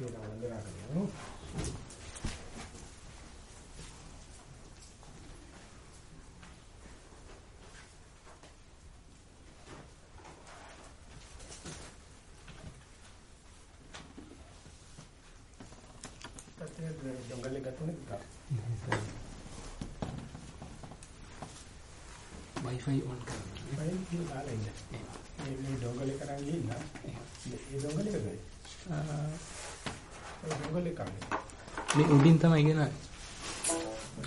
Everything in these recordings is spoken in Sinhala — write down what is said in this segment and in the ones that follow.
කියලා වන්දනා කරනවා. පැත්තේ ජංගලේ ගතුනේ තා. Wi-Fi on කරන්න. මම කියන කාලේ ඉන්නේ. මේ මේ ජංගලේ කරන් ගිහිල්ලා ඒ ජංගලේ කරේ. ඒ ජංගලේ කරන්නේ. මේ උඩින් තමයි ගෙනන්නේ.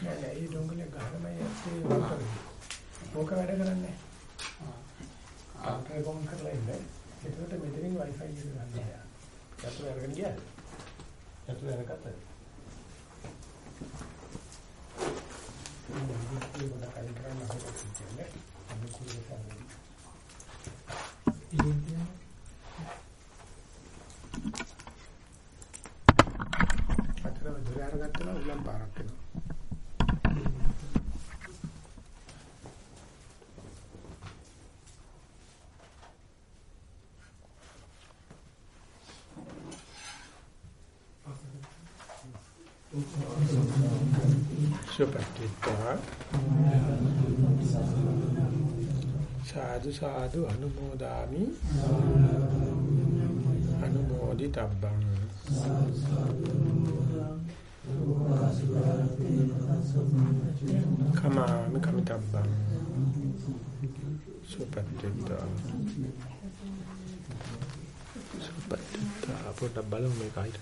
නෑ නෑ ඒ ජංගලේ ගහම යන්නේ වන්තරේ. මොක වැඩ කරන්නේ? ආ කොම් කරලා ඉන්නේ. ඒකට මෙතනින් Wi-Fi එක ගන්නවා. යතු අරගෙන ගියාද? යතු අරගත්තා. අතන දුර අරගත්තා නම් උලම් පාරක් වෙනවා. සුපටිත්වා සාදු සාදු අනුමෝදාමි. අනුමෝදි තබ්බං කමාමි කමිතබ්බං. සුපටිත්වා සුපටිත්වා පොඩ්ඩක් බලමු මේක හිට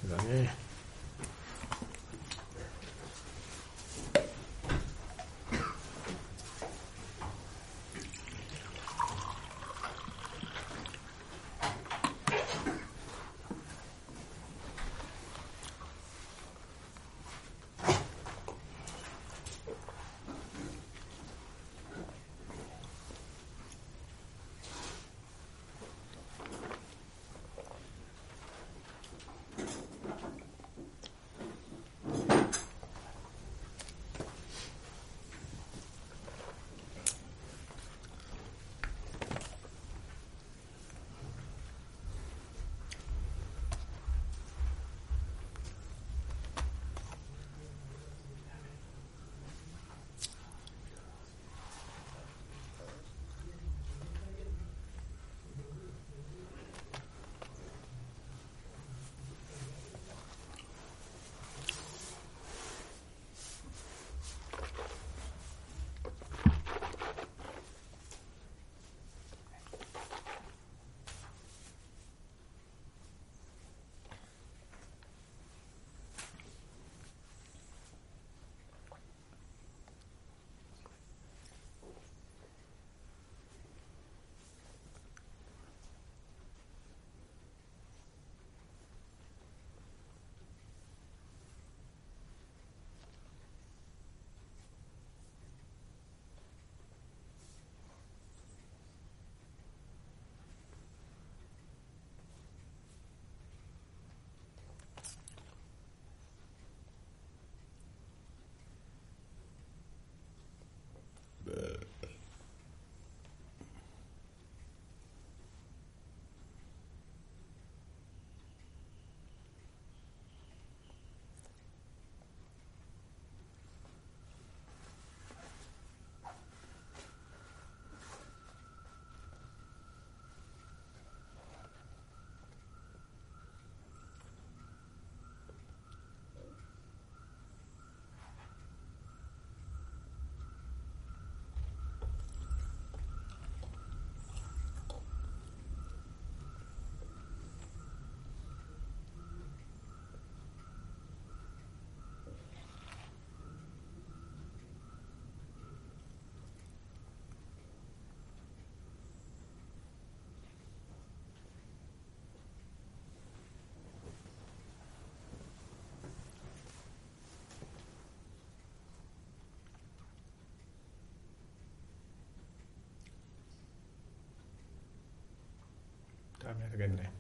අරගෙන නැහැ.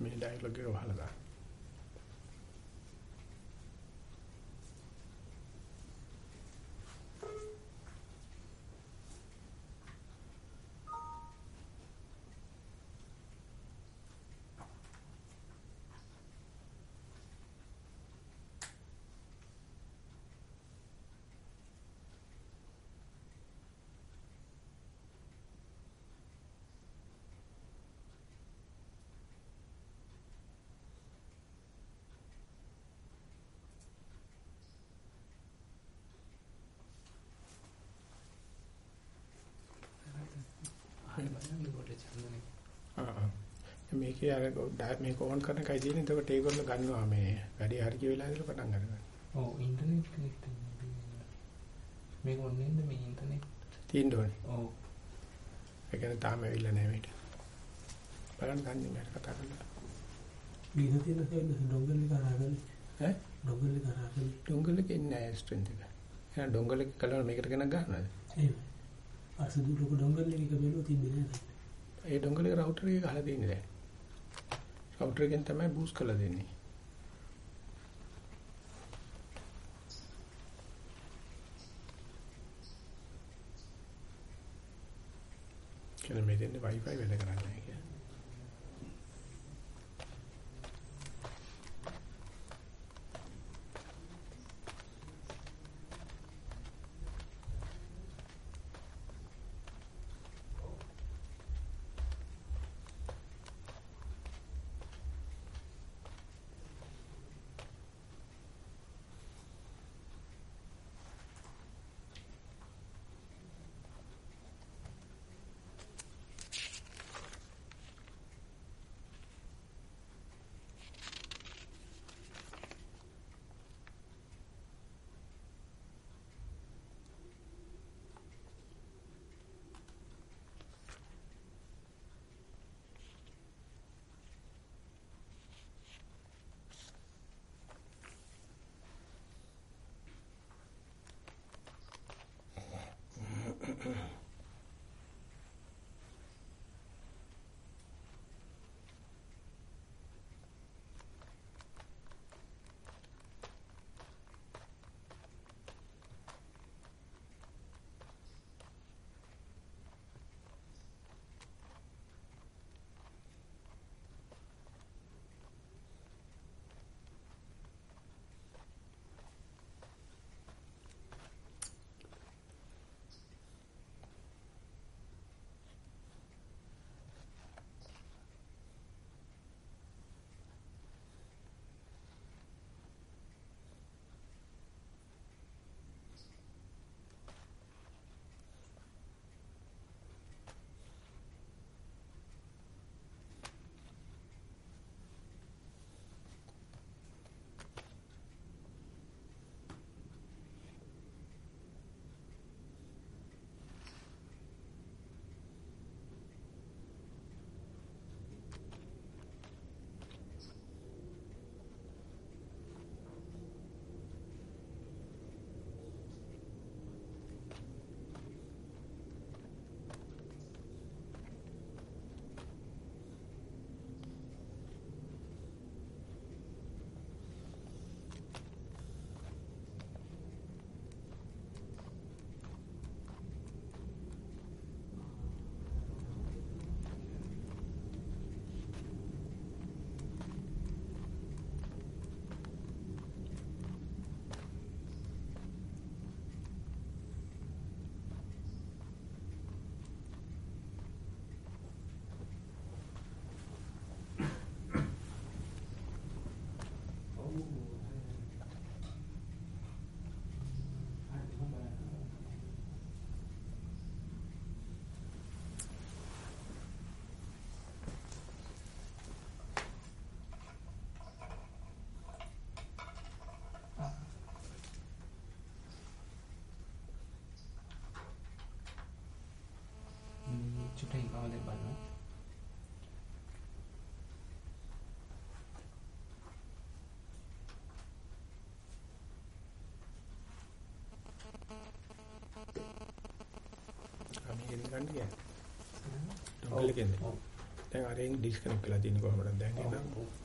මේ ඩයලොග් එක වහලා දාන්න. මේකේ අර මේක ඕන් කරන එකයි තියෙන්නේ. එතකොට ඒගොල්ලෝ ගන්නවා මේ වැඩි හරිය වෙලා ඉඳලා පටන් ගන්නවා. ඔව් ඉන්ටර්නෙට් කනෙක්ට් මේක ඔන්නේද මේ ඉන්ටර්නෙට්. තියෙන්න ඕනේ. ඔව්. ඒ කියන්නේ තාම ඇවිල්ලා නැහැ මේක. බලන්න ගන්න මට කතා කරලා. ගිහින් තියෙන තේන්න ඩොංගල් එක අරගෙන ඈ? ඩොංගල් එක අරගෙන ඩොංගල් එකේ ඉන්නේ නැහැ ස්ට්‍රෙන්ත් එක. එහෙනම් ඩොංගල් එක කලවල මේකට ගෙනත් ගන්නවද? එහෙම අර සුදු ලොකු ඩොංගල් එකක බැලුවා තිබ්බේ නෑ ඒ ඩොංගල් එක රවුටර් එකේ ගහලා දෙන්නේ දැන්. රවුටර් එකෙන් තමයි බූස්ට් කරලා දෙන්නේ. කියන මෙතෙන් Wi-Fi වැඩ කරන්නේ නැහැ කියලා. චුට්ටක් ඉක්මවල බලන්න. ආ මේකෙන් ගන්න එකෙන්. ඔව්. දැන් අරෙන් ඩිස්කනෙක්ට් කරලා තියෙන කොහමද දැන් එනවා.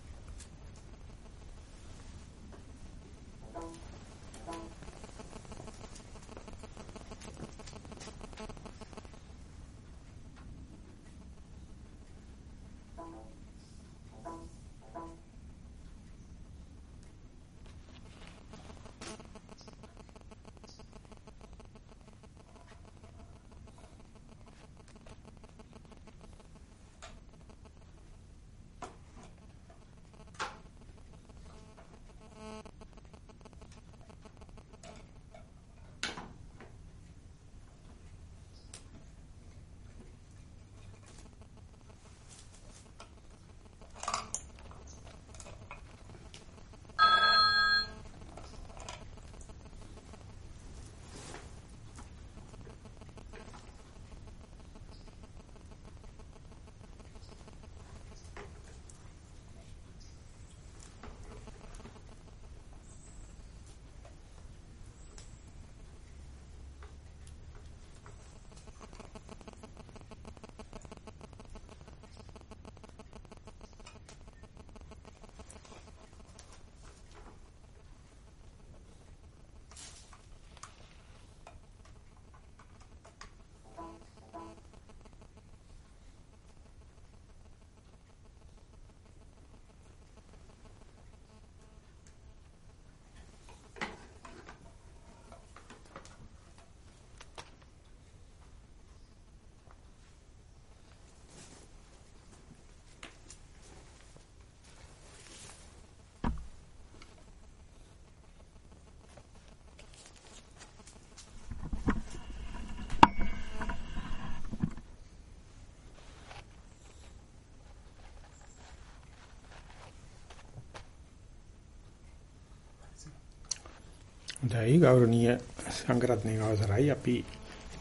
ඔව්. දැයි ගෞරවනීය සංඝරත්නයේ අවසරයි අපි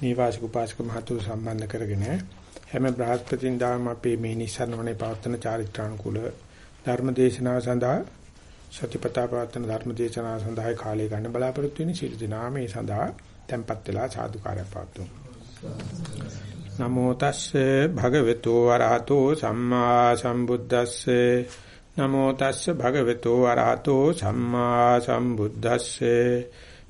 නීවාසික උපාසක මහතුරු සම්බන්ධ කරගෙන හැම බ්‍රහස්පතින්දාම අපේ මේ නිසරණවනේ පවත්වන චාරිත්‍රානුකූල ධර්ම දේශනාව සඳහා සතිපතා පවත්වන ධර්ම දේශනාව සඳහා කාලය ගන්න බලාපොරොත්තු වෙන සියලු දෙනා මේ සඳහා tempත් වෙලා සාදුකාරය පවත්වමු. නමෝ තස්සේ භගවතු වරහතෝ සම්මා සම්බුද්දස්සේ නමෝ තස්ස භගවතු වරහතෝ සම්මා සම්බුද්දස්සේ.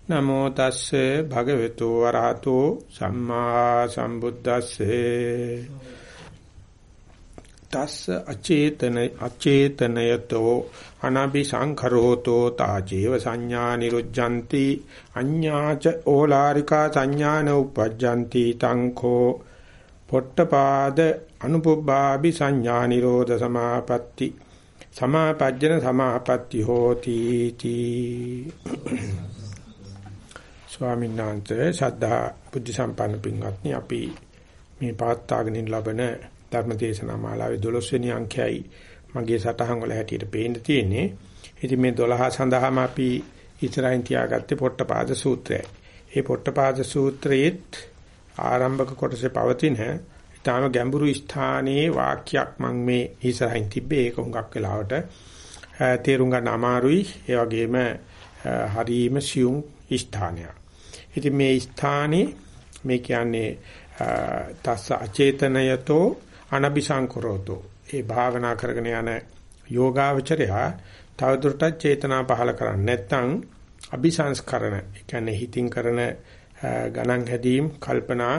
නමෝ තස්ස භගවතු වරහතෝ සම්මා සම්බුද්දස්සේ. තස්ස අචේතන අචේතනයතෝ අනබි සංඛරෝතෝ තාජේව සංඥා නිරුද්ධಂತಿ අඤ්ඤාච ඕලාරිකා සංඥාන උපජ්ජಂತಿ තංඛෝ පොට්ටපාද අනුපුබ්බාබි සංඥා නිරෝධ සමාපatti. සමාපජ්ජන සමාපatti හෝති තී ස්වාමීන් වහන්සේ ශ්‍රද්ධා බුද්ධ සම්පන්න පින්වත්නි අපි මේ පාත්තාගෙන ලබන ධර්මදේශනා මාලාවේ 12 වෙනි අංකයයි මගේ සටහන් වල හැටියට පේන්න තියෙන්නේ. ඉතින් මේ 12 සඳහාම අපි ඉස්සරහින් තියාගත්තේ පොට්ටපාද සූත්‍රයයි. මේ පොට්ටපාද සූත්‍රයේත් ආරම්භක කොටසේ පවතින ඊටාම ගැඹුරු ස්ථානයේ වාක්‍යයක් මම මේ ඉස්සරහින් තිබ්බේ. ඒක හුඟක් වෙලාවට තේරුම් ගන්න අමාරුයි. ඒ වගේම හරීම සියුම් ස්ථානයක්. ඉතින් මේ ස්ථානේ මේ කියන්නේ තස්ස අචේතනයතෝ අනபிසංකරෝතෝ. ඒ භාවනා කරගෙන යන යෝගාවචරයා තවදුරටත් චේතනා පහල කරන්නේ නැත්නම් අபிසංස්කරණ ඒ කියන්නේ හිතින් කරන ගණන් හැදීම් කල්පනා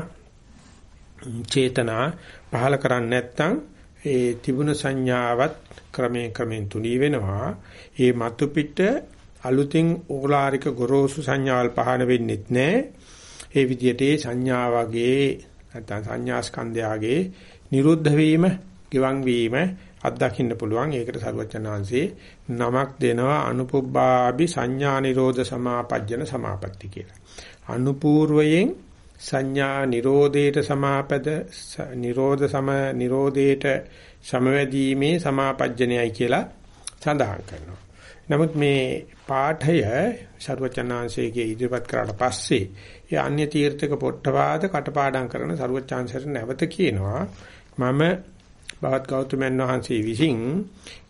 චේතනා පහල කරන්නේ නැත්නම් ඒ තිබුණ සංඥාවත් ක්‍රමයෙන් ක්‍රමෙන් තුනී වෙනවා. ඒ මතු පිට අලුතින් ඕලාරික ගොරෝසු සංඥාවල් පහන වෙන්නෙත් නැහැ. ඒ විදිහට ඒ සංඥා වගේ නැත්නම් සංඥා ස්කන්ධයගේ නිරුද්ධ වීම, ගිවන් වීම අත්දකින්න පුළුවන්. ඒකට සරුවචනාංශේ නමක් දෙනවා අනුපුබ්බාබි සංඥා නිරෝධ සමාපජ්ජන සමාපatti කියලා. අනුපූර්වයෙන් සංඥා නිරෝධයට සමාපද නිරෝධ සම නිරෝධයට සමවැදීමේ සමාපජ්ජනයයි කියලා සඳහන් කරනවා. නමුත් මේ පාඨය ਸਰවචනාංශයේ ඉදිරිපත් කරලා පස්සේ ඒ අන්‍ය තීර්ථක පොට්ටවාද කටපාඩම් කරන ਸਰවචාන්සයට නැවත කියනවා මම බවත් ගෞතමයන් වහන්සේ විසින්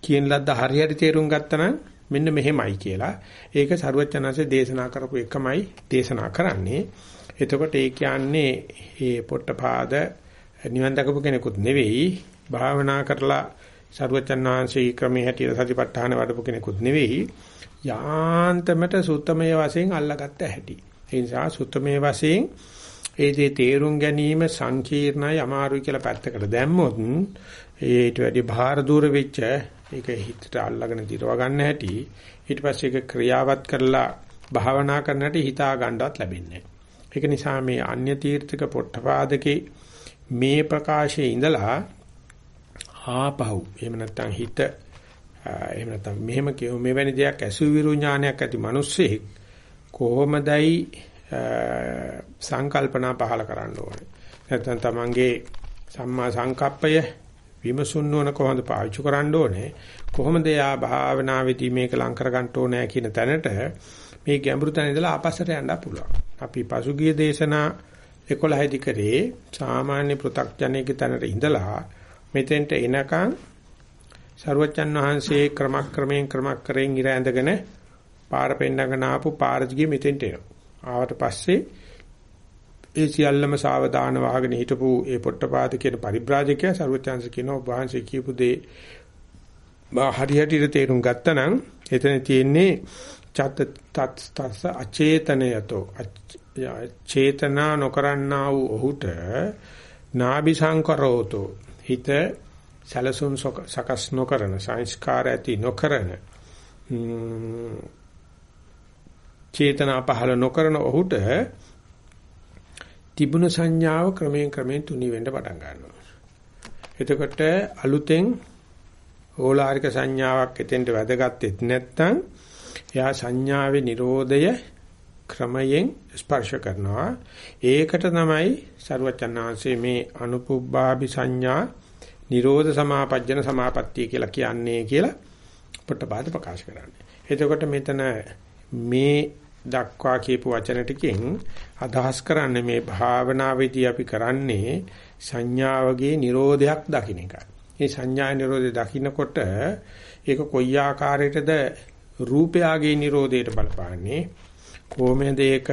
කියන ලද්ද හරියට තේරුම් ගත්තනම් මෙන්න මෙහෙමයි කියලා. ඒක ਸਰවචනාංශයේ දේශනා කරපු එකමයි දේශනා කරන්නේ. එතකොට ඒ කියන්නේ මේ පොට්ටපාද නිවන් දකපු කෙනෙකුත් නෙවෙයි භාවනා කරලා සරුවචන් වහන්සේ ක්‍රමයේ හැටියට සතිපට්ඨාන වඩපු කෙනෙකුත් නෙවෙයි යාන්තමට සුත්තමයේ වශයෙන් අල්ලාගත්ත හැටි. ඒ නිසා සුත්තමයේ වශයෙන් ඒ දේ තේරුම් ගැනීම සංකීර්ණයි අමාරුයි කියලා පැත්තකට දැම්මොත් ඊට වැඩි භාර දූර වෙච්ච ඒක හිතට අල්ලාගෙන දිරව ගන්න හැටි ඊට පස්සේ ඒක ක්‍රියාවත් කරලා භාවනා කරන්නට හිතා ගන්නවත් ලැබෙන්නේ ඒක නිසා මේ අන්‍ය තීර්ථක පොට්ටපාදකේ මේ ප්‍රකාශයේ ඉඳලා ආපහු එහෙම නැත්නම් හිත එහෙම නැත්නම් මෙහෙම කියමු මෙවැනි දෙයක් ඇසුවිරු ඥානයක් ඇති මිනිස්සෙක් කොහොමදයි සංකල්පනා පහල කරන්න ඕනේ නැත්නම් තමන්ගේ සම්මා සංකප්පය විමසුන් නොන කොහොමද පාවිච්චි කරන්න ඕනේ කොහොමද යා භාවනාවේදී මේක ලං කර ගන්න ඕනේ කියන තැනට මේ ගැඹුරු තැන ඉඳලා ආපස්සට යන්න පුළුවන්. අපි පසුගිය දේශනා 11 දි කරේ සාමාන්‍ය පෘ탁ජනයේ තැනට ඉඳලා මෙතෙන්ට එනකන් සරුවච්චන් වහන්සේ ක්‍රමක්‍රමයෙන් ක්‍රමක්‍රයෙන් ඉර ඇඳගෙන පාර පෙන්නගෙන ආපු පාරදිගේ මෙතෙන්ට එනවා. ආවට පස්සේ ඒ සියල්ලම සාවධාන වහගෙන හිටපු ඒ පොට්ටපාද කියන පරිබ්‍රාජකයා සරුවච්චන්ස කියන ඔබ වහන්සේ කියපු දේ හරියට තේරුම් ගත්තනම් එතන තියෙන්නේ චත් තත්ස්ස අචේතනයතෝ චේතනා නොකරන්නා වූ ඔහුට නාභි සංකරෝතෝ හිත සැලසුම් සකස් නොකරන සංස්කාර ඇති නොකරන චේතනා පහළ නොකරන ඔහුට තිබුණ සංඥාව ක්‍රමයෙන් ක්‍රමයෙන් තුනි වෙන්න පටන් ගන්නවා. එතකොට අලුතෙන් ඕලාරික සංඥාවක් එතෙන්ට වැදගත්ෙත් නැත්නම් එයා සංඥාවේ Nirodhaය ක්‍රමයෙන් ස්පර්ශ කරනවා. ඒකට තමයි සරුවචනාංශයේ මේ අනුපුබ්බාභි සංඥා නිරෝධ සමාපජ්ජන සමාපත්තිය කියලා කියන්නේ කියලා පොට්ටපාද ප්‍රකාශ කරන්නේ. එතකොට මෙතන මේ දක්වා කියපු වචන ටිකෙන් අදහස් කරන්නේ මේ භාවනාවේදී අපි කරන්නේ සංඥාවගේ Nirodhayak දකින්න එකයි. මේ සංඥා Nirodhe දකින්නකොට ඒක කොයි ආකාරයකද රූපයාගේ Nirodheට බලපාන්නේ කොහොමද ඒක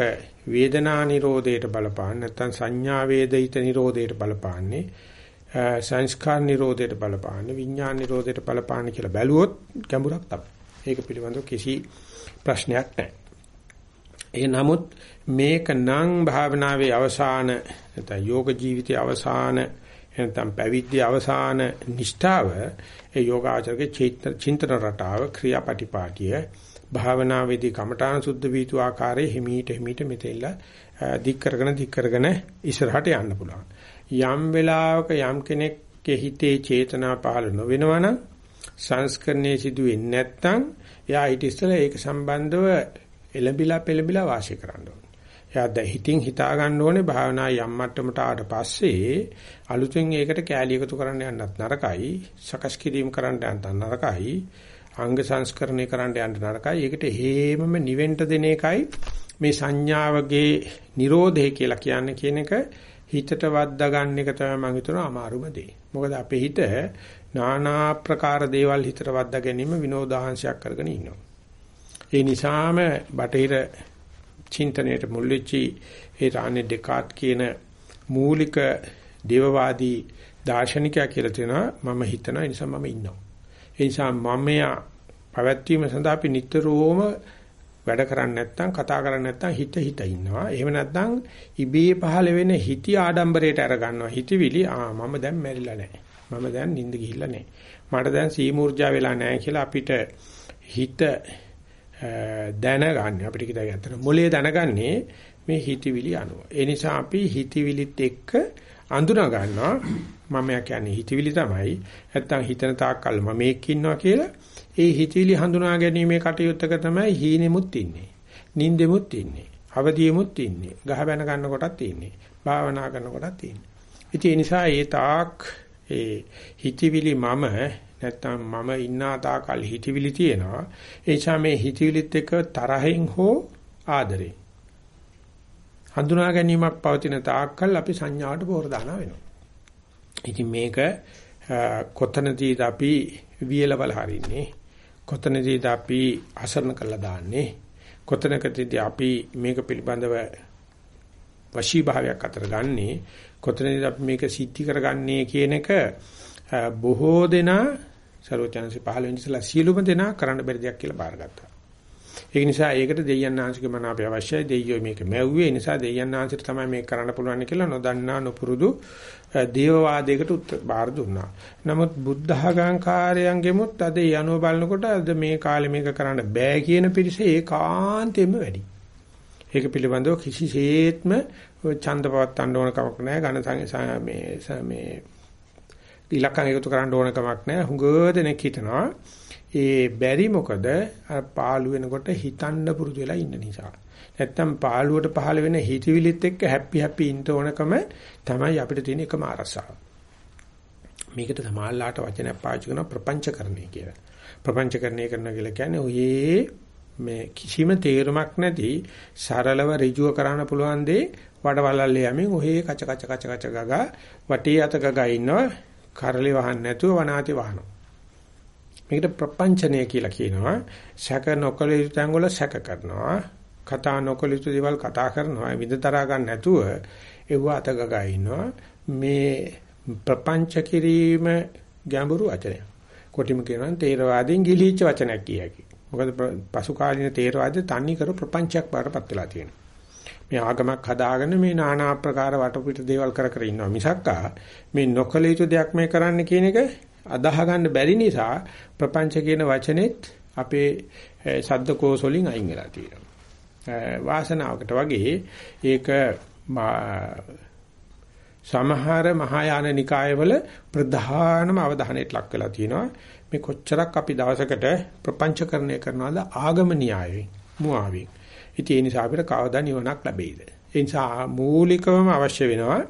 වේදනා Nirodheට බලපාන්නේ නැත්නම් සංඥා වේදිත Nirodheට බලපාන්නේ සංස්කාර නිරෝධයට බලපාන්නේ විඥාන නිරෝධයට බලපාන්නේ කියලා බැලුවොත් ගැඹුරක් තමයි. ඒක පිළිබඳව කිසි ප්‍රශ්නයක් නැහැ. ඒ නමුත් මේක නම් භාවනාවේ අවසාන නැත්නම් යෝග ජීවිතයේ අවසාන නැත්නම් පැවිද්දේ අවසාන නිෂ්ඨාව ඒ යෝගාචරගේ චින්තන රටාව ක්‍රියාපටිපාටිය භාවනාවේදී කමඨාන සුද්ධ වීතු ආකාරයේ හිමීට හිමීට මෙතෙල්ල දික් කරගෙන දික් කරගෙන ඉස්සරහට යන්න පුළුවන්. යම් වෙලාවක යම් කෙනෙක්ගේ හිතේ චේතනා පහළ නොවෙනවනම් සංස්කරණයේ සිදුවෙන්නේ නැත්නම් එයා ඊට ඉස්සෙල්ලා ඒක සම්බන්ධව එළඹිලා පෙළඹිලා වාසය කරන්න ඕනේ. එයා දැන් හිතින් හිතා ගන්න ඕනේ භාවනා යම් මට්ටමට ආවට පස්සේ අලුතෙන් ඒකට කැලිය එකතු කරන්න යන්නත් නරකයි, සකස් කිරීම කරන්න යන්නත් නරකයි, අංග සංස්කරණය කරන්න යන්න නරකයි. ඒකට හේමම නිවෙන්න දෙන එකයි මේ සංඥාවගේ Nirodhe කියලා කියන්නේ කියන එක හිතට වද්දා ගන්න එක තමයි මම හිතනවා අමාරුම දේ. මොකද අපේ හිත নানা ආකාර දේවල් හිතට වද්දා ගැනීම විනෝදාංශයක් කරගෙන ඉන්නවා. ඒ නිසාම බටහිර චින්තනයේ මුල් වෙච්චි ඒ රානේ ඩෙකාට් කියන මූලික දේවවාදී දාර්ශනිකයා කියලා තියෙනවා මම හිතනවා ඒ නිසා මම ඉන්නවා. ඒ නිසා මමයා පැවැත්වීම සඳහා අපි නිතරම වැඩ කරන්නේ නැත්නම් කතා කරන්නේ නැත්නම් හිත හිත ඉන්නවා. එහෙම නැත්නම් ඉබේ පහළ වෙන හිති ආඩම්බරයට අර ගන්නවා. හිතවිලි ආ මම දැන් මැරිලා නැහැ. මම දැන් නිින්ද ගිහිල්ලා නැහැ. මට දැන් සීමුර්ජා වෙලා නැහැ කියලා අපිට හිත දැනගන්න අපිට කිව්වා ඇත්තට මොලේ දැනගන්නේ මේ හිතවිලි අනුව. ඒ නිසා අපි හිතවිලිත් එක්ක අඳුනා ගන්නවා මම කියන්නේ හිතවිලි තමයි. නැත්තම් හිතන තාක්කල් මම මේක ඉන්නවා කියලා ඒ හිතවිලි හඳුනා ගැනීමේ කටයුත්තක තමයි හීනෙමුත් ඉන්නේ. නින්දෙමුත් ඉන්නේ. අවදියෙමුත් ඉන්නේ. ගහ බැන ගන්න කොටත් ඉන්නේ. භාවනා කරන කොටත් ඉන්නේ. ඉතින් ඒ නිසා ඒ තාක් ඒ හිතවිලි මම නැත්තම් මම ඉන්නා තාකල් හිතවිලි තියෙනවා. ඒ නිසා මේ හිතවිලිත් එක්ක තරහෙන් හෝ ආදරේ හඳුනා ගැනීමක් පවතින තාක්කල් අපි සංඥාවට පෝර දානවා වෙනවා. ඉතින් මේක කොතනදීද අපි වියලවල හරින්නේ කොතනදීද අපි අසරණ කරලා දාන්නේ කොතනකදීද අපි මේක පිළිබඳව වශී භාවයක් අතර ගන්නේ කොතනදීද අපි මේක සිද්ධි කරගන්නේ කියන එක බොහෝ දෙනා ਸਰවචනසි 15 ඉඳලා සියලුම දෙනා කරන්න බැරි දෙයක් කියලා බාරගත්තා. ඒක නිසා ඒකට දෙයයන් ආංශික මන අපේ අවශ්‍යයි දෙයියෝ මේක මැව්වේ නිසා දෙයයන් ආංශිට තමයි මේක කරන්න පුළුවන් කියලා නොදන්නා නොපුරුදු දේවවාදයකට උත්තර බාර දුන්නා. නමුත් බුද්ධ ආගම්කාරයන්ගෙමුත් අද යනුව බලනකොට අද මේ කාලේ මේක කරන්න බෑ කියන පිරිස ඒකාන්තයෙන්ම වැඩි. ඒක පිළිබඳව කිසිසේත්ම ඡන්ද පවත්තන්න ඕන කමක් නැහැ. ඝන මේ මේ ඉලක්කම් එකතු කරන්න ඕන කමක් නැහැ. හුඟ දෙනෙක් හිතනවා ඒ බැරි මොකද අර පාළු වෙනකොට හිතන්න පුරුදු වෙලා ඉන්න නිසා. නැත්තම් පාළුවට පහළ වෙන හිතවිලිත් එක්ක හැපි හැපි ඉන්න ඕනකම තමයි අපිට තියෙන එකම අරසාව. මේකට සමාල්ලාට වචනයක් පාවිච්චි කරන ප්‍රපංචකරණය කියලා. ප්‍රපංචකරණය කරන කියලා කියන්නේ ඔයේ මේ කිසිම තේරුමක් නැති සරලව ඍජුව කරන්න පුළුවන් දේ වඩවලල්ලේ යමින් ඔහේ කච කච කච කච ගගා වටේ අත ගගා ඉන්නවා කරලි වහන්න නැතුව වනාති වහනවා. මේකට ප්‍රපංචනය කියලා කියනවා. සැක නොකල යුතු තැන් වල සැක කරනවා. කතා නොකල යුතු දේවල් කතා කරනවා. විදතරා ගන්න නැතුව ඒව අතගගා ඉන්නවා. මේ ප්‍රපංච කිරීම ගැඹුරු වචනයක්. කොටිම කියනවා තේරවාදයෙන් ගිලිච්ච වචනයක් කියකි. මොකද පසු කාලින තේරවාදයේ තන්නේ කර ප්‍රපංචයක් බාටපත් වෙලා තියෙනවා. මේ ආගමක් හදාගෙන මේ নানা ආකාර වටපිට දේවල් කර කර ඉන්නවා මිසක්කා මේ නොකල යුතු දෙයක් මේ කරන්න කියන එක අදාහ ගන්න බැරි නිසා ප්‍රපංච කියන වචනේත් අපේ ශබ්දකෝෂ වලින් අයින් වෙලා තියෙනවා. වාසනාවකට වගේ ඒක සමහර මහායාන නිකායවල ප්‍රධානම අවධානයට ලක් වෙලා තියෙනවා. මේ කොච්චරක් අපි දවසකට ප්‍රපංචකරණය කරනවද ආගම න්‍යායයෙන් මුවාවෙන්. ඉතින් ඒ නිසා අපිට කවදා නිවනක් ලැබෙයිද? ඒ නිසා මූලිකවම අවශ්‍ය වෙනවා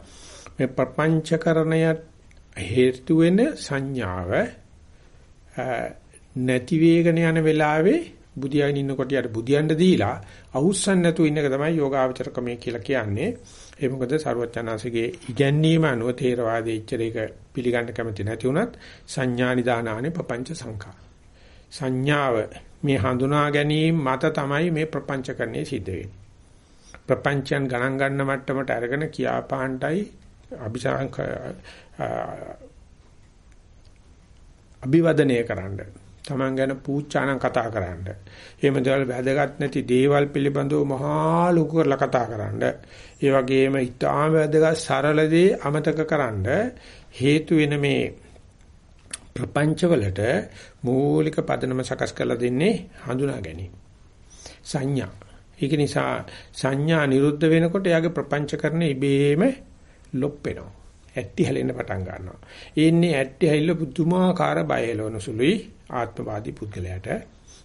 මේ ප්‍රපංචකරණය හේතු වෙන සංඥාව නැති වේගන යන වෙලාවේ බුදියාගෙන ඉන්න කොටියට බුදියන්න දීලා අවුස්සන් නැතුව ඉන්න එක තමයි යෝගාවචර ක්‍රමය කියලා කියන්නේ. ඒ මොකද සරුවචනාංශගේ ඉගැන්වීම අනුව තේරවාදයේ ඉච්චරේක පිළිගන්න කැමති නැති වුණත් සංඥා නිදානානේ පపంచ සංඛා. සංඥාව මේ හඳුනා ගැනීම මත තමයි මේ ප්‍රපංචකරණය සිද්ධ වෙන්නේ. ප්‍රපංචයන් ගණන් ගන්න මට්ටමට අරගෙන කියාපාණ්ඩයි අபிසංක අභිවදනය කරන්න. Taman ගැන පූජානම් කතා කරන්න. එහෙම දේවල් වැදගත් නැති දේවල් පිළිබඳව මහා ලොකු කරලා කතා කරන්න. ඒ වගේම ඊටාම වැදගත් සරල දේ අමතක කරන්න හේතු වෙන මේ ප්‍රපංචවලට මූලික පදනම සකස් කරලා දෙන්නේ හඳුනා ගැනීම. සංඥා. ඒක නිසා සංඥා නිරුද්ධ වෙනකොට යාගේ ප්‍රපංචකරණ ඉබේම ලොප් වෙනවා. ඇට්ටි හැලෙන්න පටන් ගන්නවා. ඒන්නේ ඇට්ටි හැල්ල පුදුමාකාර බයලවන සුළුයි ආත්මවාදී පුද්ගලයාට.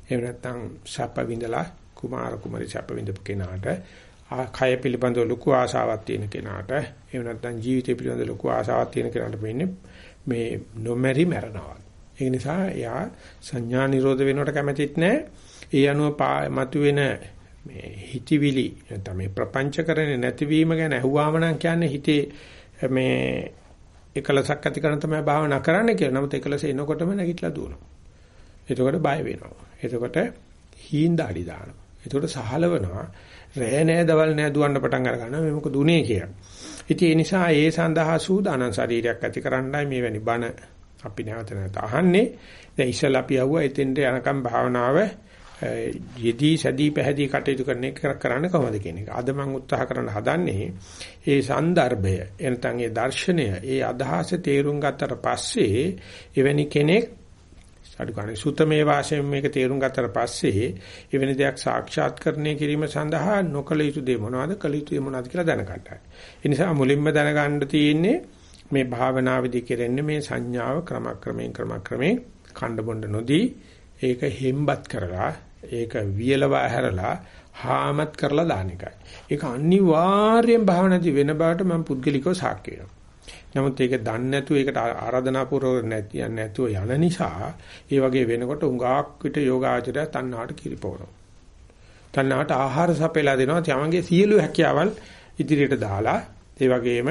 එහෙම නැත්නම් සැප විඳලා කුමාර කුමරි සැප විඳපු කෙනාට කය පිළිබඳව ලොකු ආශාවක් තියෙන කෙනාට එහෙම නැත්නම් ජීවිතය පිළිබඳව ලොකු ආශාවක් තියෙන කෙනාට වෙන්නේ මේ නොමැරි මැරනවා. ඒ නිසා එයා සංඥා නිරෝධ වෙනවට කැමතිත් නැහැ. ඒ අනුව මතුවෙන මේ හිතවිලි නැත්නම් මේ ප්‍රපංචකරණේ නැතිවීම ගැන අහුවාම නම් කියන්නේ හිතේ මේ එකලසක් ඇති කරන තමයි භාවනා කරන්න කියලා. නමුත් එකලස එනකොටම නැගිටලා දුවනවා. එතකොට බය වෙනවා. එතකොට හීන් දාඩි දානවා. එතකොට සහලවනවා. රෑ නෑ දවල් නෑ දුවන්න පටන් අර ගන්නවා. මේ මොකද උනේ කියලා. ඉතින් ඒ නිසා ඒ සඳහා සූදානම් ශරීරයක් ඇතිකරන්නයි මේ වැනි බණ අපි නැවත නැවත අහන්නේ. දැන් ඉස්සෙල්ලා අපි ආවා එතෙන්ට යනකම් භාවනාව යෙදී සැදී පැහැදී කටයුතු කරන එක කරන්න කොහොමද කියන එක. අද මම උත්සාහ කරන්න හදන්නේ ඒ સંદર્ભය එනතන් ඒ දර්ශනය ඒ අදහස තේරුම් ගත්තට පස්සේ එවැනි කෙනෙක් අඩු ගන්න සුතමේ වාසයෙන් මේක තේරුම් ගත්තට පස්සේ එවැනි දෙයක් සාක්ෂාත් කරණය කිරීම සඳහා නොකල යුතු දේ මොනවද කළ යුතු දේ මොනවද කියලා දැනගන්නයි. ඒ නිසා මුලින්ම දැනගන්න තියෙන්නේ මේ භාවනාවේදී කෙරෙන්නේ මේ සංඥාව ක්‍රමක්‍රමයෙන් ක්‍රමක්‍රමයෙන් කණ්ඩ බොණ්ඩ නොදී ඒක හෙම්බත් කරලා ඒක වියලවා හැරලා හාමත් කරලා දාන එකයි. ඒක අනිවාර්යෙන් භාවනාදී වෙන බවට මම පුද්ගලිකව සාක්ෂි වෙනවා. නමුත් ඒක දන්නේ නැතුව ඒකට ආරාධනා පූර්වක නැති යන්නේ නැතුව යන නිසා ඒ වගේ වෙනකොට උඟාක් විට යෝගාචරය තණ්හාට කිරිපවනවා. තණ්හාට ආහාර සපයලා දෙනවා. තමන්ගේ සියලු හැකියාවල් ඉදිරියට දාලා ඒ වගේම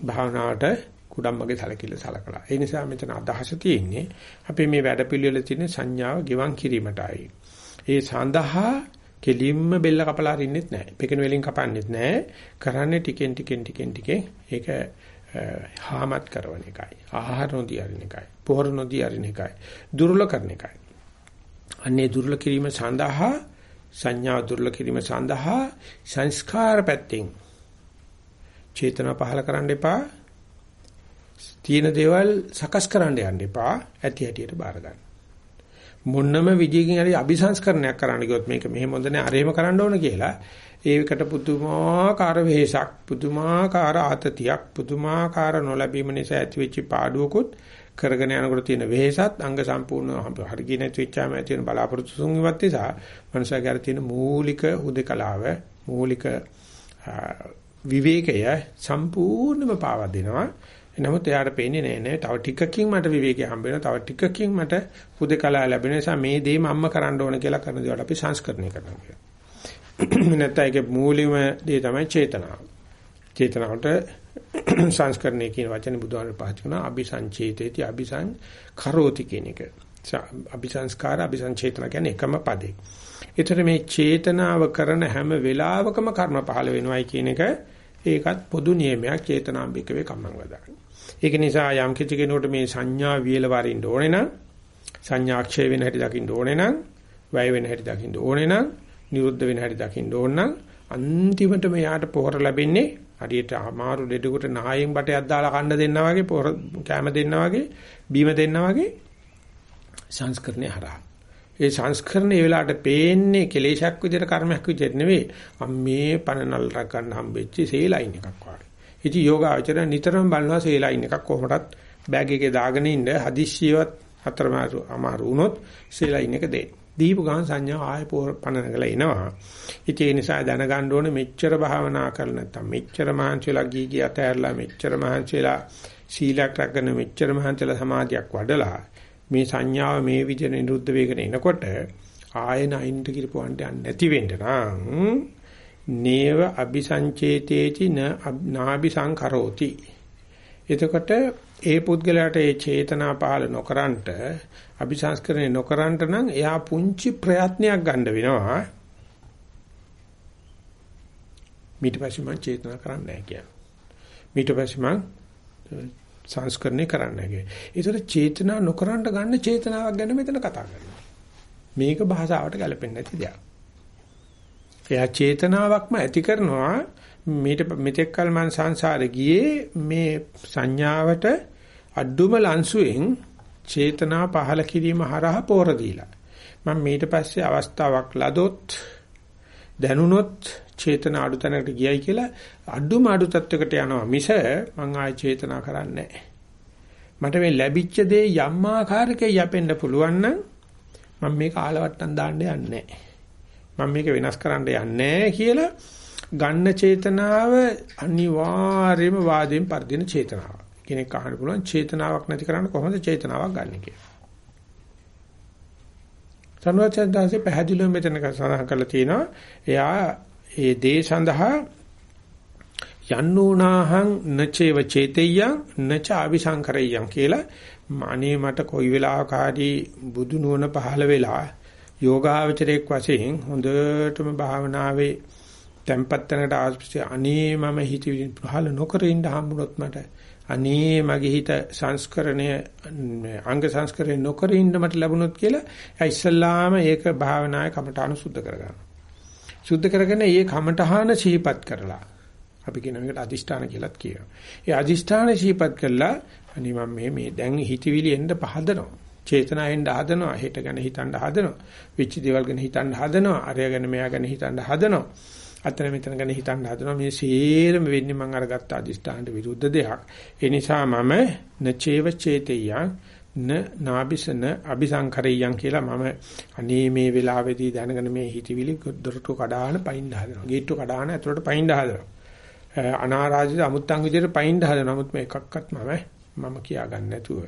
භාවනාවට කුඩම්මගේ සැලකිල්ල සලකලා. ඒ නිසා මෙතන අදහස තියෙන්නේ අපි මේ වැඩපිළිවෙල තියෙන සංඥාව ගෙවන් කිරීමටයි. ඒ සඳහා කෙලින්ම බෙල්ල කපලා අරින්නෙත් නැහැ. පෙකෙන වලින් කපන්නෙත් නැහැ. කරන්නේ ටිකෙන් ටිකෙන් ටිකෙන් ටිකෙන් ඒක හාමත් කරන එකයි. ආහාර නොදී අරින එකයි. පොහොර නොදී අරින එකයි. දුර්වල කරන එකයි. අන්නේ දුර්වල කිරීම සඳහා සංඥා දුර්වල කිරීම සඳහා සංස්කාර පැත්තෙන් චේතනා පහල කරන්න එපා. තියෙන දේවල් සකස් කරන්න යන්න එපා. ඇති හැටියට බාර ගන්න. මොන්නම විදියකින් හරි අபிසංස්කරණයක් කරන්න ගියොත් මේක මෙහෙම හොඳ නෑ අරහෙම කරන්න ඕන කියලා ඒකට පුදුමාකාර වෙහසක් පුදුමාකාර ආතතියක් පුදුමාකාර නොලැබීම නිසා ඇතිවෙච්ච පාඩුවකුත් කරගෙන යනකොට තියෙන වෙහසත් අංග සම්පූර්ණ හරිය නැති වෙච්චාම ඇති වෙන බලාපොරොත්තු සුන්විවත් නිසා මනුෂයාගේ තියෙන මූලික හුදකලාව මූලික විවේකය සම්පූර්ණයෙන්ම පාවා දෙනවා. නමුත් එයාට පේන්නේ නෑ නෑ තව ටිකකින් මට විවේකී හම්බ වෙනවා තව ටිකකින් මට හුදකලා ලැබෙන නිසා මේ දේ මම කරන්න ඕන කියලා කරන දේවල් අපි සංස්කරණය කරනවා කියනවා. නැත්නම් ඒකේ මූලිකම දේ තමයි චේතනාව. චේතනාවට සංස්කරණය කියන වචනේ බුදුහාමර පාවිච්චි කරනවා අபிසංචේතේති අபிසං කරෝති කියන එක. අபிසංස්කාර අபிසංචේතන කියන්නේ එකම පදේ. ඒතර මේ චේතනාව කරන හැම වෙලාවකම කර්ම පහළ වෙනවයි කියන එක ඒකත් පොදු නියමයක් චේතනාම්බික වේ කම්මං වදාගන්න. ඒක නිසා යම් කිසි කෙනෙකුට මේ සංඥා වියල වරින්න ඕනේ නම් සංඥා ක්ෂය වෙන හැටි දකින්න ඕනේ නම් වැය වෙන හැටි දකින්න ඕනේ නම් නිරුද්ධ වෙන හැටි දකින්න ඕන නම් අන්තිමට මෙයාට පොහොර ලැබෙන්නේ හරියට අමාරු දෙඩකට නහයෙන් බටයක් දාලා කන්න දෙන්නා වගේ පොහොර කැම දෙන්නා වගේ බීම දෙන්නා වගේ සංස්කරණය හරහා. ඒ සංස්කරණය ඒ වෙලාවට පේන්නේ කෙලේශයක් විදිහට කර්මයක් විදිහට නෙවෙයි. අම්මේ පනනල් රකන්න හම්බෙච්ච සේලයින් එකක් වගේ. ඉතින් යෝගාචරය නිතරම බලනවා සේලයින් එකක් කොහොමදත් බෑග් එකේ දාගෙන ඉන්න හදිස්සියවත් හතරමාරු අමාරු වුණොත් සේලයින් එක දෙන්න. දීපු ගමන් සංඥා ආය පනනගල එනවා. ඉතින් ඒ නිසා දැනගන්න ඕනේ මෙච්චර භාවනා කරලා නැත්තම් මෙච්චර මහන්සියලා ගී ගිය අතහැරලා මෙච්චර මහන්සියලා සීලයක් රැකගෙන මෙච්චර මහන්සියලා සමාධියක් වඩලා මේ සංඥාව මේ විදිහට නිරුද්ධ වෙගෙන එනකොට ආයන අයින්ට කිරපුවන්ට යන්නේ නැති වෙන්න නම් නේව අபிසංචේතේති න නාභි සංකරෝති එතකොට ඒ පුද්ගලයාට ඒ චේතනා පහළ නොකරන්ට අபிසංස්කරණය නොකරන්ට නම් එයා පුංචි ප්‍රයත්නයක් ගන්න වෙනවා ඊට පස්සේ මම චේතනා කරන්නේ නැහැ කියන්නේ ඊට පස්සේ මම සංස්කරණය කරන්නේ නැහැ. ඒතර චේතනා නොකරන්න ගන්න චේතනාවක් ගැන මෙතන කතා කරනවා. මේක භාෂාවට ගැලපෙන්නේ නැති දෙයක්. එයා චේතනාවක්ම ඇති කරනවා. මීට මෙතෙක් කල මං සංසාරේ ගියේ මේ සංඥාවට අඩුම ලන්සුවෙන් චේතනා පහල කිරීම හරහා පෝර දීලා. මම ඊට පස්සේ අවස්ථාවක් ලදොත් දැනුනොත් චේතන අඩු තැනකට ගියයි කියලා අඩුම අඩු තත්වයකට යනවා මිස මං ආයේ චේතනා කරන්නේ මට මේ ලැබිච්ච දේ යම් ආකාරයක යැපෙන්න පුළුවන් නම් මම මේක ආලවට්ටම් දාන්න යන්නේ මම මේක වෙනස් කරන්න යන්නේ කියලා ගන්න චේතනාව අනිවාර්යයෙන්ම වාදයෙන් පරිදින චේතනාව. කෙනෙක් අහන්න පුළුවන් චේතනාවක් නැති කරන්න කොහොමද චේතනාවක් ගන්න කියලා. සනුවචන්දාසේ පැහැදිලිව මෙතන සඳහන් කරලා තියෙනවා එයා ඒ දේ සඳහා යන්නෝනාහං නචේව චේතෙය්‍යං නච අபிසංකරය්‍යං කියලා අනේ මට කොයි වෙලාවක හරි බුදු නුවණ පහළ වෙලා යෝගාවචරයක් වශයෙන් හොඳටම භාවනාවේ tempat තැනකට ආස්පස්සේ අනේ මම හිත පහළ නොකර ඉන්න හම්බුනොත් මට අනේ මගේ හිත සංස්කරණය අංග සංස්කරණය නොකර ඉන්න මට ලැබුණොත් කියලා එයා ඉස්සල්ලාම ඒක භාවනාවේ කමඨාන සුද්ධ කරගන්නවා. සුද්ධ කරගෙන ඒ කමඨාන සිහිපත් කරලා අපි කියන එකට අදිෂ්ඨාන කියලාත් කියනවා. ඒ අදිෂ්ඨාන සිහිපත් කළා අනේ මම මේ මේ දැන් හිතවිලි එන්න පහදනවා. චේතනා එන්න හදනවා. හෙට ගැන හිතන්න හදනවා. විචි දේවල් ගැන හිතන්න හදනවා. අරය ගැන මෙයා ගැන හිතන්න හදනවා. අතන මෙතන ගැන හිතන්න හදනවා. මේ සේරම වෙන්නේ මම අරගත්ත අදිෂ්ඨානට විරුද්ධ දෙයක්. ඒ නිසා මම නචේව චේතේයං න නාබිසන අபிසංකරයන් කියලා මම අනේ මේ වෙලාවේදී දැනගෙන මේ හිතවිලි දොරටු කඩාන පයින් හදනවා. ගේට්ටු කඩාන ඇතුළට පයින් හදනවා. අනාරාජිත අමුත්තන් විදිහට පයින් හදනවා. නමුත් මේ එකක්වත් මම මම කියා ගන්න නැතුව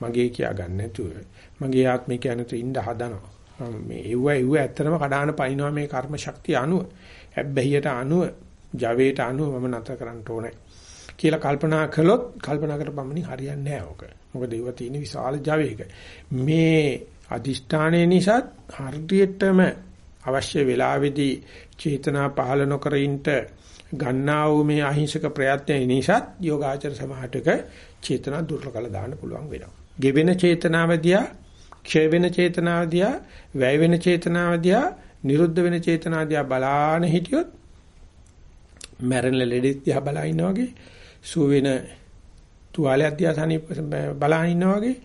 මගේ කියා ගන්න නැතුව. මගේ ආත්මය කියනතු ඉන්න හදනවා. මේ එව්ව එව්ව ඇත්තටම කඩාන පයින්නවා මේ කර්ම ශක්තිය අනුව. හැබ්බැහියට අනුව ජවයට අනුව මම නැතර කරන්න ඕනේ. කියලා කල්පනා කළොත් කල්පනා කරපමණින් හරියන්නේ නැහැ ඕක. මොකද ඒව තියෙන විශාල ජවයක. මේ අදිෂ්ඨානයේ නිසා හරියටම අවශ්‍ය වෙලාවේදී චේතනා පහළ නොකර ඉන්න ගන්නා වූ මේ අහිංසක ප්‍රයත්නය නිසාත් යෝගාචර සමාහටක චේතනා දුර්වල කළ දාන්න පුළුවන් වෙනවා. ගෙවෙන චේතනාවදියා, ක්ෂය වෙන චේතනාවදියා, වැය වෙන චේතනාවදියා, නිරුද්ධ වෙන චේතනාවදියා බලාන හිටියොත් මරණ ලෙඩෙත් දිහා බලා ඉන්නා වගේ, සු වෙන තුවාලයක් දිහා සනීප බලා ඉන්නා වගේ,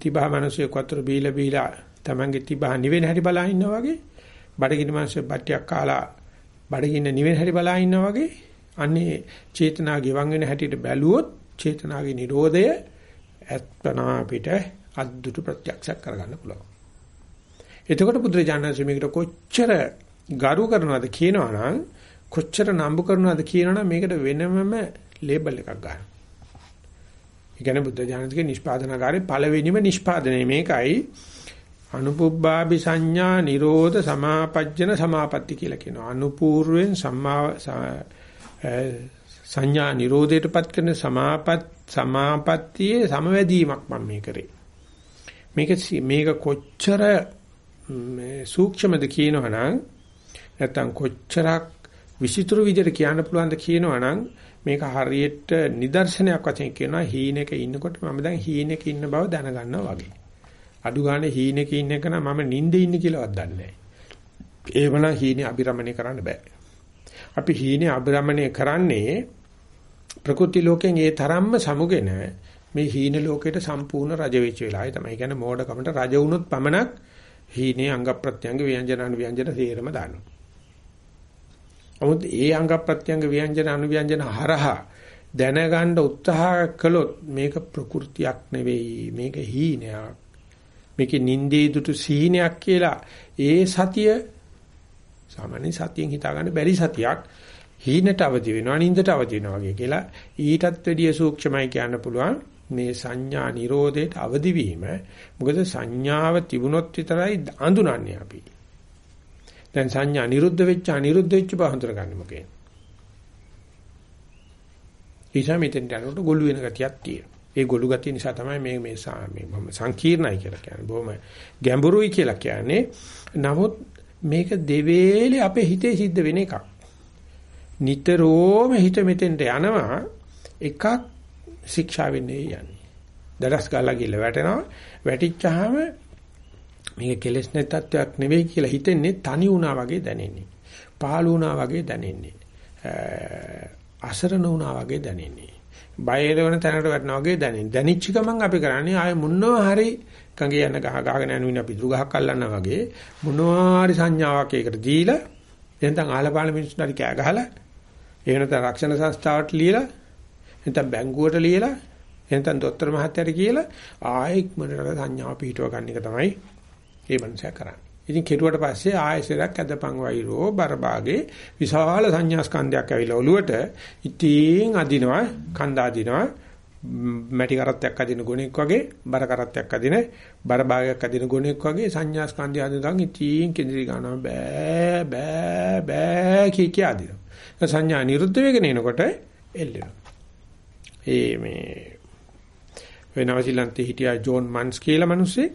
තිබහ මිනිස්සු වතුර බීලා බීලා Tamange තිබහ නිවෙන හැටි බලා ඉන්නා වගේ, බඩගිනි මිනිස්සු බට්ටියක් කාලා බඩගින්න නිවෙන හැටි බලා ඉන්නා වගේ අන්නේ චේතනා ගෙවන් වෙන හැටියට බැලුවොත් චේතනාගේ Nirodhaය අත්පනා පිට අද්දුට ප්‍රත්‍යක්ෂ කරගන්න පුළුවන්. එතකොට බුදුරජාණන් මේකට කොච්චර ගරු කරනවද කියනවනම් කොච්චර නම්බු කරනවද කියනවනම් මේකට වෙනමම ලේබල් එකක් ගන්න. ඒ කියන්නේ බුදුරජාණන්ගේ නිෂ්පාදනාකාරයේ පළවෙනිම නිෂ්පාදනය මේකයි අනුපුබ්බාපි සංඥා නිරෝධ සමාපජ්ජන සමාපatti කියලා කියනවා. අනුපූර්වෙන් සම්මා සංඥා නිරෝධයටපත් කරන සමාපත් සමාපත්තියේ සමවැදීමක් මම මේ කරේ. මේක මේක කොච්චර සූක්ෂමද කියනවනම් නැත්තම් කොච්චරක් විචිත්‍ර විදිහට කියන්න පුළුවන්ද කියනවනම් මේක හරියට නිදර්ශනයක් වශයෙන් කියනවා හීනෙක ඉන්නකොට මම දැන් හීනෙක ඉන්න බව දැනගන්නවා වගේ. අඩු ගානේ හීනෙක ඉන්න එක නම් මම නිින්දේ ඉන්නේ කියලාවත් දන්නේ නැහැ. ඒවනම් හීනේ අබිරමණය කරන්න බෑ. අපි හීනේ අබිරමණය කරන්නේ ප්‍රකෘති ලෝකෙන් ඒ තරම්ම සමුගෙන මේ හීන ලෝකෙට සම්පූර්ණ රජ වෙච්ච වෙලාවයි තමයි. ඒ කියන්නේ මෝඩකමට රජ වුණොත් පමණක් හීනේ අංග ප්‍රත්‍යංග ව්‍යංජන අනු ව්‍යංජන තේරම දානවා. නමුත් ඒ අංග ප්‍රත්‍යංග ව්‍යංජන අනු ව්‍යංජන හරහා දැනගන්න උත්සාහ කළොත් මේක ප්‍රകൃතියක් නෙවෙයි මේක හීනයක් මේකේ නින්දේ දුටු සීනයක් කියලා ඒ සතිය සාමාන්‍ය සතියෙන් හිතා ගන්න බැරි සතියක් හීනට අවදි වෙනවා නින්දට අවදි වෙනවා වගේ කියලා ඊටත් වැඩිය සූක්ෂමයි කියන්න පුළුවන් මේ සංඥා නිරෝධයට අවදි වීම මොකද සංඥාව තිබුණොත් විතරයි අඳුනන්නේ අපි. දැන් සංඥා නිරුද්ධ වෙච්ච අනිරුද්ධ වෙච්ච බව හඳුනගන්නේ මොකේ? ඊසම මෙතෙන් යනකොට ගොළු වෙන ගතියක් තියෙනවා. ඒ ගොළු ගතිය නිසා තමයි මේ මේ මේ සංකීර්ණයි කියලා කියන්නේ. බොහොම ගැඹුරුයි කියලා කියන්නේ. නමුත් මේක දෙවේලේ අපේ හිතේ සිද්ධ වෙන එකක්. නිතරම හිත මෙතෙන්ට යනවා එකක් ශික්ෂා වෙන්නේ යන්නේ. දඩස් ගාලා ගිහලා වැටෙනවා. වැටිච්චාම මේක කෙලස් නැත් තත්වයක් නෙවෙයි කියලා හිතෙන්නේ තනි වුණා වගේ දැනෙන්නේ. පහළ වුණා වගේ දැනෙන්නේ. අසරණ වුණා වගේ දැනෙන්නේ. බය වෙන තැනකට වැටෙනවා වගේ දැනෙන්නේ. දැනිච්ච ගමන් අපි කරන්නේ ආයේ මොනවා හරි කංගේ යන ගහ ගහගෙන යන වින අපි දුරු ගහක් අල්ලනවා වගේ මොනවා හරි සංඥාවක් ඒකට දීලා එහෙනම් ආලපාල මිනිස්සුන්ට හරි කෑ ගහලා එහෙම නැත්නම් රක්ෂණ සංස්ථාවට ලියලා නැත්නම් බැංකුවට ලියලා එහෙනම් දොස්තර මහත්තයාට කියලා ආයෙත් මනරට සංඥා පිටව ගන්න එක තමයි මේ මනුස්සයා කරන්නේ. ඉතින් කෙරුවට පස්සේ ආයෙසරක් අදපන් වෛරෝ බරභාගේ විශාල සංඥා ස්කන්ධයක් ඇවිල්ලා ඔලුවට ඉතින් අදිනවා කන්ද අදිනවා මැටි කරත්තයක් අදින ගුණෙක් වගේ බර කරත්තයක් අදින බර භාගයක් අදින ගුණෙක් වගේ සංඥා ස්කන්ධය අදිනකන් ඉතින් කෙඳිරි ගන්නවා බෑ බෑ බෑ කී කිය අදිනවා. සංඥා නිරුද්ධ වෙගෙන එනකොට එල්ලෙනවා. ඒ මේ වෙනවසිලන්තේ හිටියා ජෝන් මන්ස් කියලා මිනිස්සේ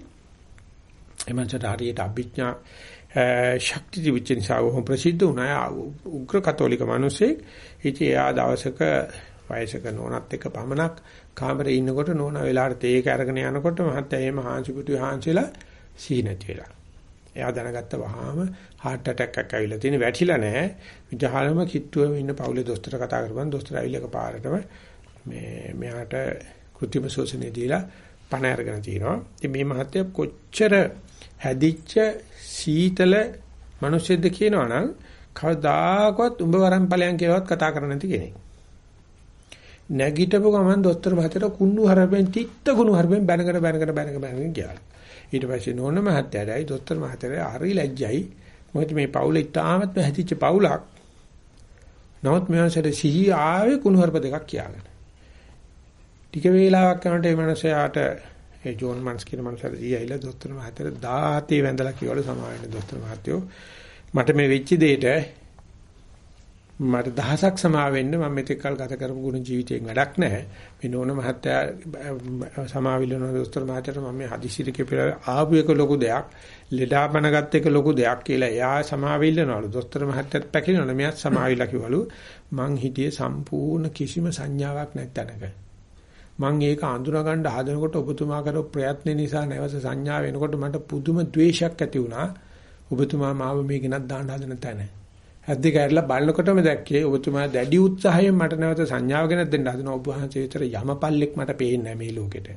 එමන්සට හරියට අභිඥා ශක්ති දිවිච්ච නිසා වහම ප්‍රසිද්ධ වුණා උග්‍ර කතෝලික මිනිස්සෙක්. ඉතින් එයා දවසක වයසක නෝනත් එක්ක පමණක් කාමරේ ඉන්නකොට නෝන වෙලාවට තේක අරගෙන යනකොට මහත්තයා එහෙම හාන්සි පුතු හාන්සිලා සීනති වෙලා. එයා දැනගත්ත වහාම heart attack එකක් ඇවිල්ලා තියෙන වැටිලා නැහැ. විදහාලම කිට්ටුවෙම ඉන්න පවුලේ දොස්තර කතා කරපන් දොස්තර ඇවිල්ලා එකපාරටම මේ මෙයාට කෘත්‍රිම ශෝෂණය දීලා පණ අරගෙන තිනවා. ඉතින් මේ මහත්තයා කොච්චර හැදිච්ච සීතල මිනිස්සෙක්ද කියනවනම් කවදාකවත් උඹ වරන් ඵලයන් කියලාවත් කතා කරන්නේ නැති කෙනෙක්. නැගිටපු ගමන් දොස්තර මහත්තයාට කුණු හරපෙන් තිත්ත කුණු හරපෙන් බැනකට බැනකට බැනකට බැනකට ගියා. ඊට පස්සේ නෝන මහත්තයාටයි දොස්තර මහත්තයාට හරි ලැජ්ජයි. මොකද මේ පවුල ඉතාමත් හැදිච්ච පවුලක්. නමුත් මෙවන්සට සිහි ආවේ කුණු හරප දෙකක් කියාගෙන. ටික වේලාවක් යනකොට මේ මනුස්සයාට ඒ ජෝන් මන්ස් කියන මනුස්සයාට දීයිලා දොස්තර මහත්තයාට 17 වැඳලා කිව්වලු සමාවෙන්න දොස්තර මහත්තයෝ මට මේ වෙච්ච දෙයට මට දහසක් සමා වෙන්න මම මෙතෙක් කල් ගත කරපු ගුණ ජීවිතයෙන් වැඩක් නැහැ. මේ නෝන මහත්තයා සමාවිලන දොස්තර මහත්තයාට මම මේ හදිසිරි කෙපිලා ආපු එක ලොකු දෙයක්. ලෙඩාපනගත් එක ලොකු දෙයක් කියලා එයා සමාවිලනවලු. දොස්තර මහත්තයාත් පැකිලනවා. මෙයාත් සමාවිලා කිව්වලු. මං හිටියේ සම්පූර්ණ කිසිම සංඥාවක් නැත්තනක. මං ඒක අඳුනා ගන්න හදනකොට ඔබතුමා කරපු ප්‍රයත්න නිසා නැවත සංඥා වෙනකොට මට පුදුම ද්වේෂයක් ඇති වුණා. ඔබතුමා මාව මේකෙනත් දාන්න හදන තැන. ඇද්ද කැරලා බලනකොටම දැක්කේ ඔබතුමා දැඩි උත්සාහයෙන් මට නැවත සංඥාව ගැන දෙන්න හදන ඔබ වහන්සේ විතර යමපල්ලෙක් මට පේන්නේ මේ ලෝකෙට.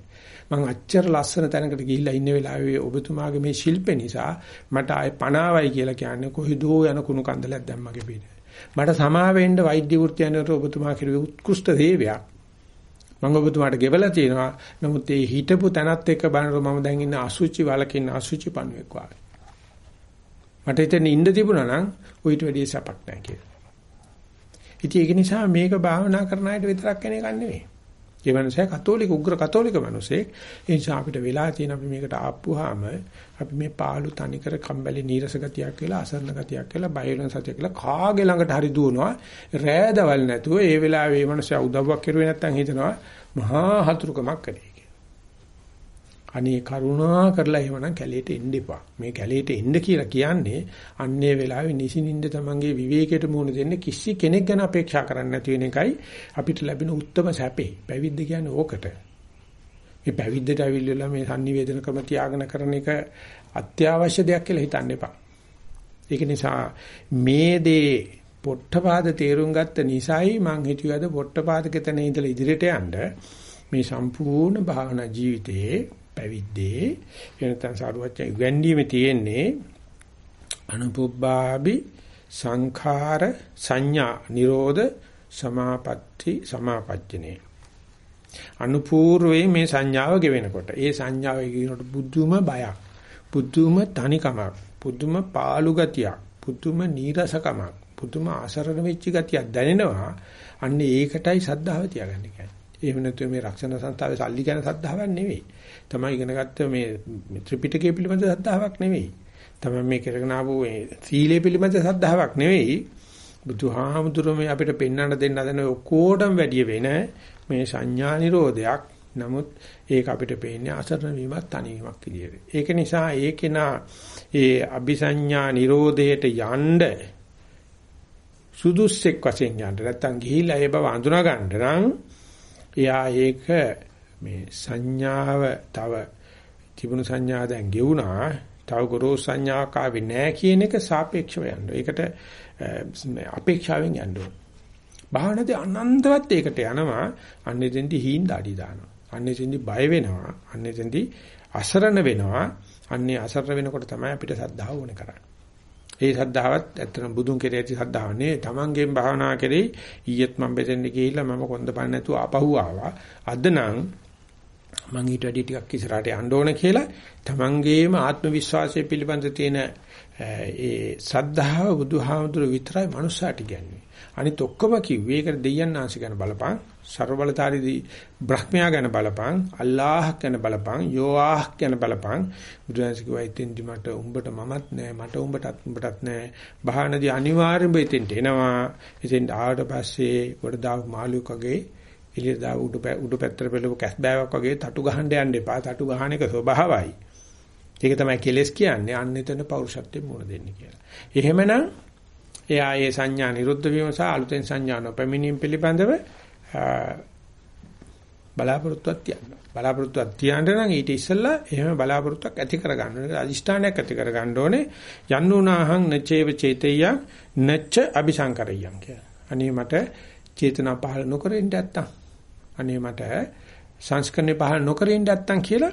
මං අච්චර ලස්සන තැනකට ගිහිල්ලා ඉන්න වෙලාවේ ඔබතුමාගේ මේ ශිල්පේ නිසා මට ආයේ පණාවයි කියලා කියන්නේ කොහෙදෝ යන කුණු කන්දලයක් දැම්මගේ පිට. මට සමා වෙන්න වෛද්‍ය වෘත්තියනට ඔබතුමා කෙරුවේ උත්කෘෂ්ඨ සේවයක්. මම ඔබතුමාට ගෙවලා තියෙනවා. නමුත් ඒ හිටපු තැනත් එක්ක බලනකොට මම දැන් ඉන්න අසුචි වලකින් අසුචි පණුවෙක් වගේ. මට හිතෙන් ඉන්න තිබුණා නම් ඌට වැඩිය සපක් නැහැ කියලා. ඉතින් ඒක නිසා මේක භාවනා කරන අයට විතරක් කෙනෙක් නෙවෙයි. ඒ මනුස්සයා කතෝලික උග්‍ර කතෝලික මිනිසෙක්. ඒ නිසා අපිට වෙලා තියෙන අපි මේකට ආපුවාම අපි මේ පාළු තනිකර කම්බැලි නීරස ගතියක් කියලා අසරණ ගතියක් කියලා බය වෙන සතියක් කියලා කාගේ ළඟට හරි දුවනවා. රෑදවල් නැතුව ඒ වෙලාවේ මේ මනුස්සයා උදව්වක් කරුවේ නැත්නම් හිතනවා මහා හතුරුකමක් කරේ. අනේ කරුණා කරලා එහෙමනම් කැලේට එන්න එපා. මේ කැලේට එන්න කියලා කියන්නේ අන්නේ වෙලාවේ නිසිනින්ද තමන්ගේ විවේකයට මුහුණ දෙන්න කිසි කෙනෙක් ගැන අපේක්ෂා කරන්නේ නැති වෙන එකයි අපිට ලැබෙන උත්තරම සැපේ. පැවිද්ද කියන්නේ ඕකට. මේ පැවිද්දට අවිල්ලලා මේ sannivedana ක්‍රම තියාගෙන කරන එක අත්‍යවශ්‍ය දෙයක් කියලා හිතන්න එපා. ඒක නිසා මේ දේ පොට්ටපාද තේරුම් ගත්ත නිසායි මං හිතුවද පොට්ටපාදක තැන ඉඳලා ඉදිරියට යන්න මේ සම්පූර්ණ භාවනා ජීවිතයේ පැවිද්දේ. එනතන් සාරුවච්චන් ඉගැන්වීමේ තියෙන්නේ අනුපුබ්බාබි සංඛාර සංඥා නිරෝධ සමාපatti සමාපජ්ජනේ. අනුපූර්වේ මේ සංඥාව ගෙවෙනකොට. ඒ සංඥාව ගෙවෙනකොට බුදුම බයක් බුදුම තනිකමක් බුදුම පාළු ගතියක් බුදුම නීරසකමක් බුදුම අසරණ වෙච්ච ගතියක් දැනෙනවා. අන්න ඒකටයි සද්ධාව තියාගන්න කියන්නේ. එහෙම නැත්නම් මේ රක්ෂණ සංස්ථාවේ සල්ලි ගැන සද්ධාවක් නෙවෙයි. තමයි ඉගෙන ගත්ත මේ ත්‍රිපිටකය පිළිබඳ සද්ධාවක් නෙවෙයි. තමයි මේ කරගෙන ආපු මේ සීලය පිළිබඳ සද්ධාවක් නෙවෙයි. බුදුහාමුදුරුවෝ මේ අපිට පෙන්වන්න දෙන්න හදන ඔක්කොටම වැඩිය වෙන මේ සංඥා නිරෝධයක්. නමුත් ඒක අපිට පේන්නේ අසරණ වීමක් තනිවීමක් විදියට. ඒක නිසා ඒකේනා ඒ අபிසඤ්ඤා නිරෝධයට යන්න සුදුස්සෙක් වශයෙන් යන්න නැත්තම් ගිහිල්ලා ඒ බව අඳුනා ගන්න නම් එයා ඒක මේ සංඥාව තව තිබුණු සංඥා දැන් ගෙවුනා තව ගොරෝසු සංඥාවක් ආවේ නැහැ කියන එක සාපේක්ෂව යන්න. ඒකට අපේක්ෂාවෙන් යන්න ඕන. භාවනාවේ අනන්තවත් ඒකට යනවා අන්නේදෙන්දි හීන් දාඩි දානවා. අන්නේදෙන්දි බය වෙනවා. අන්නේදෙන්දි අසරණ වෙනවා. අන්නේ අසරණ වෙනකොට තමයි අපිට සද්ධාව ඕනේ කරන්නේ. ඒ සද්ධාවත් ඇත්තටම බුදුන් කෙරේ ඇති සද්ධාව නෙවෙයි. Tamangen භාවනා කරේ ඊයේත් මම බෙදෙන්න ගිහිල්ලා මම කොන්ද පන්න නැතුව ආපහු ආවා. අද නම් මං ඊට වැඩි ටිකක් ඉස්සරහට යන්න ඕන කියලා Tamangeම ආත්ම විශ්වාසය පිළිබඳ තියෙන ඒ සද්ධාව බුදුහාමුදුර විතරයි මනුස්සාට කියන්නේ. අනිත ඔක්කොම කිව්වේ ඒක දෙයයන් ආංශ ගැන බලපං, ਸਰබලතාරිදී බ්‍රහ්මයා ගැන බලපං, අල්ලාහ් ගැන බලපං, යෝආහ් ගැන බලපං. බුදුන්සේ කිව්වා ඉතින්දි මට උඹට මමත් නෑ, මට උඹටත් උඹටත් නෑ. බහනදී අනිවාර්යෙන්ම ඉතින්ට එනවා. ඉතින් ආවට පස්සේ කොට දාව මාළුවෙක් වගේ එළිය දාව උඩු උඩු පැත්තට පෙළපු කැස් බෑවක් වගේ තටු ගහන්න යන්න එපා. තටු ගහන එක ස්වභාවයි. ඒක තමයි කෙලස් කියන්නේ. අන්න එතන පෞරුෂත්වෙ මුණ දෙන්නේ කියලා. එහෙමනම් එයා ඒ සංඥා නිරුද්ධ වීම සහ අලුතෙන් සංඥා නොපැමිණීම පිළිබඳව බලාපොරොත්තුවක් තියන්න. බලාපොරොත්තුවක් තියන්න නම් ඊට ඉස්සෙල්ලා එහෙම බලාපොරොත්තුවක් ඇති කරගන්න ඕනේ. අදිෂ්ඨානයක් ඇති කරගන්න ඕනේ. යන්නුනාහං නචේව චේතේය නච්ච අபிසංකරයං කියලා. අනේ මට චේතනා පහළ නොකර ඉන්න නැත්තම්. අනේ මට සංස්කරණේ පහළ නොකර ඉන්න නැත්තම් කියලා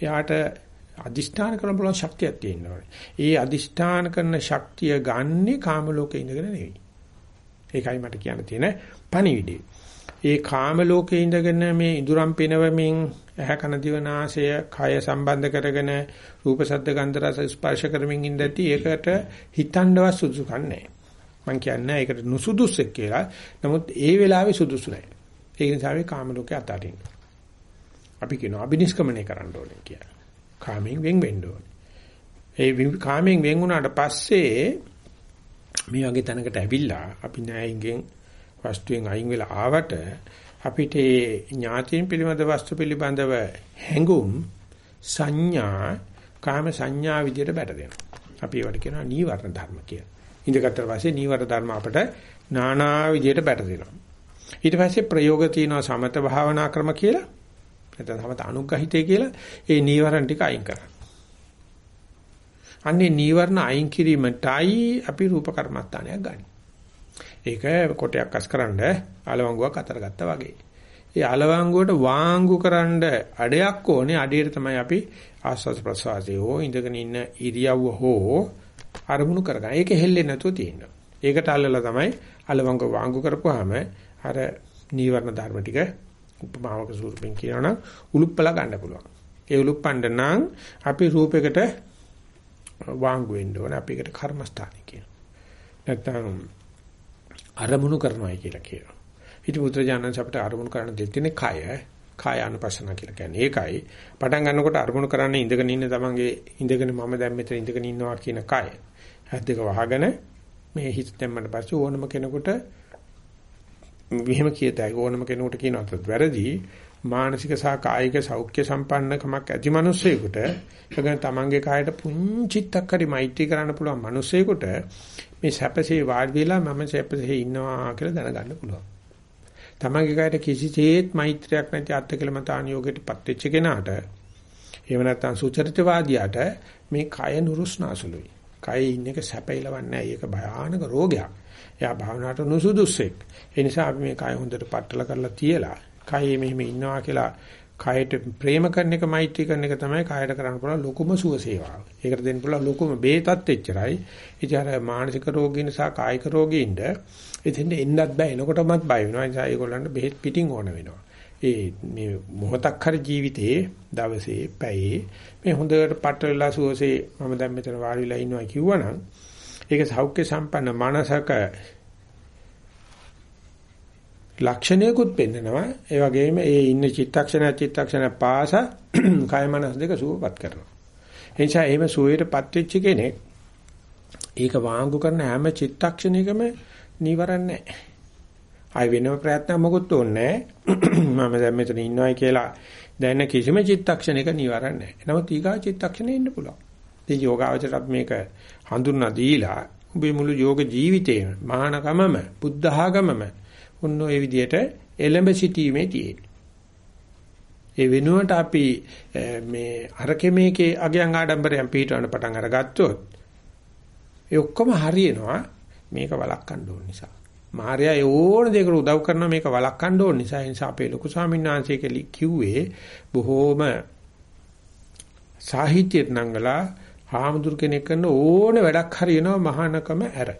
එයාට අදිෂ්ඨාන කරන බලන ශක්තියක් තියෙනවා. ඒ අදිෂ්ඨාන කරන ශක්තිය ගන්නේ කාම ලෝකේ ඉඳගෙන නෙවෙයි. ඒකයි මට කියන්න තියෙන පණිවිඩය. ඒ කාම ලෝකේ ඉඳගෙන මේ ඉඳුරම් පිනවමින් ඇහ කන දිව නාසය කය සම්බන්ධ කරගෙන රූප ශබ්ද ගන්ධ රස ස්පර්ශ කරමින් ඉඳදී ඒකට හිතන්නවත් සුදුසුකම් නැහැ. මම කියන්නේ ඒකට නුසුදුසුක් කියලා. නමුත් ඒ වෙලාවේ සුදුසු නැහැ. ඒ නිසා මේ කාම ලෝකේ අතාරින්න. අපි කියනවා අබිනිෂ්ක්‍මණය කරන්න ඕනේ කියලා. කාමයෙන් වෙන් වෙන්න ඕනේ. ඒ කාමයෙන් වෙන් වුණාට පස්සේ මේ වගේ තැනකට ඇවිල්ලා අපි න්යායින්ගෙන් වස්තුවෙන් අයින් වෙලා ආවට අපිට ඥාතියින් පිළිබඳ වස්තු පිළිබඳව හැඟුම් සංඥා කාම සංඥා විදියට බැටදෙනවා. අපි ඒවට කියනවා නීවරණ ධර්ම කියලා. ඉඳගත්තර පස්සේ නීවර ධර්ම අපට නානා විදියට බැටදෙනවා. ඊට පස්සේ ප්‍රයෝග තියෙනවා සමත භාවනා ක්‍රම කියලා. නැත්නම් සමත අනුග්‍රහිතය කියලා ඒ නීවරණ ටික අයින් කරනවා. අන්නේ නීවරණ අයින් කිරීමටයි අපි රූප කර්මස්ථානයක් ගන්න. ඒක කොටයක් අස්කරනද අලවංගුවක් අතර ගත්තා වගේ. ඒ අලවංගුවට වාංගු කරන්න අඩයක් ඕනේ. අඩේට තමයි අපි ආස්වාද ප්‍රසවාසයේ හෝ ඉඳගෙන ඉන්න ඉරියව්ව හෝ අරමුණු කරගන්න. ඒක හෙල්ලෙන්නේ නැතුව තියෙනවා. ඒකට අල්ලලා තමයි අලවංග වාංගු කරපුවාම අර නීවරණ ධර්ම ටික උපමාවක ස්වරූපෙන් කියනනම් උලුප්පලා ගන්න පුළුවන්. ඒ උලුප්පන්න නම් අපි රූපයකට වාංගු වෙන්න ඕනේ. අපි ඒකට කර්මස්ථානයි කියනවා. නැත්තම් අරමුණු කරනවායි කියලා කියනවා. ඉතින් බුදුරජාණන් අපිට අරමුණු කරන්න දෙන්නේ කය. කාය අනුපස්සන කියලා කියන්නේ ඒකයි. පටන් ගන්නකොට අරමුණු කරන්නේ ඉඳගෙන ඉන්න තමන්ගේ ඉඳගෙන මම දැන් මෙතන ඉඳගෙන ඉන්නවා කියන කය. හත් දෙක වහගෙන මේ හිත දැම්මට පස්සේ ඕනම කෙනෙකුට මෙහෙම කියතයි ඕනම කෙනෙකුට කියනවත් වැරදි මානසික සහ කායික සෞඛ්‍ය සම්පන්නකමක් ඇති මිනිස්සෙකුට ඒකෙන් තමන්ගේ කායට පුංචිත්තක් හරි මෛත්‍රී කරන්න පුළුවන් මිනිස්සෙකුට මේ සැපසේ වාඩි වෙලා මම සැපසේ ඉන්නවා කියලා දැනගන්න පුළුවන්. තමන්ගේ කායට කිසිසේත් මෛත්‍රියක් නැති අත්කලමතාන යෝගයටපත් වෙච්ච කෙනාට එහෙම නැත්නම් සුචරිතවාදියාට මේ කය නුරුස්නාසුලුයි. කයේ ඉන්න එක සැපයිලවන්නේ නැහැ. ඒක භයානක රෝගයක්. එයා භාවනාවට නුසුදුස්සෙක්. ඒ නිසා අපි මේ කය හොඳට පట్టල කරලා තියලා කයේ මෙහෙම ඉන්නවා කියලා කයට ප්‍රේම කරන එක මෛත්‍රී කරන එක තමයි කයට කරන්න පුළුවන් ලොකුම සුව සේවාව. ඒකට දෙන්න පුළුවන් ලොකුම බේතත් එච්චරයි. ඉතින් අර මානසික රෝගීන් සහ කායික රෝගීන්ට එතෙන්ද එන්නත් බෑ එනකොටමත් බය වෙනවා. ඒ නිසා ඒගොල්ලන්ට බෙහෙත් පිටින් ඕන වෙනවා. ඒ මේ මොහොතක් හරි ජීවිතේ දවසේ පැයේ මේ හොඳට පටලලා සුවසේ මම දැන් මෙතන වාඩි වෙලා ඉන්නවා කිව්වනම් ඒක සෞඛ්‍ය සම්පන්න මනසක ලක්ෂණයකුත් පෙන්නනවා. ඒ වගේම ඒ ඉන්න චිත්තක්ෂණ චිත්තක්ෂණ පාස කය මනස් දෙක සුවපත් කරනවා. ඒ නිසා එහෙම සුවයටපත් වෙච්ච කෙනෙක් ඒක වාංගු කරන හැම චිත්තක්ෂණයකම නිවරන්නේ නැහැ. ආයි වෙනම ප්‍රයත්න මොකුත් ඕනේ නැහැ. මම දැන් මෙතන ඉන්නවයි කියලා දැන කිසිම චිත්තක්ෂණයක නිවරන්නේ නැහැ. නමුත් ඊගා චිත්තක්ෂණේ ඉන්න පුළුවන්. ඉතින් යෝගාවචරත් මේක හඳුන්වා දීලා ඔබේ මුළු යෝග ජීවිතේම මහානකමම බුද්ධ ආගමම ඔන්න ඔය විදිහට එළඹ සිටීමේ තියෙන්නේ. ඒ වෙනුවට අපි මේ අරකේ මේකේ අගයන් ආඩම්බරයන් පිටවන්න පටන් අරගත්තොත් ඒ ඔක්කොම හරියනවා මේක වළක්වන්න ඕන නිසා. මාර්යා ඒ ඕන දෙයකට උදව් කරන මේක වළක්වන්න ඕන නිසා ඒ නිසා අපේ ලොකු ස්වාමීන් වහන්සේ කිව්වේ බොහෝම සාහිත්‍යයට නංගලා හාමුදුර කෙනෙක් කරන ඕන වැඩක් හරියනවා මහානකම ඇර.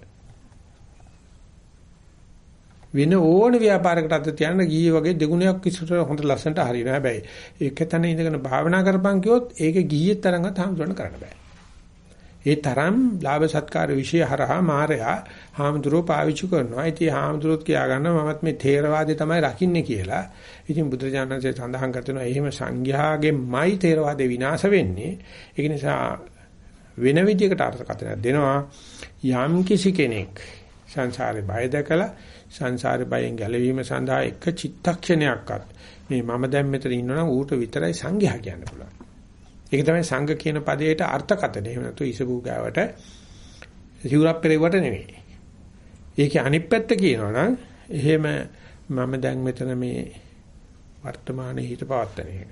වෙන ඕන ව්‍යාපාරයකට අත තියන්න ගියේ වගේ දෙගුණයක් ඉස්සර හොඳ ලස්සනට හරියනවා. හැබැයි ඒක තැන ඉඳගෙන භාවනා කරපන් කිව්වොත් ඒක ගියේ තරංගත් හාමුදුරන කරන්න බෑ. ඒ තරම් ලාභ සත්කාර විශේෂ හරහා මායя හාමුදුරුවෝ පාවිච්චි කරනවා. ඉතින් හාමුදුරුවෝත් කියා ගන්නවා මමත් මේ තේරවාදේ තමයි රකින්නේ කියලා. ඉතින් බුදුරජාණන්සේ සඳහන් කරනවා එහෙම සංඝයාගෙන්මයි තේරවාදේ විනාශ වෙන්නේ. ඒක නිසා වෙන විදිහකට අර්ථකථනයක් දෙනවා. යම් කිසි කෙනෙක් සංසාරේ බය දැකලා සංසාර බයෙන් ගැලවීම සඳහා එක චිත්තක්ෂණයක්වත් මේ මම දැන් මෙතන ඉන්නවනම් ඌට විතරයි සංඝයා කියන්න පුළුවන්. ඒක තමයි සංඝ කියන පදයට අර්ථකථනය. එහෙම නැතු ඉසබු ගාවට සිවුරක් පෙරෙවට නෙවෙයි. ඒකේ අනිත් පැත්ත කියනවනම් එහෙම මම දැන් මෙතන මේ වර්තමානයේ හිත පවත්තන එක.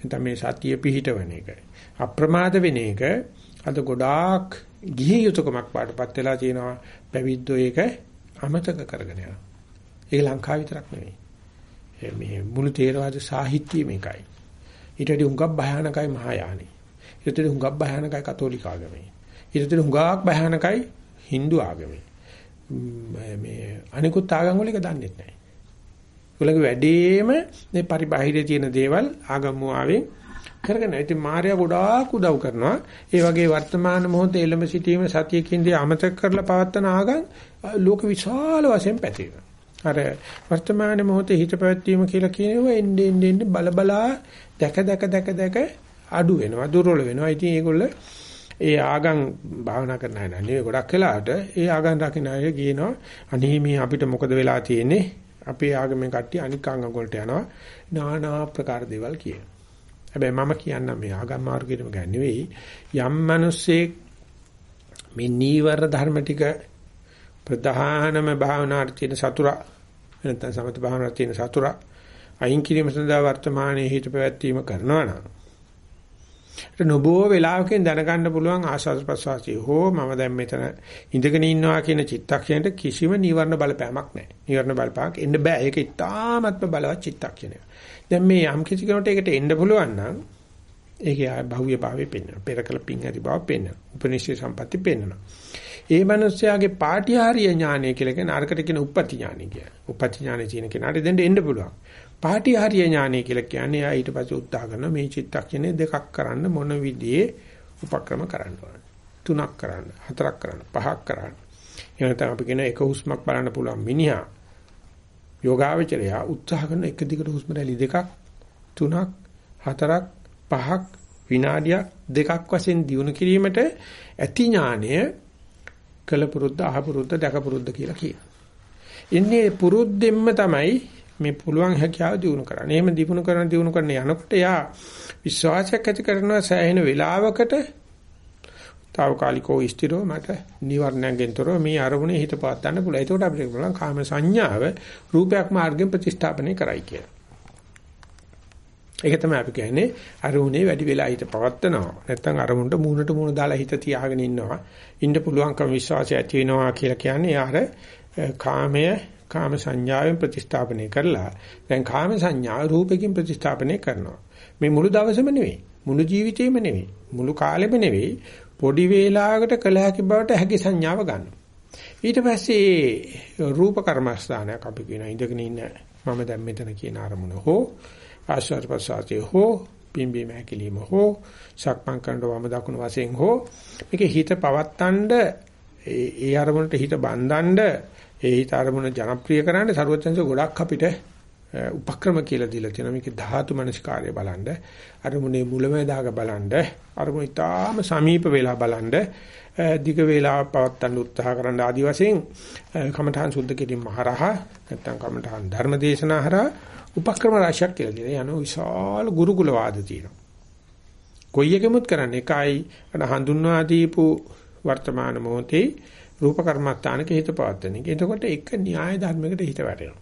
එතන මේ සතිය පිහිටවන එක. අප්‍රමාද වෙන එක අද ගොඩාක් ගිහි යුතුයකමක් පාටපත් වෙලා තියෙනවා. පැවිද්දෝ ඒක අමතක කරගෙන යනවා. ඒක ලංකාව විතරක් නෙවෙයි. මේ මුළු තේරවාද සාහිත්‍යය මේකයි. ඊට වඩා හුඟක් භයානකයි මහායානි. ඊට වඩා හුඟක් භයානකයි කතෝලික ආගමේ. ඊට වඩා හුඟක් භයානකයි Hindu ආගමේ. මේ අනිකුත් ආගම් වල එක දන්නේ නැහැ. ඒගොල්ලෝගේ වැඩේම මේ පරිබාහිරේ තියෙන දේවල් ආගම් ආවෙන් කරගෙන. ඉතින් මාර්යා ගොඩාක් උදව් කරනවා. ඒ වගේ වර්තමාන මොහොතේ එළඹ සිටීම සතියකින්දී අමතක කරලා පවත්තන ආගම් ලෝක විශාල වශයෙන් පැතිරෙනවා. අර වර්තමාන මොහොතේ හිත පැවැත්වීම කියලා කියනවා එන්නේ එන්නේ බල බලා දැක දැක දැක දැක අඩු වෙනවා දුර්වල වෙනවා. ඉතින් ඒගොල්ල ඒ ආගම් භාවනා කරන අය නෙවෙයි ගොඩක් වෙලාවට ඒ ආගම් රකින්න අය කියනවා අනේ මේ අපිට මොකද වෙලා තියෙන්නේ අපේ ආගමෙන් කට්ටිය අනික් ආගම් වලට යනවා নানা ආකාර දේවල් කියන. හැබැයි මම කියන්නම් මේ ආගම් මාර්ගයටම ගන්න නෙවෙයි යම් මිනිස්සෙක් මේ නීවර ධර්ම ටික ප්‍රධානම භාවනාවට තියෙන සතුරා නැත්නම් සමත භාවනාවට තියෙන සතුරා අයින් කිරීම සඳහා වර්තමානයේ හිත පැවැත්වීම කරනවා නම් ඒක නොබෝ වෙලාවකින් දැනගන්න පුළුවන් ආශාස ප්‍රසවාසී හෝ මම දැන් මෙතන ඉඳගෙන ඉන්නවා කියන චිත්තක්ෂණයට කිසිම නීවරණ බලපෑමක් නැහැ. නීවරණ බලපෑමක් එන්න බෑ. ඒක ඉතාමත්ම බලවත් චිත්තක්ෂණය. දැන් මේ යම් කිසි කෙනෙකුට ඒකට එන්න පුළුවන් නම් ඒකේ ආ භව්‍ය භාවයේ පෙන්වනවා. පෙරකල පිං ඇති බව පෙන්වනවා. උපනිෂේ සම්පatti පෙන්වනවා. ඒ මිනිස්යාගේ පාටිහාරීය ඥානය කියලා කියන අරකට කියන උප්පත්ති ඥානය කියලා. උප්පත්ති ඥානය තියෙන කෙනාට දෙන්න එන්න පුළුවන්. පාටිහාරීය ඥානය කියලා කියන්නේ ආ ඊට පස්සේ උත්සාහ කරන මේ චිත්තක්ෂණේ දෙකක් කරන්න මොන විදිහේ උපක්‍රම කරන්න ඕන. තුනක් කරන්න, හතරක් කරන්න, පහක් කරන්න. එහෙම නැත්නම් අපි කියන එක හුස්මක් බලන්න පුළුවන් මිනිහා යෝගාවචරය උත්සාහ කරන එක දිගට හුස්ම රැලි දෙකක්, තුනක්, හතරක්, පහක් විනාඩියක් දෙකක් වශයෙන් දිනු කිරීමට ඇති ඥානය කළ පුරුද්ද අහ පුරුද්ද දැක පුරුද්ද කියලා කියනවා. ඉන්නේ පුරුද්දෙන්ම තමයි මේ පුළුවන් හැකියාව දිනු කරන්නේ. එහෙම දිනු කරන දිනු කරන යනකොට යා විශ්වාසයක් ඇති කරනවා සෑහෙන වෙලාවකට తాවකාලිකව ස්ථිරව මට නිවර්ණයෙන් තොරව මේ අරමුණේ හිත පාත්තන්න පුළුවන්. ඒකට අපිට පුළුවන් කාම සංඥාව රූපයක් මාර්ගයෙන් ප්‍රතිස්ථාපනය කරයි කියලා. ඒක තමයි අපි කියන්නේ අරමුණේ වැඩි වෙලා හිත පවත්තනවා. නැත්නම් අරමුණට මූණට මූණ දාලා හිත තියාගෙන ඉන්නවා. ඉන්න පුළුවන්කම විශ්වාසය ඇති වෙනවා කියලා කියන්නේ අර කාමය කාම සංඥාවෙන් ප්‍රතිස්ථාපනය කරලා දැන් කාම සංඥා රූපකින් ප්‍රතිස්ථාපනය කරනවා. මේ මුළු දවසම නෙවෙයි. මුළු ජීවිතේම නෙවෙයි. මුළු කාලෙම නෙවෙයි. පොඩි වේලාවකට කළ හැකි බවට හැකි සංඥාව ගන්නවා. ඊට පස්සේ රූප කර්මස්ථානයක් අපි කියන ඉඳගෙන ඉන්න මම දැන් මෙතන කියන අරමුණ හෝ ආශ්වාස ප්‍රශ්වාසයේ හෝ පිම්බීම හැකිලිම හෝ සක්මන් කරන වම දකුණු වශයෙන් හෝ මේකේ හිත පවත්තණ්ඩ ඒ ඒ අරමුණට හිත බඳින්න ඒ හිත අරමුණ ජනප්‍රිය කරන්න ਸਰවඥංශ ගොඩක් අපිට උපක්‍රම කියලා දීලා තියෙනවා මේක ධාතු මනස්කාරය බලන්න අරමුණේ මුලමෙදාග බලන්න අරමුණ ඊටාම සමීප වෙලා බලන්න දිග වේලාවක් පවත්වන්න උත්සාහ කරන ආදි වශයෙන් කමඨාන් සුද්ධ කිරීම හරහා නැත්නම් කමඨාන් ධර්ම දේශනා හරහා උපක්‍රම රාශියක් කියලා දෙනවා. යන විශාල ගුරුකුල වාද තියෙනවා. කොයි එකෙමුත් කරන්නේ එකයි අර හඳුන්වා දීපු වර්තමාන මොහොතේ රූප කර්මස්ථානක හිත පවත්වන එක. එතකොට එක න්‍යාය ධර්මයකට හිත වැටෙනවා.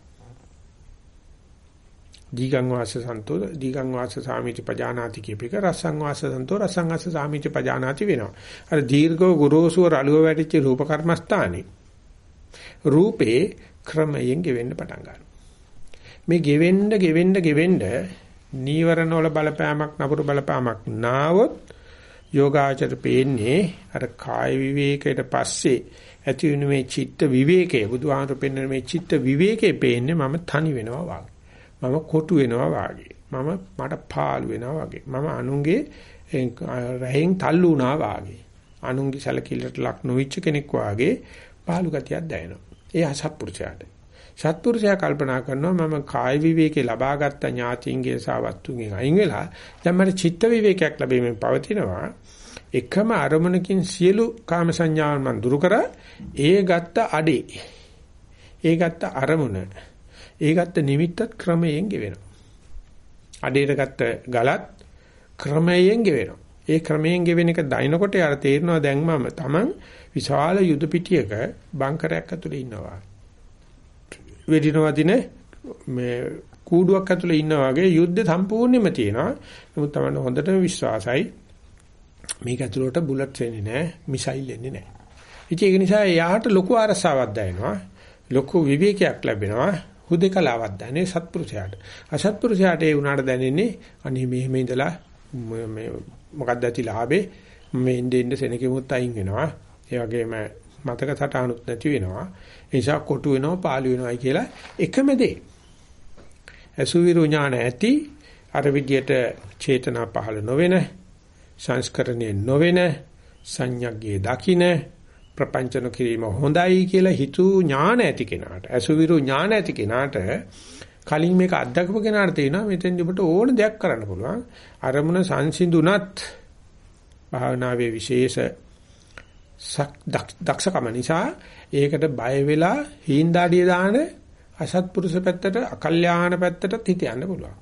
දීගං වාස සන්තෝ දීගං වාස සාමිති පජානාති කියපේක රසං වාස සන්තෝ රසං වාස සාමිති පජානාති වෙනවා. අර දීර්ඝව ගුරුසුව රළුව වැටිච්ච රූප කර්මස්ථානේ රූපේ ක්‍රමයෙන් ගෙවෙන්න පටන් ගන්නවා. මේ ගෙවෙන්න ගෙවෙන්න ගෙවෙන්න නීවරණ වල බලපෑමක් නපුරු බලපෑමක් නාවොත් යෝගාචර පේන්නේ අර කාය විවේකයට පස්සේ ඇති වෙන මේ චිත්ත විවේකයේ බුදුහාමර පෙන්වන මේ චිත්ත විවේකයේ පේන්නේ මම තනි වෙනවා වාගේ. මම කොටු වෙනවා වාගේ. මම මට පාළු වෙනවා වාගේ. මම අනුන්ගේ රැහෙන් තල්ලු වුණා වාගේ. අනුන්ගේ සැලකිල්ලට ලක් නොවිච්ච කෙනෙක් වාගේ පාළු ගතියක් දැනෙනවා. ඒ අසත්පුරුෂයාට. සත්පුරුෂයා කල්පනා කරනවා මම කාය විවේකේ ලබාගත් ඥාතිංගේ සාවත්තුගෙන් අයින් වෙලා දැන් මට චිත්ත විවේකයක් ලැබීමෙන් පවතිනවා එකම අරමුණකින් සියලු කාම සංඥාවන් මන් දුරු කරා ඒ ගත්ත අඩේ ඒ ගත්ත අරමුණ ඒ ගත්ත නිමිත්තත් ක්‍රමයෙන් ගෙවෙනවා අඩේට ගත්ත ගලත් ක්‍රමයෙන් ගෙවෙනවා ඒ ක්‍රමයෙන් ගෙවෙන එක දයින්නකොට යාර තේරෙනවා දැන් මම Taman විශාල යුද පිටියක බංකරයක් ඇතුලේ ඉන්නවා වෙඩිනවදින මේ කූඩුවක් ඇතුලේ ඉන්නා වගේ යුද්ධ සම්පූර්ණයෙන්ම තියෙනවා. නමුත් තමයි හොඳට විශ්වාසයි. මේක ඇතුළට බුලට්ස් එන්නේ නැහැ, මිසයිල් එන්නේ නැහැ. ඉතින් ඒක නිසා එයාට ලොකු අරසාවක් දැනෙනවා. ලොකු විවේකයක් ලැබෙනවා. හුදේකලාවක් දැනේ සත්පුරුෂයාට. අසත්පුරුෂයාට ඒ උනාට දැනෙන්නේ අනේ මෙහෙම ඉඳලා මේ මොකක්ද ඇති ලාභේ මේ ඉන්නේ ඉන්නේ සෙනගෙමුත් අයින් වෙනවා. ඒ වගේම මතක සටහනුත් නැති වෙනවා. ඒ නිසා කොටු වෙනවා පාළු වෙනවායි කියලා එකම දේ. අසුවිරු ඥාන ඇති අර විදියට චේතනා පහළ නොවෙන සංස්කරණේ නොවෙන සංඥග්ගේ දකින්න ප්‍රපංචන කිරීම හොඳයි කියලා හිතු ඥාන ඇති කෙනාට අසුවිරු ඥාන ඇති කෙනාට කලින් මේක අත්දකපු කෙනාට තේනවා මෙතෙන් ඔබට ඕන දෙයක් කරන්න පුළුවන් අරමුණ සංසිඳුණත් භාවනාවේ විශේෂ දක්ෂකම නිසා ඒකට බය වෙලා හීන්දාඩිය දාන අසත්පුරුෂ පැත්තට අකල්යාණ පැත්තට හිත යන්න පුළුවන්.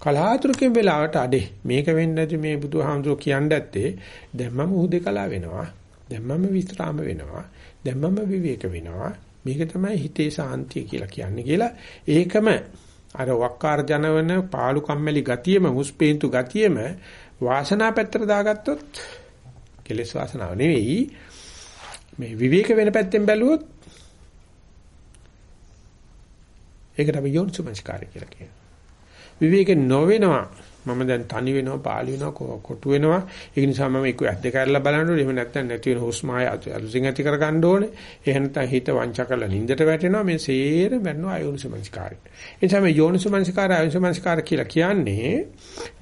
කලාතුරකින් වෙලාවට අඩේ මේක වෙන්නේ නැති මේ බුදුහාමුදුරුවෝ කියන්නේ ඇත්තේ දැන් මම උදේකලා වෙනවා. දැන් මම විස්රාම වෙනවා. දැන් මම විවේක වෙනවා. මේක තමයි හිතේ සාන්තිය කියලා කියන්නේ කියලා ඒකම අර වක්කාර ජනවන පාළු කම්මැලි ගතියම මුස්පේන්තු ගතියම වාසනා පැත්තට දාගත්තොත් කෙලෙස් වාසනාව නෙවෙයි මේ විවේක වෙන පැත්තෙන් බැලුවොත් ඒකට අපි යෝනිසමස්කාරය කියලා කියනවා. විවේක නොවෙනවා මම දැන් තනි වෙනවා පාළි වෙනවා කොටු වෙනවා. ඒක නිසා මම එක්ක ඇද්ද කරලා බලන්න ඕනේ. එහෙම නැත්නම් නැති වෙන හුස්ම ආය අලුසින් ඇති කර ගන්න ඕනේ. එහෙම නැත්නම් හිත වංච කරලා නින්දට වැටෙනවා. මේ සේර මරනවා අයෝනිසමංස්කාරය ඒ නිසා මේ යෝනිසමංස්කාර අයෝනිසමංස්කාර කියලා කියන්නේ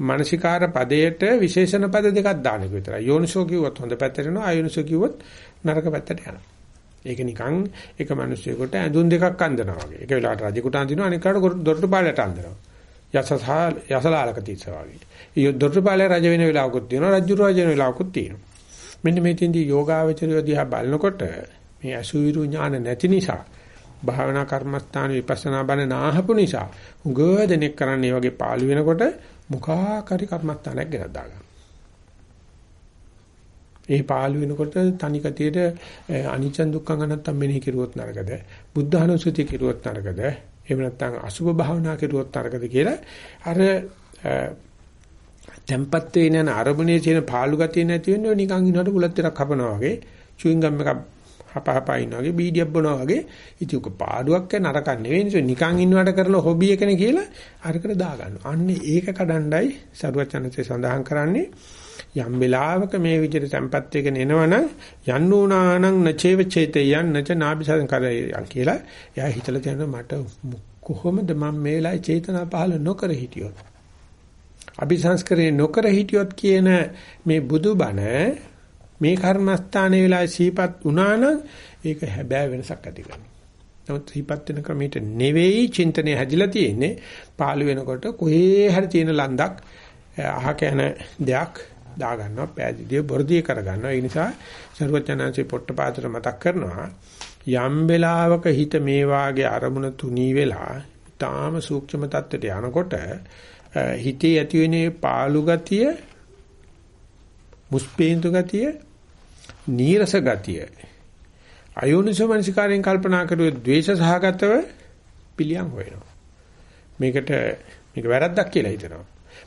මානසිකාර පදයට විශේෂණ පද දෙකක් දාන එක විතරයි. යෝනිසෝ කිව්වොත් හොඳ පැත්තට යනවා. අයෝනිසෝ කිව්වොත් නරක පැත්තට යනවා. ඒක නිකන් එක මිනිස්සුෙකුට ඇඳුම් දෙකක් අඳිනවා වගේ. එක වෙලාවට රජෙකුට අඳිනවා අනික කාට දොරටු පාලයට අඳිනවා. යසසා යසලාලක තිස්ස වගේ. ඊ දොරටුපාලේ රජ වෙන වෙලාවකුත් තියෙනවා රජු රජ වෙන වෙලාවකුත් තියෙනවා. මෙන්න මේ තින්දී යෝගාවචරය දිහා බලනකොට මේ අසුවිරු ඥාන නැති නිසා භාවනා කර්මස්ථාන විපස්සනා බණ නාහපු නිසා උගව දෙනෙක් කරන්නේ වගේ පාළු වෙනකොට මුඛාකාරී කර්මස්ථානයක් ගෙනත් දාගන්න. ඒ පාළු වෙනකොට තනි කතියට අනිච්ච දුක්ඛ අනත්තම් මෙනෙහි කෙරුවොත් නරකද? බුද්ධ අනුසුති කෙරුවොත් නරකද? එහෙම නැත්නම් අසුභ භාවනා කෙරුවොත් තරකද කියලා. අර tempat වෙන යන අරමුණේ තියෙන පාළු ගතිය නැති වෙන්නේ නිකන් ඉනකොට බුලත් ටිකක් හපනවා වගේ. චුයින් ගම් එකක් හපහපා ඉන්නවා වගේ බීඩියක් බොනවා වගේ. ඉතින් උක පාඩුවක් නරකක් නෙවෙයි. නිකන් ඉන්නවට කරලා හොබි එකනේ කියලා අරකට දාගන්නවා. අන්නේ ඒක කඩණ්ඩයි සරුවචනසේ සඳහන් කරන්නේ. යම් වෙලාවක මේ විදිහට tempat එකගෙන එනවනම් යන්නෝනානං නචේව චේතයන් නච නාபிසං කරයන් කියලා එයා හිතලා තියෙනවා මට කොහොමද මම මේ වෙලාවේ චේතනා පහල නොකර හිටියොත් අபிසංස්කරේ නොකර හිටියොත් කියන මේ බුදුබණ මේ කර්මස්ථානයේ වෙලාවේ සීපත් වුණා නම් ඒක හැබෑ වෙනසක් ඇති කරනවා. නමුත් සීපත් වෙන ක්‍රමයට නෙවෙයි චින්තනය හැදිලා තියෙන්නේ. පාළු වෙනකොට කොහේ හරි තියෙන ලන්දක් අහක යන දෙයක් දා ගන්නවා පෑදීදී බොරදී කර ගන්නවා ඒ නිසා සරුවචනාංශේ පොට්ටපාතර මතක් කරනවා යම් වෙලාවක හිත මේ වාගේ අරමුණ තුනී වෙලා තාම සූක්ෂම தත්ත්වයට යනකොට හිතේ ඇතිවෙනේ පාළු ගතිය මුස්පේන්තු ගතිය නීරස ගතිය අයෝනිසෝමනසිකාරයෙන් කල්පනා කරුවේ ද්වේෂ සහගතව පිළියම් වෙනවා මේකට මේක වැරද්දක් කියලා හිතනවා.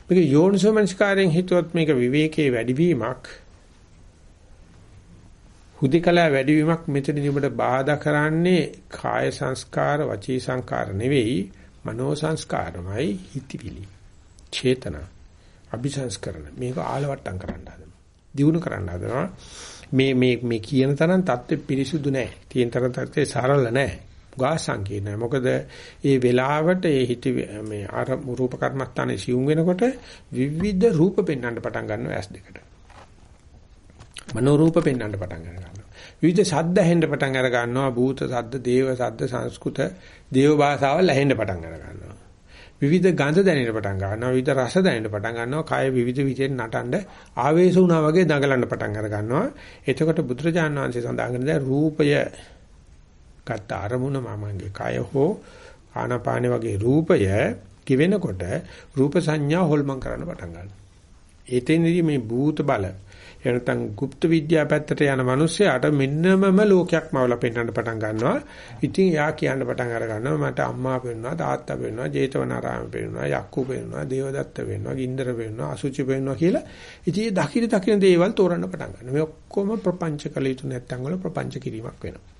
මේක යෝනිසෝමනස්කාරයෙන් හිතුවත් මේක විවේකයේ වැඩිවීමක් හුදේකලා වැඩිවීමක් මෙතනදී උඹට බාධා කරන්නේ කාය සංස්කාර වචී සංස්කාර නෙවෙයි මනෝ සංස්කාරමයි හිතවිලි චේතන අபிසංස්කරණ. මේක ආලවට්ටම් කරන්න හදනවා. දිනු කරන්න හදනවා. මේ මේ මේ කියන තරම් தත්ත්වෙ පිරිසුදු නැහැ තියෙන තරම් தත්ත්වෙ සරල නැහැ ගා සංකීර්ණයි මොකද ඒ වෙලාවට ඒ හිත මේ අර රූප කර්මස්ථානයේ සියුම් වෙනකොට විවිධ රූප පෙන්වන්න පටන් ගන්නවා ඇස් දෙකට. මනෝ රූප පෙන්වන්න පටන් ගන්නවා විවිධ ශබ්ද ඇහෙන්න පටන් අර ගන්නවා භූත ශබ්ද දේව ශබ්ද සංස්කෘත දේව භාෂාවල් ඇහෙන්න පටන් අර ගන්නවා විවිධ ගඳ දැනෙන්න පටන් ගන්නවා. විවිධ රස දැනෙන්න පටන් ගන්නවා. කය විවිධ විදිහෙන් නටන්න ආවේශ වුණා වගේ දඟලන්න පටන් අර ගන්නවා එතකොට බුදුරජාණන් වහන්සේ සඳහන් කරන දැන් රූපය ගත්ත අරමුණ මමගේ කය හෝ ආනාපානේ වගේ රූපය කිවෙනකොට රූප සංඥා හොල්මන් කරන්න පටන් ගන්නවා ඒතෙන්දී මේ භූත බල එනතන් গুপ্ত විද්‍යාව පැත්තට යන මිනිස්සයාට මෙන්නමම ලෝකයක් මවලා පෙන්වන්න පටන් ගන්නවා. ඉතින් එයා කියන්න පටන් අර ගන්නවා මට අම්මා පෙන්වනවා, තාත්තා පෙන්වනවා, ජේතවනාරාම පෙන්වනවා, යක්කු පෙන්වනවා, දේවදත්ත පෙන්වනවා, ගින්දර පෙන්වනවා, අසුචි පෙන්වනවා කියලා. ඉතින් ඒ දකින දකින දේවල් තෝරන්න පටන් ගන්නවා. මේ ඔක්කොම ප්‍රපංච කළ යුතු නැත්තම් වල ප්‍රපංච කිරීමක් වෙනවා.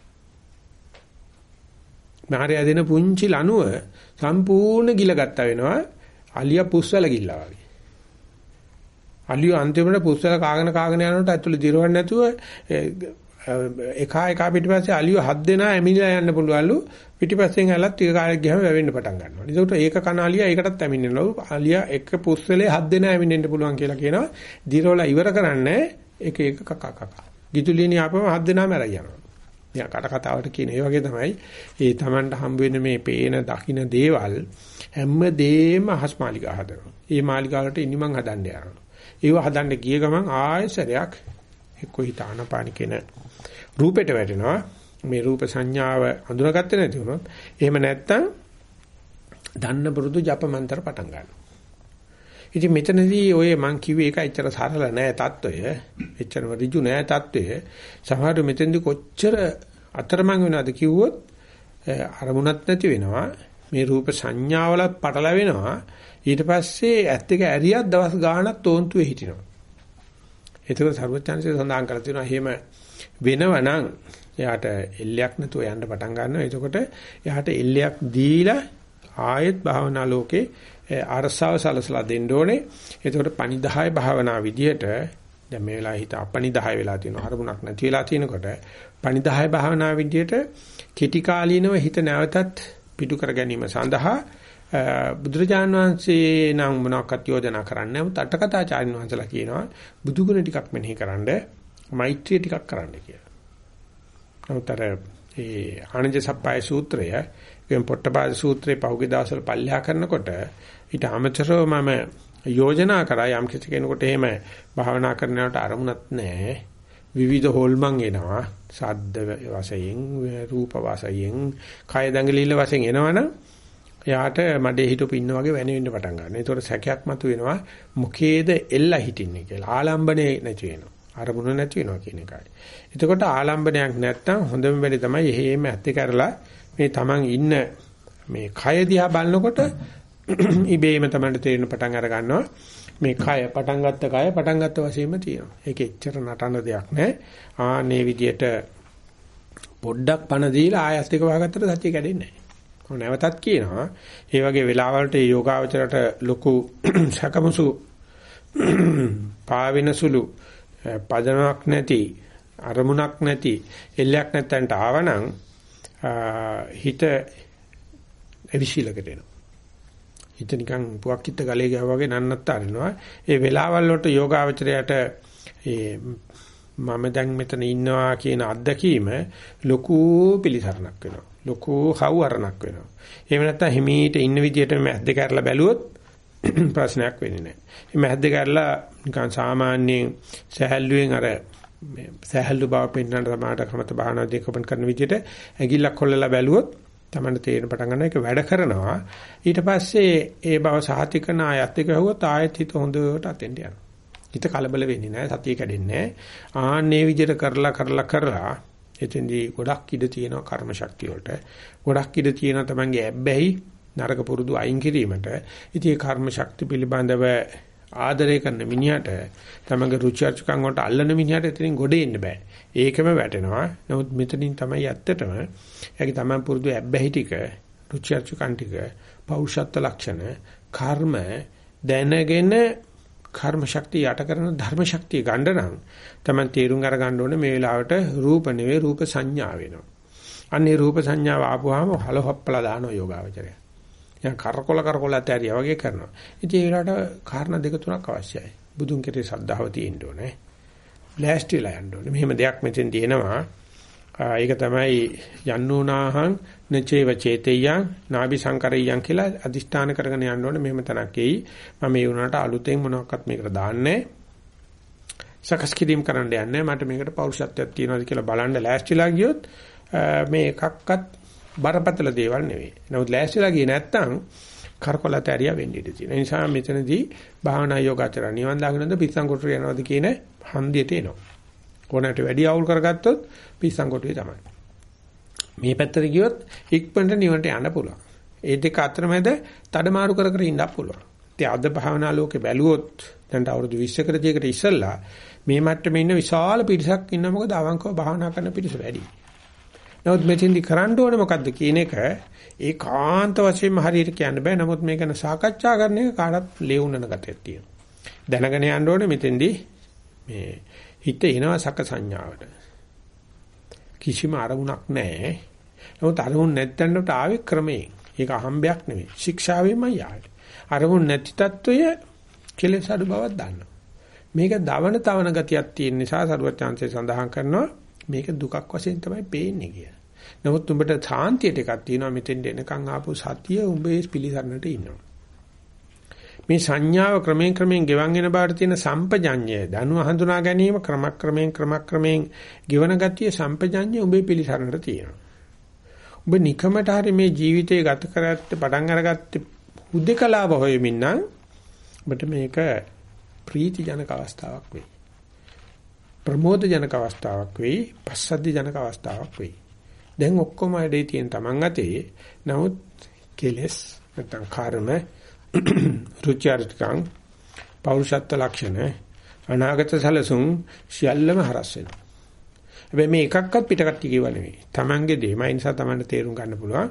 මාර්යා දෙන පුංචි ලණුව සම්පූර්ණ ගිලගත්තා වෙනවා. අලියා පුස්වල ගිල්ලා වගේ. අලිය අන්තිමට පුස්සල කාගෙන කාගෙන යනකොට ඇතුළේ දිරවන්නේ නැතුව එකා එකා පිටිපස්සේ අලිය හත් දෙනා ඇමිනලා යන්න පුළුවන්ලු පිටිපස්සෙන් ඇලත් ටික කාලයක් ගියාම වැවෙන්න පටන් ගන්නවා. ඒකට ඒක කන අලිය ඒකටත් ඇමිනෙනලු. අලිය එක පුස්සලේ හත් දෙනා ඇමිනෙන්න පුළුවන් කියලා කියනවා. දිරවලා ඉවර කරන්නේ එක එක කක කක. ගිතුලියනි ආපම හත් දෙනා මැරයි යනවා. යා කට කතාවට කියන ඒ වගේ තමයි ඒ Tamanට හම්බ වෙන මේ පේන දකින්න දේවල් හැම දෙෙම අහස් මාලිගා හදනවා. ඒ මාලිගාවලට ඉනිමන් හදන්න යනවා. ඒව හදන්න ගිය ගමන් ආයසරයක් එක්ක හිතානපාන කියන රූපෙට වැටෙනවා. මේ රූප සංඥාව අඳුනගත්තේ නැති වුණොත් එහෙම නැත්තම් දන්න පුරුදු ජප මන්ත්‍ර පටන් ගන්නවා. ඉතින් මෙතනදී ඔය මං කිව්වේ ඒක ඇත්තට සරල නෑ தত্ত্বය. එච්චරම ඍජු නෑ தত্ত্বය. සමහරවිට මෙතෙන්දී කොච්චර අතරමං වෙනවද කිව්වොත් අරමුණක් නැති වෙනවා. මේ රූප සංඥාවල පටල වෙනවා. ඊට පස්සේ ඇත්ත එක ඇරියක් දවස් ගාණක් තෝන්තුවේ හිටිනවා. ඒක සර්වඥාන්සේ සඳහන් කරලා තියෙනවා. එහෙම වෙනවනම් එයාට එල්ලයක් නැතුව යන්න පටන් ගන්නවා. එතකොට එයාට එල්ලයක් දීලා ආයෙත් භාවනා ලෝකේ අරසාව සලසලා දෙන්න ඕනේ. එතකොට පණිදාය භාවනා විදියට දැන් මේ වෙලාවේ හිත අපණිදාය වෙලා තියෙනවා. හරමුණක් නැති වෙලා තියෙනකොට පණිදාය භාවනා විදියට කෙටි කාලීනව හිත නැවතත් පිටු කර ගැනීම සඳහා බුදුරජාන් වහන්සේ නම් මොනවාක්වත් යෝජනා කරන්නේ නැහැ. තටකතාචාර්යන් වහන්සේලා කියනවා බුදුගුණ ටිකක් මෙනෙහි කරන්න, මෛත්‍රිය ටිකක් කරන්න කියලා. නමුත් අර ඒ ආනන්ද සප්පයි සූත්‍රය, එම් පොට්ටපාද සූත්‍රේ පහුගිය දවස්වල පල්ලෙහා කරනකොට ඊට අමතරව මම යෝජනා කරා යම් කිසි කෙනෙකුට එහෙම භාවනා කරනවට අරමුණක් නැහැ. විවිධ හොල්මන් එනවා. සද්ද වශයෙන්, රූප වශයෙන්, කය දඟලිල්ල වශයෙන් එනවනම් එයාට මඩේ හිටපු ඉන්න වගේ වෙනෙන්න පටන් ගන්නවා. ඒතකොට සැකයක් මතුවෙනවා මොකේද එල්ලා හිටින්නේ කියලා. ආලම්බනේ නැති වෙනවා. අරමුණ නැති වෙනවා කියන එකයි. එතකොට ආලම්බනයක් නැත්තම් හොඳම වෙලේ තමයි එහෙම ඇත්ත කරලා මේ Taman ඉන්න මේ කය දිහා බලනකොට ඉබේම Tamanට තේරෙන පටන් අර ගන්නවා. මේ කය පටන් ගත්ත කය පටන් ගත්ත වශයෙන්ම තියෙනවා. ඒක එච්චර නටන දෙයක් නෑ. ආන්නේ විදියට පොඩ්ඩක් පණ දීලා ආයත් එක වහගත්තට සත්‍ය කැඩෙන්නේ නෑ. නැවතත් කියනවා ඒ වගේ වෙලාවලට ඒ යෝගාවචරයට ලොකු සකමසු පාවිනසුළු පදනක් නැති අරමුණක් නැති එල්ලයක් නැත්තන්ට ආවනම් හිත එවිශීලකට එනවා හිත නිකන් පුවක්කිට ගලේ ගහුවා වගේ නන්නත් අරිනවා ඒ වෙලාවල් වලට යෝගාවචරයට ඒ මම දැන් මෙතන ඉන්නවා කියන අත්දැකීම ලොකු පිළිසරණක් වෙනවා. ලොකු හවුවරණක් වෙනවා. එහෙම නැත්නම් හිමීට ඉන්න විදියට මැස් දෙක අරලා බැලුවොත් ප්‍රශ්නයක් වෙන්නේ නැහැ. මේ මැස් දෙක අරලා නිකන් සාමාන්‍යයෙන් සහැල්ලුවෙන් අර සහැල්ලු බව පෙන්වන්න තමයි කමත බහනා දෙකපන් කරන විදියට ඇඟිල්ලක් කොල්ලලා බැලුවොත් තමයි තේරෙන පටන් ගන්න එක වැඩ කරනවා. ඊට පස්සේ ඒ බව සාහිතිකන ආයත් එක ඇහුවොත් ආයෙත් හිත හොඳට අතෙන්ට යනවා. හිත කලබල වෙන්නේ නැහැ, සතිය කැඩෙන්නේ නැහැ. ආන්නේ විදිහට කරලා කරලා කරලා එතෙන්දී ගොඩක් ඉඩ තියෙනවා කර්ම ශක්තිය වලට. ගොඩක් ඉඩ තියෙනවා තමන්ගේ ඇබ්බැහි නරක පුරුදු අයින් කිරීමට. ඉතින් ඒ කර්ම ශක්ති පිළිබඳව ආදරය කරන මිනිහට තමන්ගේ රුචි අරුචිකම් වලට අල්ලන මිනිහට එතනින් ගොඩ එන්න බෑ. ඒකම වැටෙනවා. නමුත් මෙතනින් තමයි ඇත්තටම යකි තමන් පුරුදු ඇබ්බැහි ටික, රුචි අරුචිකම් ටික, පෞරුෂත්ව ලක්ෂණ, කර්ම දැනගෙන කර්ම ශක්තිය යට කරන ධර්ම ශක්තිය ගන්න නම් තමයි තේරුම් අරගන්න ඕනේ මේ වෙලාවට රූප නෙවෙයි රූප සංඥා වෙනවා. අන්නේ රූප සංඥාව ආපුවාම හලහොප්පලා දානවා යෝගාවචරය. දැන් කරකොල කරකොල ඇතරියා වගේ කරනවා. ඉතින් ඒ වෙලාවට කාරණා දෙක තුනක් අවශ්‍යයි. බුදුන් කෙරේ ශ්‍රද්ධාව තියෙන්න ඕනේ. ලෑස්තිලා යන්න ඕනේ. මෙහෙම දෙයක් මෙතෙන් තියෙනවා. ඒක තමයි යන්නෝනාහං නචේව චේතේයං නාභි සංකරයං කියලා අදිෂ්ඨාන කරගෙන යන්න ඕනේ මෙහෙම තනක් එයි මම මේ වුණාට අලුතෙන් මොනවක්වත් මේකට දාන්නේ සකස් කිරීම කරන්න යන්නේ මට මේකට පෞරුෂත්වයක් තියෙනවද කියලා බලන්න ලෑස්තිලා ගියොත් මේ එකක්වත් බරපතල දේවල් නෙවෙයි නමුත් ලෑස්තිලා ගියේ නැත්තම් කරකොලත ඇරියා වෙන්න ඉඩ තියෙනවා ඒ නිසා මෙතනදී භාවනා යෝගාචර නිවන් දාගෙනද පිස්සන් කොටු යනවාද කියන හන්දියට එනවා ඕනෑමට වැඩි අවුල් කරගත්තොත් පිස්සන් කොටුවේ තමයි මේ පැත්තට ගියොත් ඉක්මනට නිවනට යන්න පුළුවන්. ඒ දෙක අතරමැද තඩමාරු කර කර ඉන්නත් පුළුවන්. ඉතින් අද භාවනා ලෝකේ බැලුවොත් දැන් අවුරුදු 20කට 30කට ඉස්සෙල්ලා මේ මට්ටමේ ඉන්න විශාල පිරිසක් ඉන්න මොකද අවංකව භාවනා කරන පිරිස වැඩි. නමුත් මෙතෙන්දි කරන්න ඕනේ මොකද්ද කියන එක ඒකාන්ත වශයෙන්ම හරියට කියන්න බෑ. නමුත් මේක ගැන සාකච්ඡා කරන එක කාටත් ලැබුණන ගතියක් තියෙනවා. දැනගෙන යන්න ඕනේ මෙතෙන්දි මේ හිත එනවා සක සංඥාවට. කිසිම අරමුණක් නැහැ. නමුත් අරමුණ නැත්තන්ට ආවේ ක්‍රමයෙන්. ඒක අහම්බයක් නෙමෙයි. ශික්ෂාවෙමයි ආවේ. අරමුණ නැති తত্ত্বය කෙලෙස අඩු බවක් දන්නවා. මේක දවන තවන ගතියක් තියෙන නිසා සරුවත් chance සඳහන් කරනවා මේක දුකක් වශයෙන් තමයි පේන්නේ කියලා. නමුත් උඹට සාන්තියට එකක් තියෙනවා මෙතෙන් එනකන් ආපු සතිය උඹේ පිළිසරණට ඉන්නවා. මේ සංඥාව ක්‍රමයෙන් ක්‍රමයෙන් ගෙවන් වෙන බාට තියෙන සම්පජඤ්ඤය දනුව හඳුනා ගැනීම ක්‍රමක්‍රමයෙන් ක්‍රමක්‍රමයෙන් ගෙවන ගතිය සම්පජඤ්ඤය උඹේ පිළිසරණට තියෙනවා. ඔබ නිකමට හරි මේ ජීවිතය ගත කරගත්ත පටන් අරගත්තේ හුදේකලාව හොයමින් නම් ඔබට මේක ප්‍රීති ජනක අවස්ථාවක් වෙයි. ප්‍රමෝද ජනක අවස්ථාවක් වෙයි, පස්සද්ධි ජනක අවස්ථාවක් වෙයි. දැන් ඔක්කොම ඇඩේ තියෙන Taman අතේ නමුත් කෙලස් නැත්නම් කර්ම රුචර්ජකං පෞරුෂත්ව ලක්ෂණ අනාගත සැලසුම් සියල්ලම හරස් වෙනවා. හැබැයි මේ එකක්වත් පිටකට කියව නෙවෙයි. Tamange දේ. මයි නිසා Tamanට තේරුම් ගන්න පුළුවන්.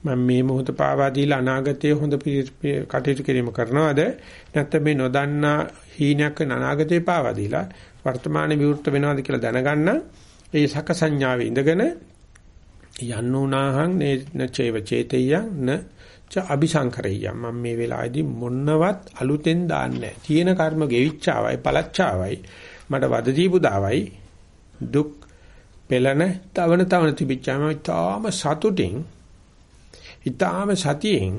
මම මේ මොහොත පාවා දීලා අනාගතයේ හොඳ කටයුතු කිරීම කරනවද නැත්නම් මේ නොදන්නා හීනයක් වෙන අනාගතේ පාවා දීලා වර්තමානයේ විවෘත වෙනවද කියලා දැනගන්න ඒ සක සංඥාවේ ඉඳගෙන යන්නුනාහං නචේව චේතේයං න ච අபிසංකරෙය්‍ය. මම මේ වෙලාවේදී මොන්නවත් අලුතෙන් දාන්නේ තියෙන කර්ම ගෙවිච්චාවයි පළච්චාවයි මට වද දීපු දාවයි. දුක් පෙළන තවන තවන තිබිච්චාම ඊටාම සතුටින් ඊටාම සතියෙන්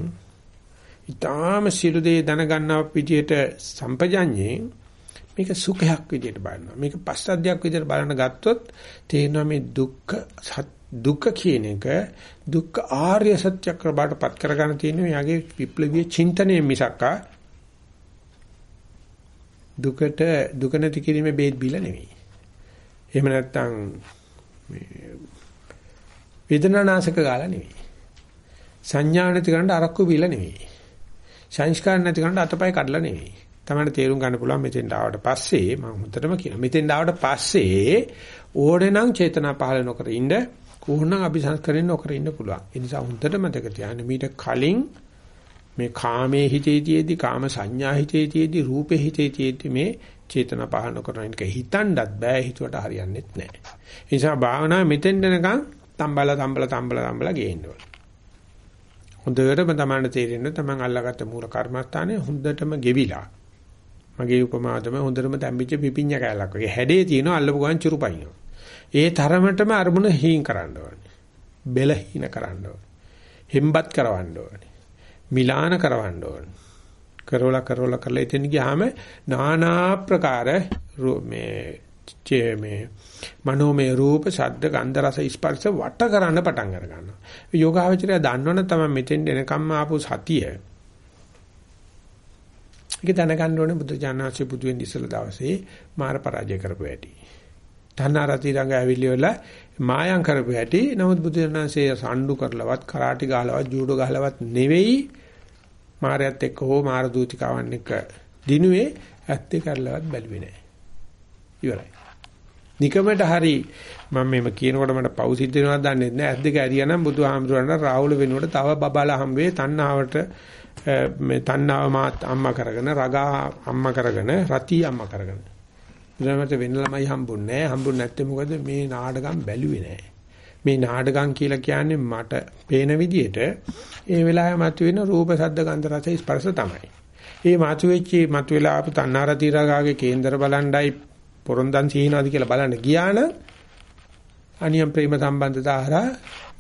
ඊටාම සිළු දේ දැනගන්නව පිටියට සම්පජඤ්ඤේ මේක සුඛයක් විදියට බලනවා. මේක පස්සද්ධියක් විදියට බලන ගත්තොත් තේරෙනවා මේ දුක්ඛ දුක්ඛ කියන එක දුක්ඛ ආර්ය සත්‍ය කරබාටපත් කරගන්න තියෙන මෙයාගේ විප්ලවීය චින්තනයේ මිසක්කා දුකට දුක නැති කිරීමේ බේත් බිල නෙවෙයි. එහෙම නැත්නම් මේ වේදනානාශක ගාලා නෙවෙයි. සංඥා නැති කරන්න අරක්කු බිල නෙවෙයි. සංස්කාර නැති කරන්න අතපය කඩලා නෙවෙයි. තමයි තේරුම් ගන්න පුළුවන් මෙතෙන් ආවට පස්සේ මම හොඳටම කියනවා. මෙතෙන් ආවට පස්සේ ඕනේ නම් චේතනා පහල නොකර ඉන්න ඕනනම් අபிසංස්කරයෙන් නොකර ඉන්න පුළුවන්. ඒ නිසා හොඳට මතක තියාගන්න මීට කලින් මේ කාමයේ හිතේතියෙදි කාම සංඥා හිතේතියෙදි රූපේ හිතේතියෙදි මේ චේතනා පහන කරන එක හිතන්නත් බෑ හිතුවට හරියන්නේත් නෑ. ඒ නිසා භාවනාව මෙතෙන් යනකම් තම්බල තම්බල තම්බල තම්බල ගේන්න ඕන. හොඳටම තමන්න තේරෙන්න තමන් අල්ලාගත්ත මූල කර්මස්ථානේ හොඳටම ගෙවිලා මගේ උපමාව තමයි හොඳටම තැම්බිච්ච පිපිඤ්ඤ කැලක් වගේ. හැඩේ තියෙනවා අල්ලපු ගමන් චුරුපයින්නවා. ඒ තරමටම අරමුණ හීන් කරන්න ඕනේ. බෙල හීන කරන්න ඕනේ. හෙම්බත් කරවන්න ඕනේ. මිලාන කරවන්න ඕනේ. කරවලා කරවලා කරලා ඉතින් ගියාම নানা ප්‍රකාර මේ මේ මනෝමය රූප ශබ්ද ගන්ධ රස ස්පර්ශ වට කරන්න පටන් අර ගන්නවා. යෝගාවචරය දන්නවනම් තමයි මෙතෙන් එනකම්ම ආපු සතිය. ඒක දැනගන්න ඕනේ බුද්ධ ඥානසේ බුදු වෙන ඉස්සල දවසේ මාර පරාජය කරපු ඇති. තණ්හාරති රංග ඇවිල්ලි වල මායම් කරපු හැටි. නමුත් බුදු ජානනාංශයේ සම්ඩු කරලවත් කරාටි ගහලවත් ජූඩෝ ගහලවත් නෙවෙයි මාරයත් එක්ක හෝ මාර දූතිකාවන් එක්ක දිනුවේ ඇත්තේ කරලවත් බැලුවේ නැහැ. ඉවරයි. නිකමට හරි මම මේව කියනකොට මට පව් සිද්ධ වෙනවද දන්නේ නැහැ. ඇද්දක ඇරියානම් බුදුහාමුදුරන්ට රාහුල වෙනුවට තව බබාලා හම්බේ තණ්හාවට මේ තණ්හාව මාත් අම්මා කරගෙන රගා අම්මා කරගෙන රති අම්මා කරගෙන. ඊළඟට වෙන ළමයි හම්බුන්නේ නැහැ. හම්බුනේ නැත්තේ මොකද මේ නාටකම් බැලුවේ නැහැ. මේ නාටකම් කියලා කියන්නේ මට පේන විදිහට ඒ වෙලාවේ මතුවෙන රූප ශබ්ද ගන්ධ රස ස්පර්ශ තමයි. ඒ මතුවෙච්ච මතුවලා ආපු තණ්හාරති රාගාගේ කේන්දර බලණ්ඩයි පොරොන්දන් සීනාද කියලා බලන්න ගියා නම් අනියම් ප්‍රේම සම්බන්ධතා හරහා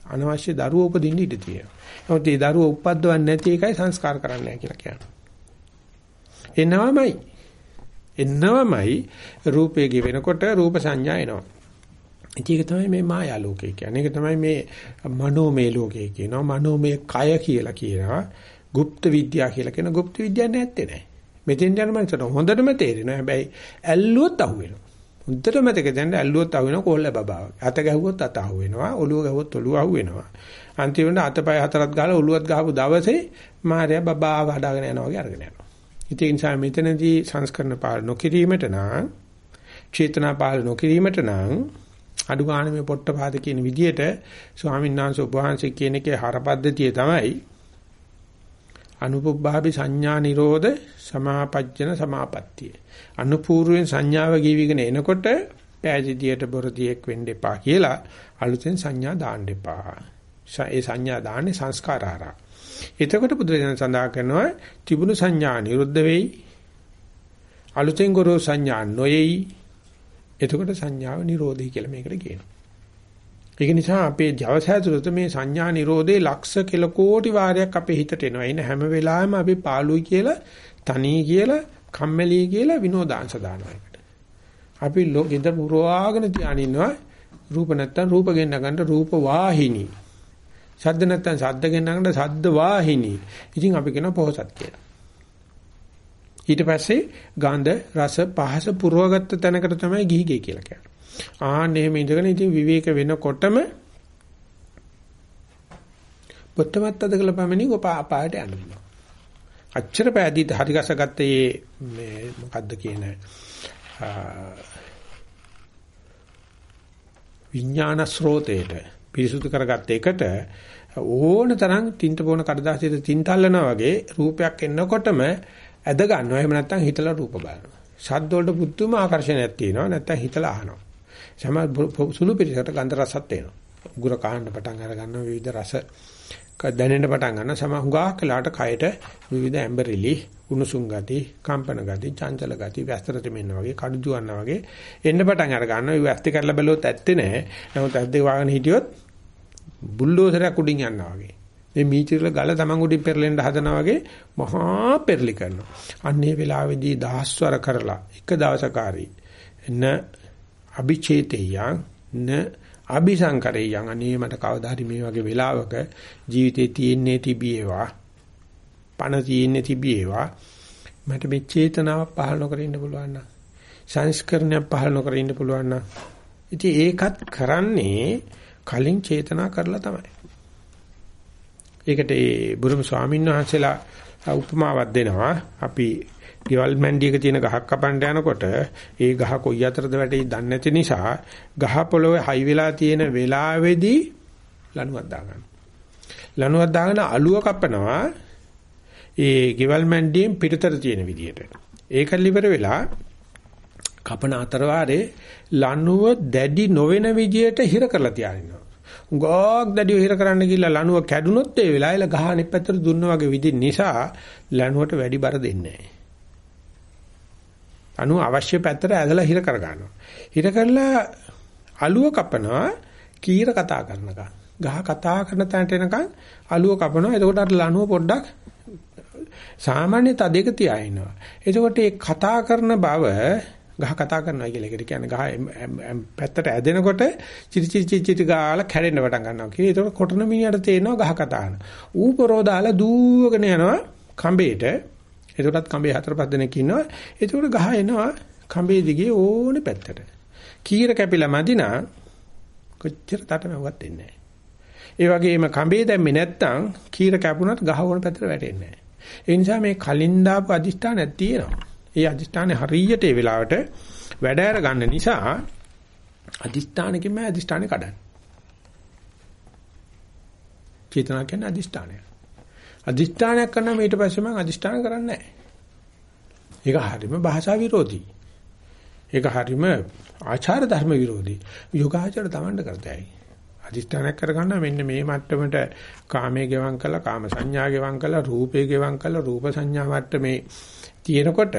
අනවශ්‍ය දරුවෝ උපදින්න ඉඩ තියෙනවා. නමුත් මේ දරුවෝ උපද්දවන්නේ නැති එකයි සංස්කාර කරන්නේ කියලා කියන්නේ. එනවමයි. එනවමයි රූපේ ගෙවෙනකොට රූප සංඥා එනවා. ඒක තමයි මේ මායා ලෝකය කියන්නේ. ඒක තමයි මේ මනෝමය ලෝකය කියනවා. මනෝමය කය කියලා කියනවා. গুপ্ত විද්‍යාව කියලා කියන গুপ্ত විද්‍යාවක් නැත්තේ නෑ. මෙතෙන් යන මනසට හොඳටම තේරෙනවා. හැබැයි ඇල්ලුවොත් අහුවෙනවා. හොඳට මතක දැන් ඇල්ලුවොත් අහුවෙනවා කොල්ල බබාව. අත ගැහුවොත් අත අහුවෙනවා. ඔළුව ගැහුවොත් ඔළුව අහුවෙනවා. අන්තිමට අතපය හතරක් ගාලා ඔළුවත් ගහපු දවසේ මාර්යා බබාව හදාගෙන යනවා වගේ අරගෙන යනවා. ඉතින් ඒ නිසා මෙතනදී සංස්කරණ පාල නොකිරීමට නම් චේතනා පාල නොකිරීමට නම් අඩු ගන්න මේ පොට්ටපාද කියන විදිහට ස්වාමීන් වහන්සේ උපවහන්සේ කියන එකේ හරපද්ධතිය තමයි අනුපුබ්බාපි සංඥා නිරෝධ සමාපජ්ජන සමාපත්තිය. අනුපූර්වෙන් සංඥාව ගීවිගෙන එනකොට පෑජිදියට බොරදියෙක් වෙන්න එපා කියලා අලුතෙන් සංඥා දාන්න එපා. ඒ සංඥා දාන්නේ සංස්කාරාරා. එතකොට බුදුරජාණන් සඳහන් කරනවා තිබුණු සංඥා නිරුද්ධ වෙයි. අලුතෙන් ගොරෝ සංඥා නොයේයි. එතකොට සංඥාව නිරෝධයි කියලා මේකට කියනවා. ඒක නිසා අපේ ජවසෑතුලත මේ සංඥා නිරෝධේ ලක්ෂ කිල කෝටි වාරයක් අපේ හිතට එනවා. එන හැම වෙලාවෙම අපි පාළුයි කියලා, තනී කියලා, කම්මැලි කියලා විනෝදාංශ දානවා එකට. අපි ලෝකෙද පුරවාගෙන තියාගෙන ඉන්නවා රූප නැත්තම් රූප ගෙන්න ගන්න රූප වාහිනී. ශබ්ද නැත්තම් ශබ්ද ගෙන්න ගන්න ශබ්ද වාහිනී. ඉතින් අපි කියන පොහසත් කියලා. ඊට පස්සේ ගන්ධ රස පහස පුරවගත්ත තැනකට තමයි ගිහිගේ කියලා කියන්නේ. ආන්න එහෙම ඉඳගෙන ඉතින් විවේක වෙනකොටම පොත්තමත් අදකල පමණින් ඔප අපායට යනවා. අච්චර පෑදීට හරි ගසගත්තේ මේ මොකද්ද කියන විඥාන ස්රෝතේට පිරිසුදු කරගත්ත එකට ඕන තරම් තින්ත පොන කඩදාසියට තින්තල්ලනවා වගේ රූපයක් එනකොටම ඇද ගන්නවා. එහෙම නැත්නම් හිතලා රූප බලනවා. ශබ්ද වලට පුදුම ආකර්ෂණයක් තියෙනවා. නැත්නම් හිතලා අහනවා. සම සුළු පිළිසකට ගන්ධ රසත් එනවා. උගුර කහන්න පටන් අර ගන්න විවිධ රස දැනෙන්න පටන් ගන්න සම හුඟක් කලකට කයට විවිධ ඇම්බරිලි උණුසුම් ගති, කම්පන ගති, චංචල ගති, වැස්තරට මෙන්න වගේ කඩු දුවන්න වගේ එන්න පටන් අර ගන්නවා. ඒ වැස්ති කරලා බැලුවොත් ඇත්තේ නැහැ. නමුත් ඇද්දේ වාගෙන හිටියොත් බුල්ඩෝසරයක් උඩින් යනවා වගේ. මේ මීචිරල ගල තමන් උඩින් පෙරලෙන්න හදනවා වගේ මහා පෙරලි කරනවා. අන්නේ වෙලාවේදී දහස්වර කරලා එක දවසකාරී න අபிචේතේයං න අபிසංකරේයං අනේ මට කවදා හරි මේ වගේ වෙලාවක ජීවිතේ තියෙන්නේ තිබීවා පණ තියෙන්නේ තිබීවා මට මේ චේතනාව පහළ නොකර ඉන්න පුළුවන් නම් සංස්කරණයක් පහළ නොකර ඉන්න පුළුවන් නම් ඉතින් ඒකත් කරන්නේ කලින් චේතනා කරලා තමයි. ඒකට ඒ බුදුම ස්වාමීන් වහන්සේලා උපමාවක් දෙනවා. අපි ගෙවල් මැන්ඩියක තියෙන ගහක් කපන්න යනකොට ඒ ගහ කොයි අතරද වැටෙයි දන්නේ නැති නිසා ගහ පොළොවේ හයි වෙලා තියෙන වෙලාවේදී ලණුවක් දාගන්න. ලණුවක් දාගෙන අලුව කපනවා ඒ ගෙවල් මැන්ඩියෙන් පිටතට තියෙන විදියට. ඒක liver වෙලා කපන අතර වාරේ ලණුව දැඩි නොවන විදියට හිර කරලා තියානිනවා. උගාක් දැඩිව හිර කරන්න ගිහලා ලණුව කැඩුනොත් ඒ වෙලාවෙල ගහ අනිත් පැත්තට දුන්න වගේ විදිහ නිසා ලණුවට වැඩි බර දෙන්නේ නැහැ. අණු අවශ්‍ය පැත්තට ඇදලා හිර කර ගන්නවා. හිර කරලා අලුව කපනවා කීර කතා කරනකම්. ගහ කතා කරන තැනට එනකම් අලුව කපනවා. එතකොට අර ලණුව පොඩ්ඩක් සාමාන්‍ය තදයක තියා ඉන්නවා. එතකොට මේ කතා කරන බව ගහ කතා කරනවා කියලා එකට කියන්නේ ගහ පැත්තට ඇදෙනකොට චිටි චිටි චිටි ගාලා කැඩෙන්න පටන් ගන්නවා කියලා. ඒතකොට කොටන මිනිහට තේරෙනවා ගහ කතා කරන. ඌ පරෝදාලා දූවගෙන යනවා කඹේට. එතකොටත් කඹේ හතර පහ දෙනෙක් ඉන්නවා. එතකොට ගහ එනවා කඹේ දිගේ ඕනේ පැත්තට. කීර කැපිලා මදිනා කොච්චර තටමැව්වත් දෙන්නේ නැහැ. ඒ වගේම කඹේ දැම්මේ නැත්තම් කීර කැපුණත් ගහ ඕන පැත්තට වැටෙන්නේ නැහැ. ඒ නිසා මේ කලින් දාපු අදිෂ්ඨානයක් තියෙනවා. ඒ අදිෂ්ඨානේ හරියට ඒ වෙලාවට වැඩ අර ගන්න නිසා අදිෂ්ඨානකින්ම අදිෂ්ඨානේ කඩන්නේ. චේතනා කියන්නේ අදිෂ්ඨානය. අදිෂ්ඨානයක් කරනම ඊට පස්සේ මම අදිෂ්ඨාන කරන්නේ නැහැ. ඒක හරීම භාෂා විරෝධී. ඒක හරීම ආචාර ධර්ම විරෝධී. යෝගාචර තමන්ට කරතයි. අදිෂ්ඨානයක් කරගන්න මෙන්න මේ මට්ටමට කාමයේ ගෙවම් කළා කාම සංඥා ගෙවම් කළා රූපේ ගෙවම් කළා රූප සංඥා මට්ටමේ තියෙනකොට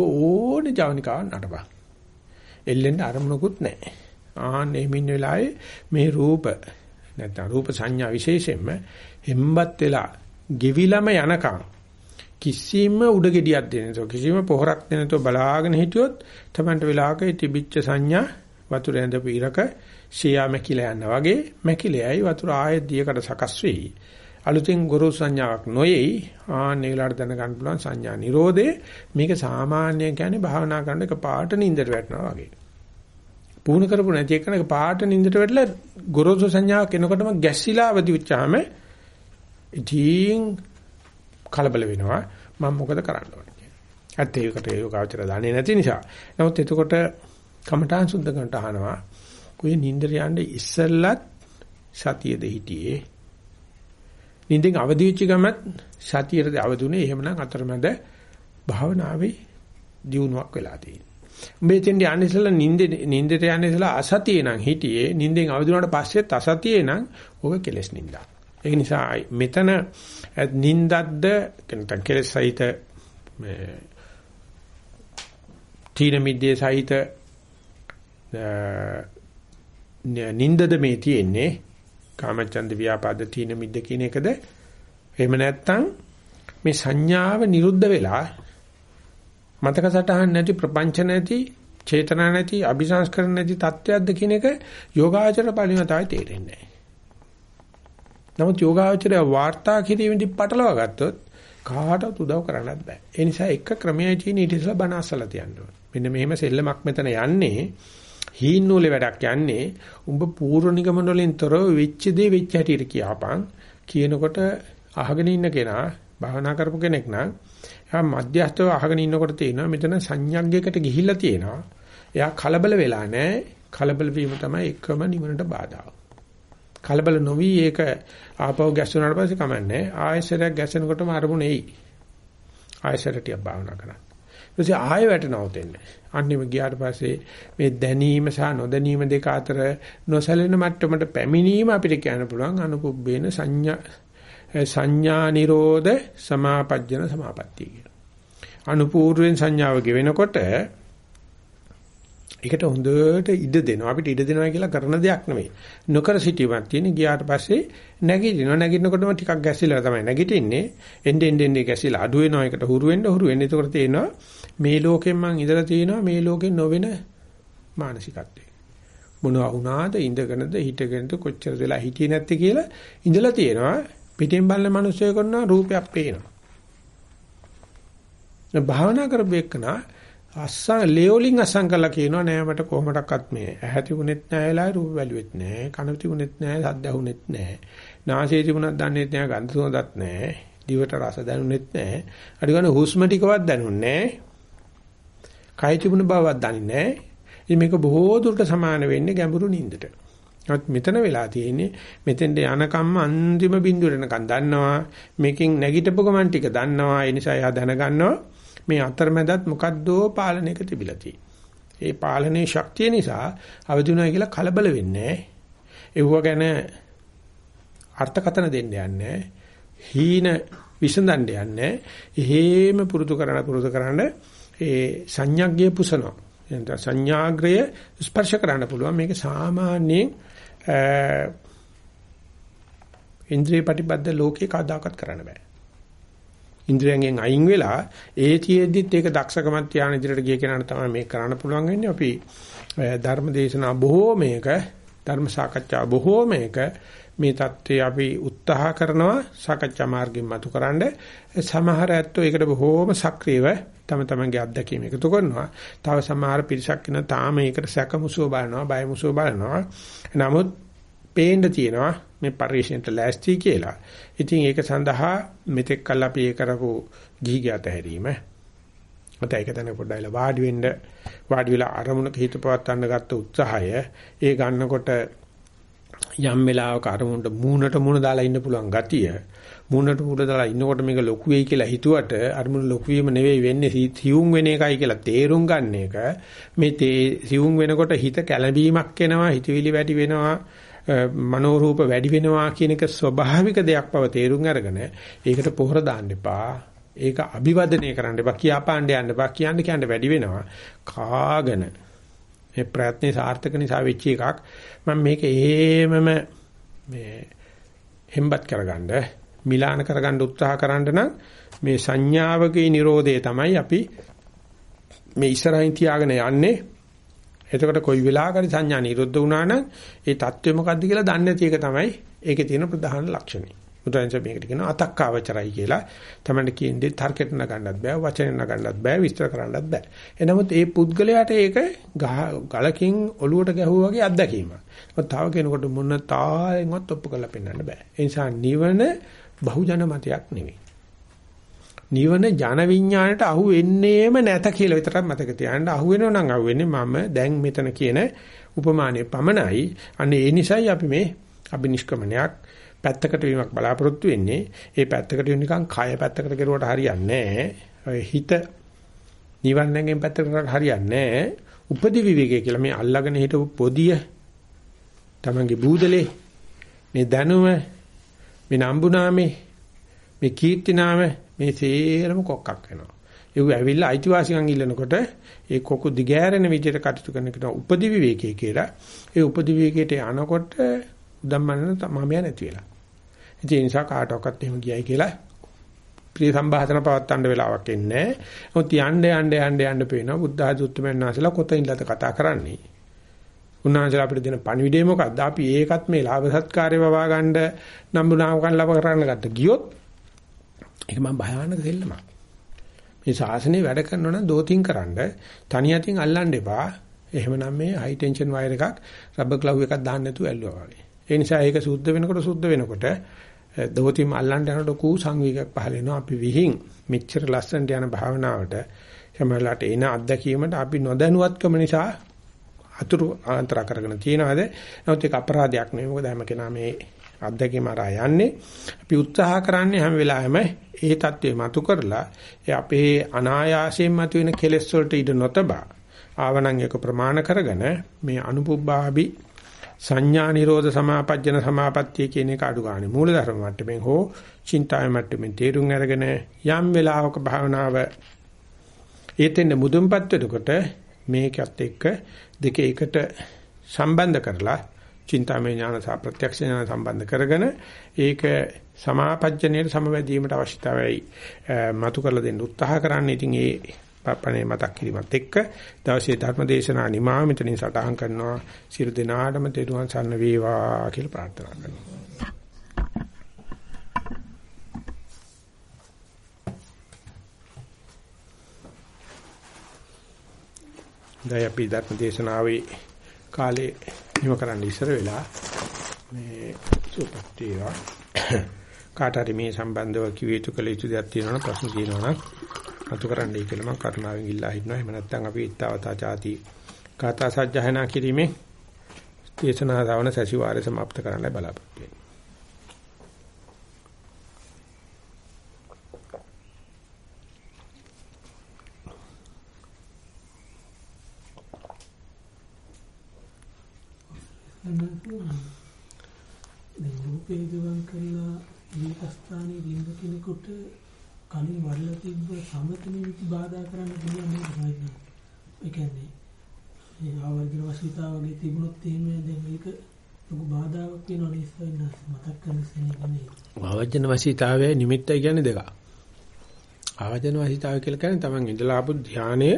ඕනේ ජවනිකාවක් නටපන්. එල්ලෙන්න අරමුණකුත් නැහැ. ආන්න එමින් වෙලාවේ මේ රූප නැත්නම් රූප සංඥා විශේෂයෙන්ම හෙම්බත් වෙලා ගෙවිලම යනකම් කිසිම උඩගෙඩියක් දෙන්නේ නැතුව කිසිම පොහොරක් දෙන්නේ නැතුව බලාගෙන හිටියොත් තමන්ට වෙලාවක තිබිච්ච සංඥා වතුර ඇඳපු ඉරක ශියා මැකිලා යනවා වගේ මැකිලයි වතුර ආයෙත් දියකට සකස් වෙයි. අලුතෙන් ගොරෝසු සංඥාවක් නොයේයි ආන්නේ වෙලාවට දැනගන්න පුළුවන් සංඥා නිරෝධය මේක සාමාන්‍ය කියන්නේ භාවනා කරන එක පාට නින්දට වැටෙනවා වගේ. පුහුණු කරපු නැති එකන එක පාට නින්දට වැටලා ගොරෝසු සංඥාවක් එනකොටම ගැස්සිලා අවදි වෙච්චාම ඉතින් කලබල වෙනවා මම මොකද කරන්න ඕනේ කියලා. ඇත්ත ඒකට යෝගාචර දන්නේ නැති නිසා. නමුත් එතකොට කමඨාන් සුද්ධ කරනට අහනවා කොයි නින්දර යන්නේ ඉස්සෙල්ලත් සතියද හිටියේ නිින්දෙන් අවදි වෙච්ච ගමත් සතියට අවදුනේ එහෙමනම් අතරමැද භාවනාවේ දියුණුවක් වෙලා තියෙනවා. උඹේ තෙන්ඩ යන්නේ ඉස්සලා නිින්දේ නිින්දට යන්නේ ඉස්සලා අසතියේ නම් හිටියේ නිින්දෙන් අවදි වුණාට පස්සෙත් අසතියේ නම් ඔබ කෙලස් නින්දා. ඒ නිසා මෙතන නින්දද්ද නැත්නම් කෙලස් සහිත මේ තීන මිද්දේ සහිත නින්දද මේ තියෙන්නේ කාමචන්ද ව්‍යාපාද තීන මිද්ද කියන එකද එහෙම නැත්නම් මේ සංඥාව නිරුද්ධ වෙලා මතක සටහන් නැති ප්‍රපංච නැති චේතනා නැති අபிසංස්කරණ නැති தත්වයක්ද කියන එක යෝගාචර පරිණතයි තේරෙන්නේ නැහැ. නමුත් යෝගාචරය වාර්තා කිරීමේදී පටලවා ගත්තොත් කාටවත් උදව් කරන්නත් බෑ. ඒ නිසා එක ක්‍රමයයි තියෙන ඊට ඉස්සලා බණ අසලා තියන්න ඕනේ. මෙන්න මෙහෙම සෙල්ලමක් මෙතන යන්නේ. හීන් නූලේ වැඩක් යන්නේ. උඹ පූර්ව නිගමන වලින් තොරව වෙච්ච දේ වෙච්ච හැටියට කියපන්. කියනකොට අහගෙන ඉන්න කෙනා භාවනා කරපු කෙනෙක් නම් එයා මධ්‍යස්ථව අහගෙන ඉන්නකොට තේනවා මෙතන සංඥාග්ගයකට ගිහිල්ලා තියෙනවා. එයා කලබල වෙලා නැහැ. කලබල වීම තමයි එකම නිවනට බාධාව. කලබල නොවි ඒක ආපහු ගැස්සුනාට පස්සේ කමන්නේ ආයෙසරයක් ගැසෙනකොටම අරමුණ එයි ආයෙසරටියක් භාවනා කරන්න. ඊපස්සේ ආයෙ වැටෙනව දෙන්නේ අන්නෙම ගියාට පස්සේ මේ දැනීම සහ නොදැනීම දෙක අතර නොසැලෙන මට්ටමට පැමිණීම අපිට කියන්න පුළුවන්. අනුපුබ්බේන සංඥා සංඥා නිරෝධ සමාපජ්ජන සමාපත්තිය කියලා. අනුපූර්වෙන් සංඥාව ගෙවෙනකොට ඒකට හොඳට ඉඩ දෙනවා. අපිට ඉඩ දෙනවා කියලා කරන දෙයක් නෙමෙයි. නොකර සිටීමක් තියෙන ගියාට පස්සේ නැගිටිනවා. නැගිටිනකොටම ටිකක් ගැසිලා තමයි නැගිටින්නේ. එන්නේ එන්නේ ගැසිලා අඩු වෙනවා. ඒකට හුරු වෙන්න හුරු වෙන්න. ඒකට තේනවා මේ ලෝකෙන් මං ඉඳලා තියෙනවා මේ ලෝකෙන් නොවන මානසිකත්වය. මොනවා වුණාද ඉඳගෙනද හිටගෙනද කොච්චර වෙලා හිටියේ නැත්තේ කියලා ඉඳලා තියෙනවා. පිටින් බලන මිනිස්සු කරනවා රූපයක් පේනවා. භාවනා කරපු එකනා අස්සන් ලේවලින් අස්සන් කළා කියනවා නෑ මට කොහොමඩක්වත් මේ ඇහැ තිබුණෙත් නෑ වෙලාවේ රූප බැලුවෙත් නෑ කන තිබුණෙත් නෑ සද්ද ඇහුනෙත් නෑ නාසය තිබුණත් දන්නේත් නෑ ගන්ධ සුවඳත් නෑ දිවට රස දැනුනෙත් නෑ අඩු ගන්න හුස්ම ටිකවත් දැනුන්නේ නෑ කය තිබුණ බවවත් දන්නේ නෑ. ඉතින් මේක බොහෝ දුරට සමාන වෙන්නේ ගැඹුරු නින්දට. නමුත් මෙතන වෙලා තියෙන්නේ මෙතෙන්ට යනකම්ම අන්තිම බිඳුවට යනකම් දන්නවා මේකෙන් නැගිටපු ගමන් ටික දන්නවා ඒ නිසා එයා දැනගන්නවා මේ අතරමැදත් මොකද්දෝ පාලනයක තිබිලා තියෙන්නේ. ඒ පාලනයේ ශක්තිය නිසා අවදිුණා කියලා කලබල වෙන්නේ නැහැ. ගැන අර්ථකතන දෙන්න යන්නේ හීන විසඳන්න යන්නේ. එහෙම පුරුදු කරන පුරුදු කරන ඒ සංඥාග්ගය පුසනවා. එතන සංඥාග්‍රය ස්පර්ශ කරන්න පුළුවන්. මේක සාමාන්‍යයෙන් ඉන්ද්‍රිය ප්‍රතිබද්ධ ලෝකේ කවදාකවත් කරන්න බෑ. ඉන්ද්‍රියයන්ගෙන් අයින් වෙලා ඒ තියේද්දිත් ඒක දක්ෂකමක් තියාන ඉදිරියට ගිය කෙනාට තමයි මේක කරන්න පුළුවන් වෙන්නේ. අපි ධර්ම දේශනා බොහෝමයක ධර්ම සාකච්ඡා බොහෝමයක මේ தත්ත්වය අපි උත්සාහ කරනවා සාකච්ඡා මාර්ගයෙන් මතුකරනද සමහර ඇත්තෝ ඒකට බොහෝම සක්‍රියව තම තමන්ගේ අත්දැකීම් එකතු කරනවා. තව සමහර පිරිසක් ඉන්න තාම ඒකට සැකමුසුව බලනවා, බයමුසුව බලනවා. නමුත් පේන්න තියෙනවා මේ පරිශ්‍රයට ලෑස්ති කියලා. ඉතින් ඒක සඳහා මෙතෙක් කල් අපි ඒ කරපු ගිහි ගත හැරීම. මත ඒක දැන පොඩ්ඩයිලා වාඩි වෙන්න වාඩි වෙලා අරමුණක හිත පවත්වන්න ගත්ත උත්සාහය ඒ ගන්නකොට යම් වෙලාවක අරමුණට මූණට මූණ දාලා ඉන්න පුළුවන් ගතිය මූණට මූණ දාලා ඉන්නකොට මේක ලොකු වෙයි කියලා හිතුවට අරමුණ ලොකු වීම නෙවෙයි වෙන්නේ සියුම් වෙන එකයි කියලා තේරුම් ගන්න එක මේ සියුම් වෙනකොට හිත කැළඹීමක් එනවා හිතවිලි වැඩි වෙනවා මනෝරූප වැඩි වෙනවා කියන එක ස්වභාවික දෙයක් බව තේරුම් අරගෙන ඒකට පොහොර දාන්න එපා. ඒක අභිවදනය කරන්න එපා. කියාපාන්න යන්න එපා. කියන්න කියන්න වැඩි වෙනවා. කාගෙන මේ ප්‍රයත්නේ සාර්ථක නිසා වෙච්ච එකක්. මම මේක එහෙමම මේ හෙම්බත් කරගන්න, මිලාන කරගන්න උත්සාහ කරන්න නම් මේ සංඥාවකේ Nirodhe තමයි අපි මේ ඉස්සරහින් තියාගෙන යන්නේ එතකොට කොයි වෙලාවකරි සංඥා නිරුද්ධ වුණා නම් ඒ தත්ත්වය මොකද්ද කියලා දන්නේ නැති එක තමයි ඒකේ තියෙන ප්‍රධාන ලක්ෂණය. බුදුන්සේ මේකට කියනවා අතක්කාවචරයි කියලා. තමයි කියන්නේ තර්කයට නගන්නත් බෑ, වචනෙන් නගන්නත් බෑ, විස්තර කරන්නත් බෑ. එනමුත් ඒ පුද්ගලයාට ඒක ගලකින් ඔලුවට ගැහුවා වගේ අත්දැකීමක්. මොකද තව කෙනෙකුට මොන තාලෙන්වත් ඔප්පු කරලා පෙන්වන්න බෑ. ඒ නිසා නිවන බහුජන මතයක් නෙවෙයි. නිවන ජන විඥාණයට අහු වෙන්නේම නැත කියලා විතරක් මතක තියාගන්න. අහු වෙනව නම් අහු වෙන්නේ මම දැන් මෙතන කියන උපමානයේ පමණයි. අන්න ඒ නිසයි අපි මේ අබිනිෂ්ක්‍මණයක් පැත්තකට වීමක් බලාපොරොත්තු වෙන්නේ. ඒ පැත්තකට වෙන නිකන් කය පැත්තකට කෙරුවට හරියන්නේ නැහැ. හිත නිවන් නැගෙන් පැත්තකට කරලා හරියන්නේ නැහැ. උපදි විවේකය කියලා මේ අල්ලගෙන හිටපු පොදිය තමන්ගේ බූදලේ මේ දැනුම මේ නම්බුනාමේ මේ කීර්තිනාම මේ සේරම කොක්කක් වෙනවා. ඒක ඇවිල්ලා අයිතිවාසිකම් ඉල්ලනකොට ඒ කොකු දිගෑරෙන විදිහට කටයුතු කරන කෙනා උපදි විවේකයේ කියලා. ඒ උපදි විවේකයට යනකොට උදම්මන තමම නැති වෙලා. ඒ නිසා කාටවත් එහෙම ගියයි කියලා ප්‍රිය සම්භාෂණ පවත්තන්න වෙලාවක් එන්නේ නැහැ. මොකද යන්න යන්න යන්න යන්න පේනවා බුද්ධ ආදී උත්තරමයන් නැසලා කොතින්ලද කතා කරන්නේ. උන්වහන්සේලා අපිට දෙන පණිවිඩය මොකක්ද? අපි ඒකත් මේ ලාභ සත්කාරය වවා ගන්න නම්බුනාමකම් ලබ කරන්න ගත්ත ගියොත් ඒක මම භයානක දෙල්ලමක්. මේ ශාසනය වැඩ කරනවා නම් දෝතින් කරන්න තනි අතින් අල්ලන්න එපා. එහෙමනම් මේ හයි ටෙන්ෂන් වයර් එකක් රබර් ග්ලව් එකක් දාන්න නැතුව ඇල්ලුවා වගේ. ඒ නිසා ඒක සුද්ධ වෙනකොට සුද්ධ වෙනකොට දෝතිම අල්ලන්න යනකොට කූ සංවේගයක් පහල වෙනවා. අපි විහිං මෙච්චර ලස්සනට යන භාවනාවට සමහරලාට එන අත්දැකීමට අපි නොදැනුවත්කම නිසා අතුරු අන්තර කරගෙන තියනවාද? නමුත් ඒක අපරාධයක් නෙවෙයි. මොකද හැම කෙනා මේ අත්දැකීම අරා යන්නේ. අපි උත්සාහ කරන්නේ හැම වෙලාවෙම ඒ தત્ත්වය මතු කරලා ඒ අපේ අනායාසයෙන් මතුවෙන කෙලෙස් වලට ඉඩ නොතබා ආවනම් ඒක ප්‍රමාණ කරගෙන මේ අනුපුබ්බාභි සංඥා නිරෝධ සමාපජ්ජන සමාපත්තිය කියන එක අඩු ගන්න මූල ධර්ම මට්ටමින් හෝ චින්තාය මට්ටමින් තේරුම් අරගෙන යම් වෙලාවක භාවනාව ඒතෙන් මුදුන්පත් වෙනකොට මේකත් එක්ක දෙක එකට සම්බන්ධ කරලා චින්තාමය ඥාන සහ ප්‍රත්‍යක්ෂ ඥාන සම්බන්ධ කරගෙන ඒක සමාපජ්ජනයේ සමවැදීමට අවශ්‍යතාවයි මතු කරලා දෙන්න උත්සාහ කරන්නේ. ඉතින් ඒ පපනේ මතක් කිරීමත් එක්ක දවසේ ධර්ම දේශනා නිමා මෙතනින් සටහන් කරනවා. සියලු දෙනාටම තෙරුවන් සරණ වේවා කියලා ප්‍රාර්ථනා කරනවා. දැන් අපි ධර්ම දේශනාවේ කාලේ එහෙම කරන්න ඉස්සර වෙලා මේ සුවපත් වේවා. කාට හරි මේ සම්බන්ධව කිව යුතු කළ යුතු දෙයක් තියෙනවා නම් ප්‍රශ්න තියෙනවා නම් අතු කරන්නයි කියලා මම කරුණාවෙන් ඉල්ලා හිටනවා. එහෙම නැත්නම් අපි ඊත්තාවතා ചാති කාතා සජ්ජහනා කිරීමේ දේශනා ශ්‍රවණ සැසිවාරය સમાપ્ત කරන්නයි බලාපොරොත්තු වෙන්නේ. දැන් රූපේ ගවන් කරලා මේක ස්ථානයේ ලිංග කෙනෙකුට කලින් වඩලා තිබ්බ සමතන විදි බාධා කරන්න පුළුවන් නේද සාහිත්‍ය. ඒ කියන්නේ මේ ආවර්ජන වශීතාව වගේ තිබුණොත් එහෙම දැන් මේක ලොකු බාධාවක් වෙනවා නේද සවින්නස් මතක් කරන සෙනෙන්නේ. ආවර්ජන වශීතාවයේ නිමිත්තයි කියන්නේ දෙකක්. ආවර්ජන වශීතාවය කියලා කියන්නේ තමන් ඉඳලා ආපු ධානය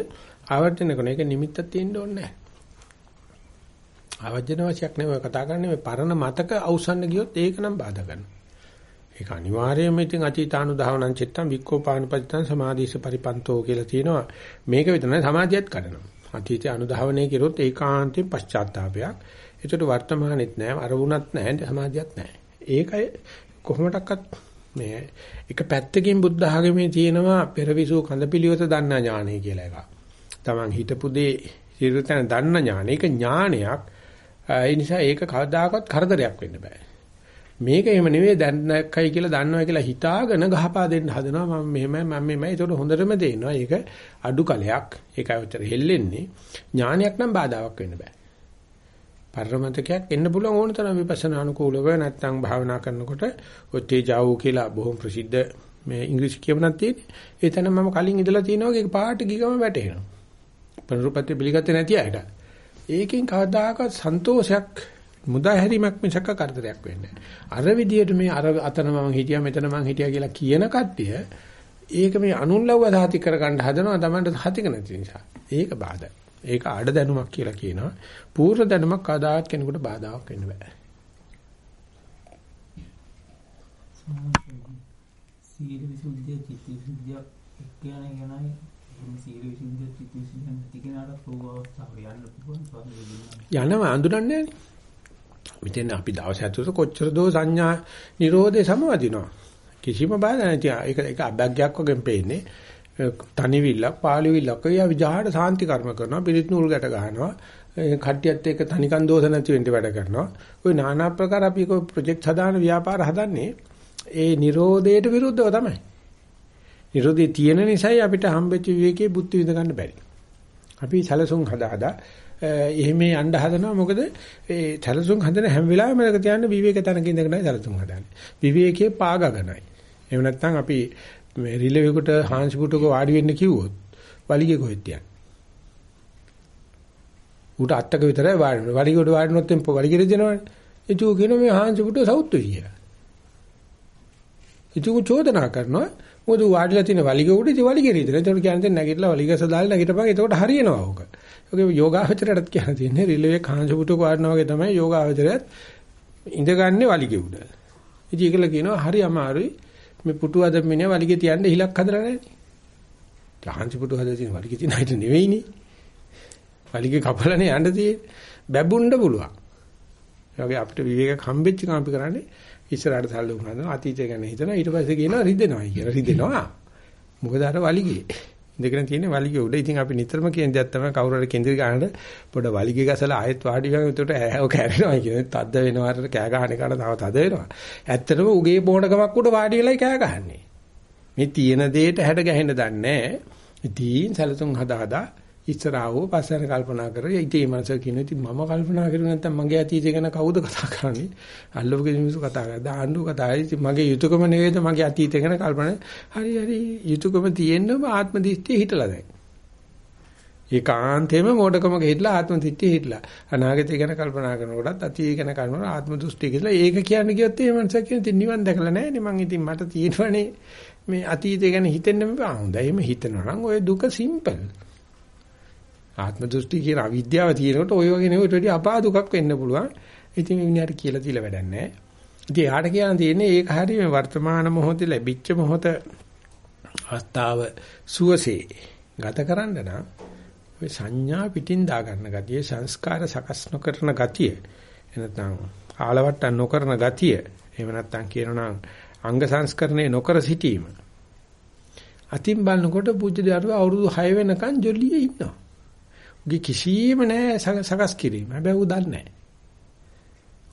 ආවර්ජන කරන එක නිමිත්තක් තියෙන්න ඕනේ නැහැ. ආවර්ජන වශයක් නෙවෙයි කතා කරන්නේ මේ පරණ මතක අවසන්න ගියොත් ඒක නම් බාධා කරනවා. ඒක අනිවාර්යයෙන්ම ඉතින් අතීතානුධාවනං චිත්තං වික්කෝපානුපදිතං සමාධිස පරිපන්තෝ කියලා තියෙනවා. මේක විතරයි සමාධියත් කරනවා. අතීතය අනුධාවනය කරොත් ඒකාන්තයෙන් පශ්චාත්තාවයක්. ඒකට වර්තමානෙත් නැහැ, අරමුණත් නැහැ, සමාධියත් නැහැ. ඒකයි කොහොමඩක්වත් මේ එක පැත්තකින් බුද්ධ ආගමේ තියෙනවා පෙරවිසු කඳපිලියොත දන්නා ඥානය කියලා එකක්. Taman හිතපු දේ සිරුතන දන්න ඥාන. ඒක ඥානයක්. ඒ නිසා ඒක කවදාකවත් කරදරයක් වෙන්න බෑ. මේක එහෙම නෙවෙයි දැන්නකයි කියලා දන්නවා කියලා හිතාගෙන ගහපා දෙන්න හදනවා. මම මෙහෙමයි මම මෙහෙමයි. ඒකට හොඳටම තේනවා ඒක අඩු කලයක්. ඒකයි උතර හෙල්ලෙන්නේ ඥානයක් නම් බාධාවක් වෙන්න බෑ. පරමතකයක් එන්න පුළුවන් ඕන තරම් විපස්සනා අනුකූලව නැත්නම් භාවනා කරනකොට ඔය තේජාවෝ කියලා බොහොම ප්‍රසිද්ධ මේ ඉංග්‍රීසි කියවනක් තියෙන්නේ. ඒ තැන මම කලින් ඉඳලා තියෙනවා. ඒක පාට ගිගම වැටෙනවා. පරිරුපත්‍ය පිළිගත්තේ නැති අයට. ඒකෙන් කවදාකවත් සන්තෝෂයක් මුදා හැරීමක් මිසක කරදරයක් වෙන්නේ අර විදියට මේ අර අතන මම හිටියා මෙතන මම හිටියා කියලා කියන කට්ටිය ඒක මේ අනුන්ලව්ව සාති කර ගන්න හදනවා Tamanට සාතික නැති නිසා. ඒක බාධා. ඒක ආඩ දැනුමක් කියලා කියනවා. පූර්ව දැනුමක් කවදාවත් කෙනෙකුට බාධාවක් වෙන්න බෑ. සීල විසුද්ධිය චිත්ත විසුද්ධිය එක්කයන්ගෙන යනයි එහෙනම් සීල විසුද්ධිය චිත්ත විසුද්ධිය නැති කෙනාට ප්‍රෝ අවස්ථාව යන්න පුළුවන්. ස්වාමීන් යනවා අඳුරන්නේ මෙතෙන් අපි දවස් ඇතුළත කොච්චර දෝ සංඥා නිරෝධේ සමවදිනවා. කිසිම බාධා නැති ඒක ඒක අභ්‍යග්යක් වගේ පේන්නේ. තනිවිල්ලක් පාළුවිල්ලක් ඔය විජහාට සාන්ති කර්ම කරනවා පිළිත් නූල් ගැට ගන්නවා කට්ටියත් එක්ක තනිකන් දෝෂ නැති වෙන්න වැඩ කරනවා. ඔය নানা ආකාර අපි කො ප්‍රොජෙක්ට් හදාන ව්‍යාපාර හදන්නේ? ඒ නිරෝධයට විරුද්ධව තමයි. නිරෝධය තියෙන නිසායි අපිට හම්බෙච්ච විවේකයේ බුද්ධ විඳ ගන්න බැරි අපි සැලසුම් හදා හදා එහෙම යන්න හදනවා මොකද ඒ සැලසුම් හදන හැම වෙලාවෙම මේක තියන්නේ විවේක තනක ඉඳගෙනයි සැලසුම් හදන්නේ විවේකයේ පාගගනයි එහෙම නැත්නම් අපි මේ රිලෙවෙකට හාන්සිපුටක වාඩි වෙන්න කිව්වොත් වලිගේ කොහෙද යන්නේ? උට අටක විතරයි වාඩි වෙන්නේ. වලිගේට වාඩිනොත් එම් වලිගේ දෙනවනේ. ඉතින් කියන මේ හාන්සිපුට සවුත්තු කියලා. ඉතින් චෝදනා කරනවා මොකද වාඩිලා තියෙන වලිගේ උඩ ඉතින් වලිගේ රීදෙන. ඒකට කියන්නේ නැගිටලා වලිගස දාලා නැගිටපන්. එතකොට හරියනවා ඕක. ඔගේ යෝගාවචරයටත් කියන්න තියෙන්නේ රිලෙවේ හාන්සිපුටක වාඩිනවා වගේ තමයි යෝගාවචරයත් ඉඳගන්නේ වලිගේ උඩ. ඉතින් ඒකල කියනවා හරි අමාරුයි. මේ පුටු හදමිනේ වලිගේ තියන්න හිලක් හදලා නැහැ. ටහන්සි පුටු හදලා තියෙන වලිගේ තියෙන හිට නෙවෙයිනේ. වලිගේ කපලානේ යන්න තියෙන්නේ. බැබුන්න පුළුවන්. ඒ වගේ අපිට විවේක හම්බෙච්ච කම අපි කරන්නේ ඉස්සරහට සල්ලු කරනවා අතීතය ගැන හිතනවා ඊට පස්සේ කියනවා රිදෙනවා කියලා රිදෙනවා. මොකද අර වලිගේ ඉඳගෙන තියෙන වලිගේ උඩ. ඉතින් අපි නිතරම කියන දෙයක් තමයි කවුරු හරි කෙන්දිරි ගන්නට පොඩ වලිගේ ගසලා ආයෙත් වාඩි වෙනවා. ඒකට ඇහැව කැරෙනවා කියන්නේ තද්ද වෙනවා. අර කෑ ගහන එකට තව තද වෙනවා. ඇත්තටම උගේ බොණකමක් උඩ වාඩි වෙලයි කෑ ගහන්නේ. මේ තියෙන දෙයට හැඩ ගැහෙන්න දන්නේ නැහැ. ඉතින් සැලසුම් හදා හදා ඉස්සරහව පස්සෙන් කල්පනා කරලා ඉතින් මේ මනස කියන ඉතින් මම කල්පනා කරුවේ නැත්නම් මගේ අතීතය ගැන කවුද කතා කරන්නේ? අල්ලවගේ මිනිස්සු කතා කරලා ආණ්ඩුව කතා කරලා ඉතින් මගේ යුතුයකම නෙවෙයිද? මගේ අතීතය ගැන කල්පනා හරි හරි. යුතුයකම තියෙන්නම ආත්ම දිස්ත්‍ය හිටලා දැන්. ඒකාන්තේම මොඩකම ගිහිట్లా ආත්ම දිස්ත්‍ය හිටලා. අනාගතය ගැන කල්පනා කරනකොටත් අතීතය ගැන කල්පනා ආත්ම දෘෂ්ටි කියලා. ඒක කියන්නේ කියොත් ඒ මනස කියන ඉතින් නිවන් දැකලා නැහැ නේ. මං ඉතින් මට තියෙනවනේ මේ අතීතය ගැන හිතෙන්න බෑ. හොඳයි එහෙම හිතනවා නම් ඔය දුක සිම්පල් ආත්ම දෘෂ්ටි කියන අවිද්‍යාව තියෙනකොට ওই වගේ නෙවෙයි ඊට වඩා අපා දුකක් වෙන්න පුළුවන්. ඉතින් මේ විනාඩි කියලා තියලා වැඩක් නැහැ. ඉතින් යාට කියන්න තියෙන්නේ ඒක හරිය මේ වර්තමාන මොහොතේ ලැබිච්ච මොහොත අවස්ථාව සුවසේ ගත කරන්න නම් ඔය සංඥා පිටින් දා ගන්න ගතිය සංස්කාර සකස් නොකරන ගතිය එනතනම් ආලවට්ට නොකරන ගතිය එහෙම නැත්නම් කියනනම් අංග සංස්කරණය නොකර සිටීම අතින් බලනකොට පූජ්‍ය දරුවා අවුරුදු 6 වෙනකන් ජොලියේ ඉන්නවා උගේ කිසිම නෑ සකස් කිරීම. හැබැයි ඌ දන්නේ නෑ.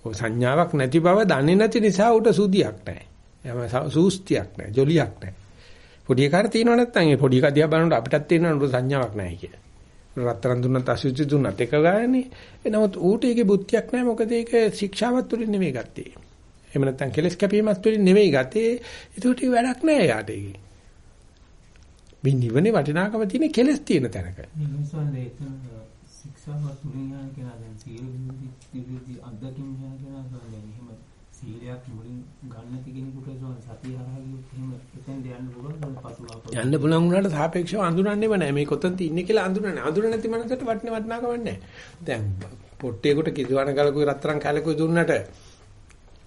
ඔය සංඥාවක් නැති බව දන්නේ නැති නිසා ඌට සුදියක් නෑ. එයාම සූස්තියක් නෑ, ජොලියක් නෑ. පොඩි එකාට තියෙනව නැත්නම් ඒ පොඩි එකා දිහා බලනකොට අපිටත් තියෙනවා ඌට සංඥාවක් නෑ කිය. රත්තරන් දුන්නත් අසුචි දුන්නත් එක ගානේ. එනමුත් ඌට ඒකේ බුද්ධියක් නෑ මොකද ඒක ශික්ෂාවත් තුලින් නෙමෙයි ගත්තේ. එහෙම නැත්නම් කෙලස් කැපීමත් තුලින් නෙමෙයි ගත්තේ. ඒකට වැඩක් නෑ යාට ඒකේ. මේ නිවනේ වටිනාකම තියෙන කෙලස් තියෙන තැනක. යන්න පුළුවන් වුණාට සාපේක්ෂව අඳුරන්නේම නැහැ. මේ කොතනද ඉන්නේ කියලා අඳුරන්නේ. අඳුර නැති මනසට වටින වටිනාකමක් නැහැ. දැන් පොට්ටියකට කිදුවන ගලකුයි රත්තරන් කැලකුයි දුන්නට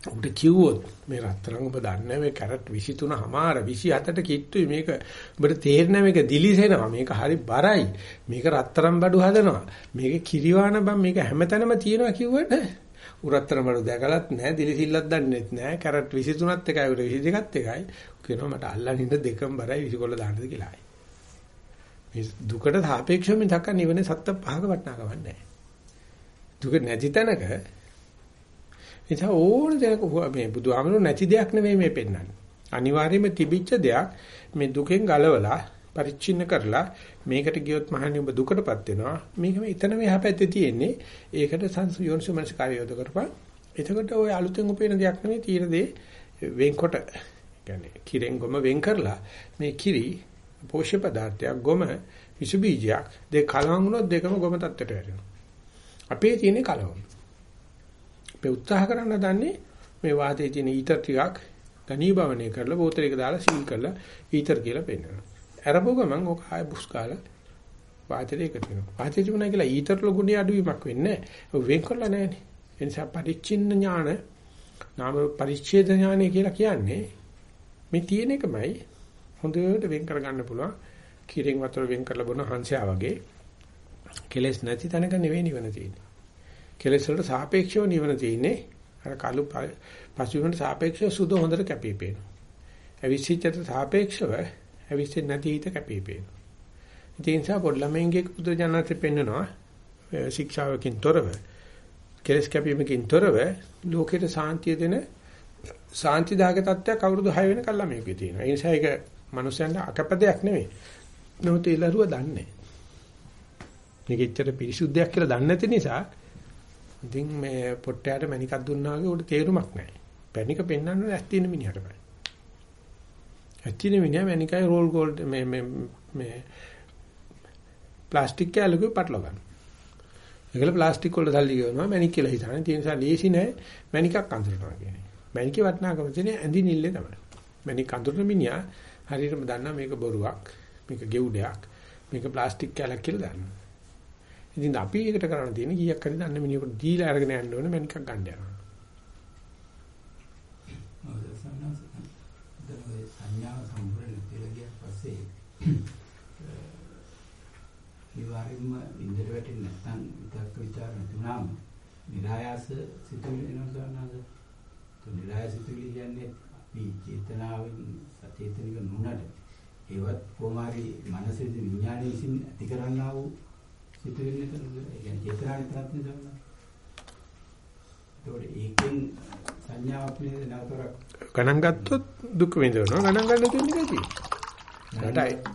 උඹට කිව්වොත් මේ රත්තරන් ඔබ දන්නේ මේ කැරට් 23 හමාර 27ට කිට්ටුයි. මේක ඔබට තේරෙන මේක දිලිසෙනවා. මේක හරි බරයි. මේක රත්තරන් බඩු හදනවා. මේක කිරිවාන බම් මේක හැමතැනම තියෙනවා කිව්වට උරත්තර බඩු දැකලත් නැහැ. දිලිසිල්ලක් දන්නෙත් නැහැ. කැරට් 23ත් එකයි. උර 22ත් එකයි. කියනවා මට අල්ලන් ඉන්න දෙකම බරයි. 20 දාන්නද කියලායි මේ දුකට සාපේක්ෂව මිසක් නිවනේ සත්ත පහක වටනකම නැහැ. දුක නැති තැනක නිසා ඕන දෙයක් මේ බුදුහාමුදුරු නැති දෙයක් නෙවෙයි මේ පෙන්වන්නේ. අනිවාර්යයෙන්ම තිබිච්ච දෙයක් මේ දුකෙන් ගලවලා පරිච්ඡින්න කරලා මේකට ගියොත් මහන්නේ ඔබ දුකටපත් වෙනවා. මේක මේ එතන මෙහා පැත්තේ තියෙන්නේ. ඒකට සංයෝනිස මනස කාර්ය යොද කරපන්. එතකොට ওই අලුතෙන් උපේන දෙයක් නෙවෙයි තීර දේ වෙන්කොට කියන්නේ කිරෙන් ගොම වෙන් කරලා මේ කිරි පෝෂ්‍ය පදාර්ථයක් ගොම විස බීජයක් දෙක කලවම් වුණොත් දෙකම ගොම තත්ත්වයට වැටෙනවා. අපේ තියෙන්නේ කලවම්. අපි උත්සාහ කරන්න දන්නේ මේ වාතයේ තියෙන ඊතර ටිකක් ඝනීභවණය කරලා බෝතලයක දාලා සීල් කරලා ඊතර කියලා පෙන්නනවා. අරපුව ගමන් ඔක ආය බුස් කාලා වාතයට එකතු වෙනවා. වාතයේ තිබුණා කියලා ඊතර ලොකුනේ අඩුවීමක් වෙන්නේ නැහැ. වෙන් කරලා නැහැනේ. ඒ නිසා පරිච්ඡින්න ඥාන නාම පරිච්ඡේද ඥානය කියලා කියන්නේ මේ තියෙන එකමයි හොඳට වෙන් කරගන්න පුළුවන්. කිරෙන් වතුර වෙන් කරලා බොන හංසයා වගේ කෙලස් නැති තැනක නෙවෙයි නිවන තියෙන්නේ. කෙලෙස් වලට සාපේක්ෂව නිවන තියෙන්නේ. අර කළු පසුබිමට සාපේක්ෂව සුදු හොඳට කැපී පෙනෙනවා. අවිසිච්චට සාපේක්ෂව අවිසිච්ච නැති හිත කැපී පෙනෙනවා. ඒ නිසා පොඩි ළමයින්ගේ පුදු ජනනාතේ පෙන්නනවා ශික්ෂාවකින් තොරව කෙලස් කැපීමකින් තොරව ලෝකෙට සාන්තිය දෙන සාන්තිදායක තත්ත්වයක් අවුරුදු 6 වෙනකල් ළමයිකේ තියෙනවා. ඒ නිසා ඒක මනුස්සයන්ට අකපදයක් නෙවෙයි. නමුත් ඒ ලරුව දන්නේ. මේක ඇත්තට පිරිසුද්ධයක් කියලා දන්නේ නැති නිසා ඉතින් මේ පොට්ටයට මණිකක් දුන්නා වගේ උඩ තේරුමක් නැහැ. පැණික පෙන්වන්න ඇස් තියෙන මිනිහටමයි. ඇස් තියෙන මිනිහා මණිකයි රෝල් ගෝල්ඩ් මේ මේ මේ ප්ලාස්ටික් කැලකුයි පටල ගන්න. ඒකල ප්ලාස්ටික් වල සල්ලි ගෙවනවා මණික් කියලා හිතන්නේ. ඒ නිසා ලේසි නෑ මණිකක් අඳුරනවා කියන්නේ. මණිකේ වටිනාකම තියෙන්නේ ඇඳි නිල්ලේ තමයි. මණික් අඳුරන මිනිහා හරියටම දන්නා මේක බොරුවක්, මේක ගෙවුඩයක්, මේක ප්ලාස්ටික් කැලක් කියලා දන්නවා. ඉතින් අපි ඒකට කරන්න තියෙන්නේ කීයක් හරි දන්න මිනිහෙකුට දීලා අරගෙන යන්න ඕනේ මම එකක් ගන්න යනවා. විවාරින්ම ඉන්දර වැටෙන්නේ නැත්නම් විතක්ක ਵਿਚාර නැතුණාම નિરાයස සිතුවිලි එනවා ගන්නවද? તો નિરાයස සිතුවිලි කියන්නේ අපි චේතනාවෙන් සචේතනික නුනට ඒවත් කොහොම හරි මනසේ විඥානයේ විසින් ඇති කරන්නා වූ සිතුවිලි නේද? ඒ කියන්නේ චේතනාවේ තරත් නේද? ඒතකොට ඒකෙන් සංඥාවක් නේද නැවතරක් ගණන් ගත්තොත් දුක් විඳිනවා. ගණන් ගන්න තියෙන එකයි ගණන්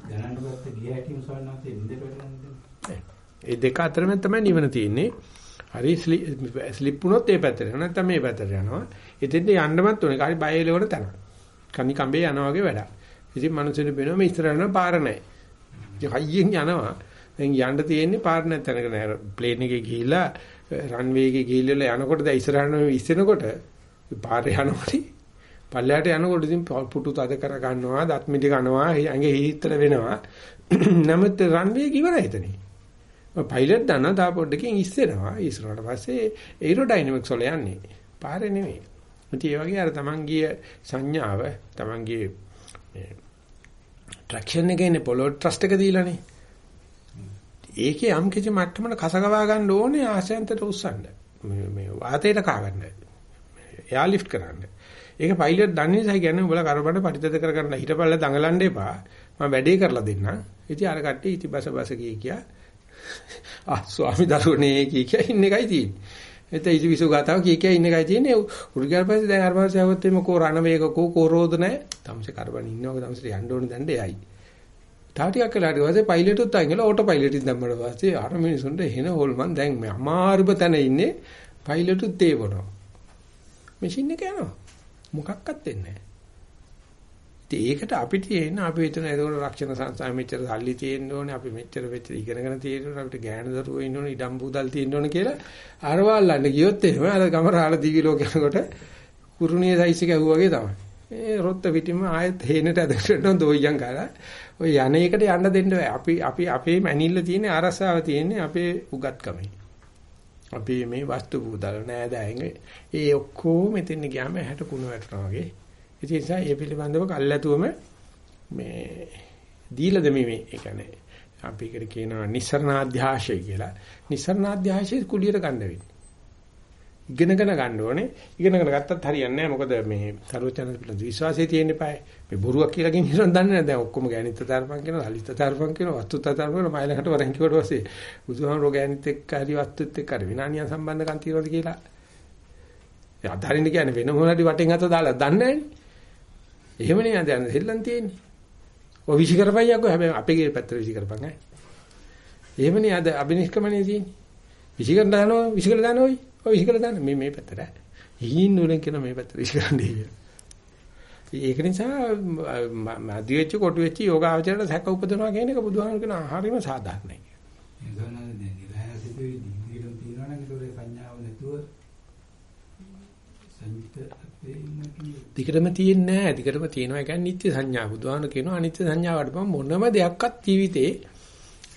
ගණන් ගත්ත ගිය හැටිම සවන්නාතේ ඉන්දර වැටෙන්නේ. ඒ දෙක අතරම තමයි නිවන තියෙන්නේ. හරි ස්ලිප් වුණොත් ඒ පැත්තට යනවා. නැත්නම් මේ පැත්තට යනවා. එතෙන්ට යන්නමත් උනේ. කාරි බය එලවන තැන. කනි කම්බේ යනවා වගේ වැඩක්. ඉතින් මිනිස්සුන්ට වෙනවා මේ ඉස්සරහට යන පාර නැහැ. හයියෙන් යනවා. දැන් යන්න තියෙන්නේ පාර නැතනක නෑ. ප්ලේන් එකේ ගිහිල්ලා රන්වේ එකේ ගිහිල්ලා යනකොට දැන් ඉස්සරහට ඉස්සෙනකොට පාරේ යනකොට පල්ලයට යනකොට ඉතින් පුටු තද කර ගන්නවා, දත් මිටි කනවා, ඇඟේ හීතල වෙනවා. නමුත් රන්වේ ඉවරයි එතනේ. පයිලට් දන්නා තා පොඩ්ඩකින් ඉස්සෙනවා. ඉස්සරහට පස්සේ ඒරෝඩයිනමික්ස් වල යන්නේ. පාරේ නෙමෙයි. ඉතින් ඒ වගේ අර තමන්ගේ සංඥාව, තමන්ගේ ට්‍රැක්ෂන් එකේනේ පොලෝ ට්‍රස්ට් එක දීලානේ. ඒකේ යම් කිසි මට්ටමකට කසගවා ගන්න ඕනේ ආසයන්තට උස්සන්න. මේ මේ වාතයට කා ගන්න. එයා ලිෆ්ට් කරන්න. ඒක පයිලට් දන්නේ නැහැ කියන්නේ උඹලා කරබඩ පරිතද කර ගන්න හිටපල්ල දඟලන්න එපා. මම වැඩේ කරලා දෙන්නම්. ඉතින් අර කට්ටිය ඉති බස බස කිය කියා ආ ස්වාමි දරුවනේ කිය කිය ඉන්න එකයි තියෙන්නේ. එතන ඉති විසු ගාතාව කිය කිය ඉන්න එකයි තියෙන්නේ. උරුගල් පස්සේ දැන් අර පස්සේ આવත් එimhe කෝ රණ වේග කෝ කෝරෝද නැහැ. තමසේ කරබන් ඉන්නවක තමසේ යන්න ඕනේ දැන් එයයි. තා ටිකක් කළාට පස්සේ පයිලට් උත් අයින් කළා ඕටෝ පයිලට් ඉඳන් දැම්මම පස්සේ අර මිනිසුන්ට එන හොල්මන් දැන් මේ අමාරුම තැන ඉන්නේ පයිලට් උත් ඒවනවා. මැෂින් එක යනවා. මොකක්වත් වෙන්නේ නැහැ. ඉතින් ඒකට අපිට තියෙන අපි හිතන ඒකට රක්ෂණ සංස්ථා මෙච්චර සල්ලි තියෙන්න ඕනේ අපි මෙච්චර මෙච්චර ඉගෙනගෙන තියෙන්න ඕනේ අපිට ගෑනු දරුවෝ ඉන්න ඕනේ ඉඩම් බුදල් තියෙන්න ඕනේ කියලා අරවල්ලන්න ගියොත් එහෙම අර ගමරාල දිවි ලෝක යනකොට කුරුණියේ සයිස් එක ඇහුවා වගේ තමයි. ඒ රොත්ත පිටින්ම ආයෙත් හේනට ඇදගෙන දොයියන් ගාලා ඔය යන එකට යන්න දෙන්න බෑ. අපි අපි අපේ මැනිල්ල තියෙන අරසාව තියෙන්නේ අපේ උගත්කමේ. අපි මේ වස්තු බුදල් නෑදෑයන් ඒ ඔක්කොම මෙතෙන් ගියාම හැට කුණ වැටෙනවා වගේ. ඒ නිසා ඒ පිළිබඳව කල්ැතුවම මේ දීලා දෙමි මේ ඒ කියන්නේ අපි එකට කියනවා නිස්සරණාධ්‍යාශය කියලා. නිස්සරණාධ්‍යාශය කුලියට ගන්න වෙන්නේ. ඉගෙනගෙන ගන්න ඕනේ. ඉගෙනගෙන ගත්තත් හරියන්නේ නැහැ. මොකද මේ සරුවචන පිළිබඳ විශ්වාසය තියෙන්න eBay. මේ බොරුවක් කියලා කියන හිතන දන්නේ නැහැ. දැන් ඔක්කොම ගෑනිත් තරපන් කියනවා, හලිත් තරපන් කියනවා, වස්තුත් තරපන් කියනවා. මයිලකට වරන් කිව්වට පස්සේ බුදුහාමරෝ ගෑනිත් එක්ක හරි වස්තුත් එක්ක හරි විනානියන් සම්බන්ධකම් තියෙනවද කියලා. ඒ අදාරින්න කියන්නේ වෙන මොනවාරි වටෙන් අත දාලා දන්නේ නැහැ. එහෙමනේ අද යන දෙල්ලන් තියෙන්නේ. ඔය විශ් කරපන් යකෝ හැබැයි අපේ පැත්තට විශ් කරපන් ඈ. එහෙමනේ අද අබිනිෂ්ක්‍මණේ තියෙන්නේ. විශ් කරන දානවා විශ් කරලා දානවා ඔය කරලා දාන්න මේ මේ පැත්තට. හීන් නුලෙන් කියන මේ පැත්තට විශ් කරන්නේ කියලා. ඒක නිසා මදි වෙච්ච කොටු වෙච්ච යෝගාවචරයට සැක උපදවනවා කියන එක බුදුහාමුදුරු කියන හරීම සාධාරණයි. දිගටම තියෙන්නේ නැහැ. දිගටම තියෙනවා කියන්නේ නිත්‍ය සංඥා. බුදුහාමුදුරු කියනවා අනිත්‍ය සංඥාවට මොනම දෙයක්වත් ජීවිතේ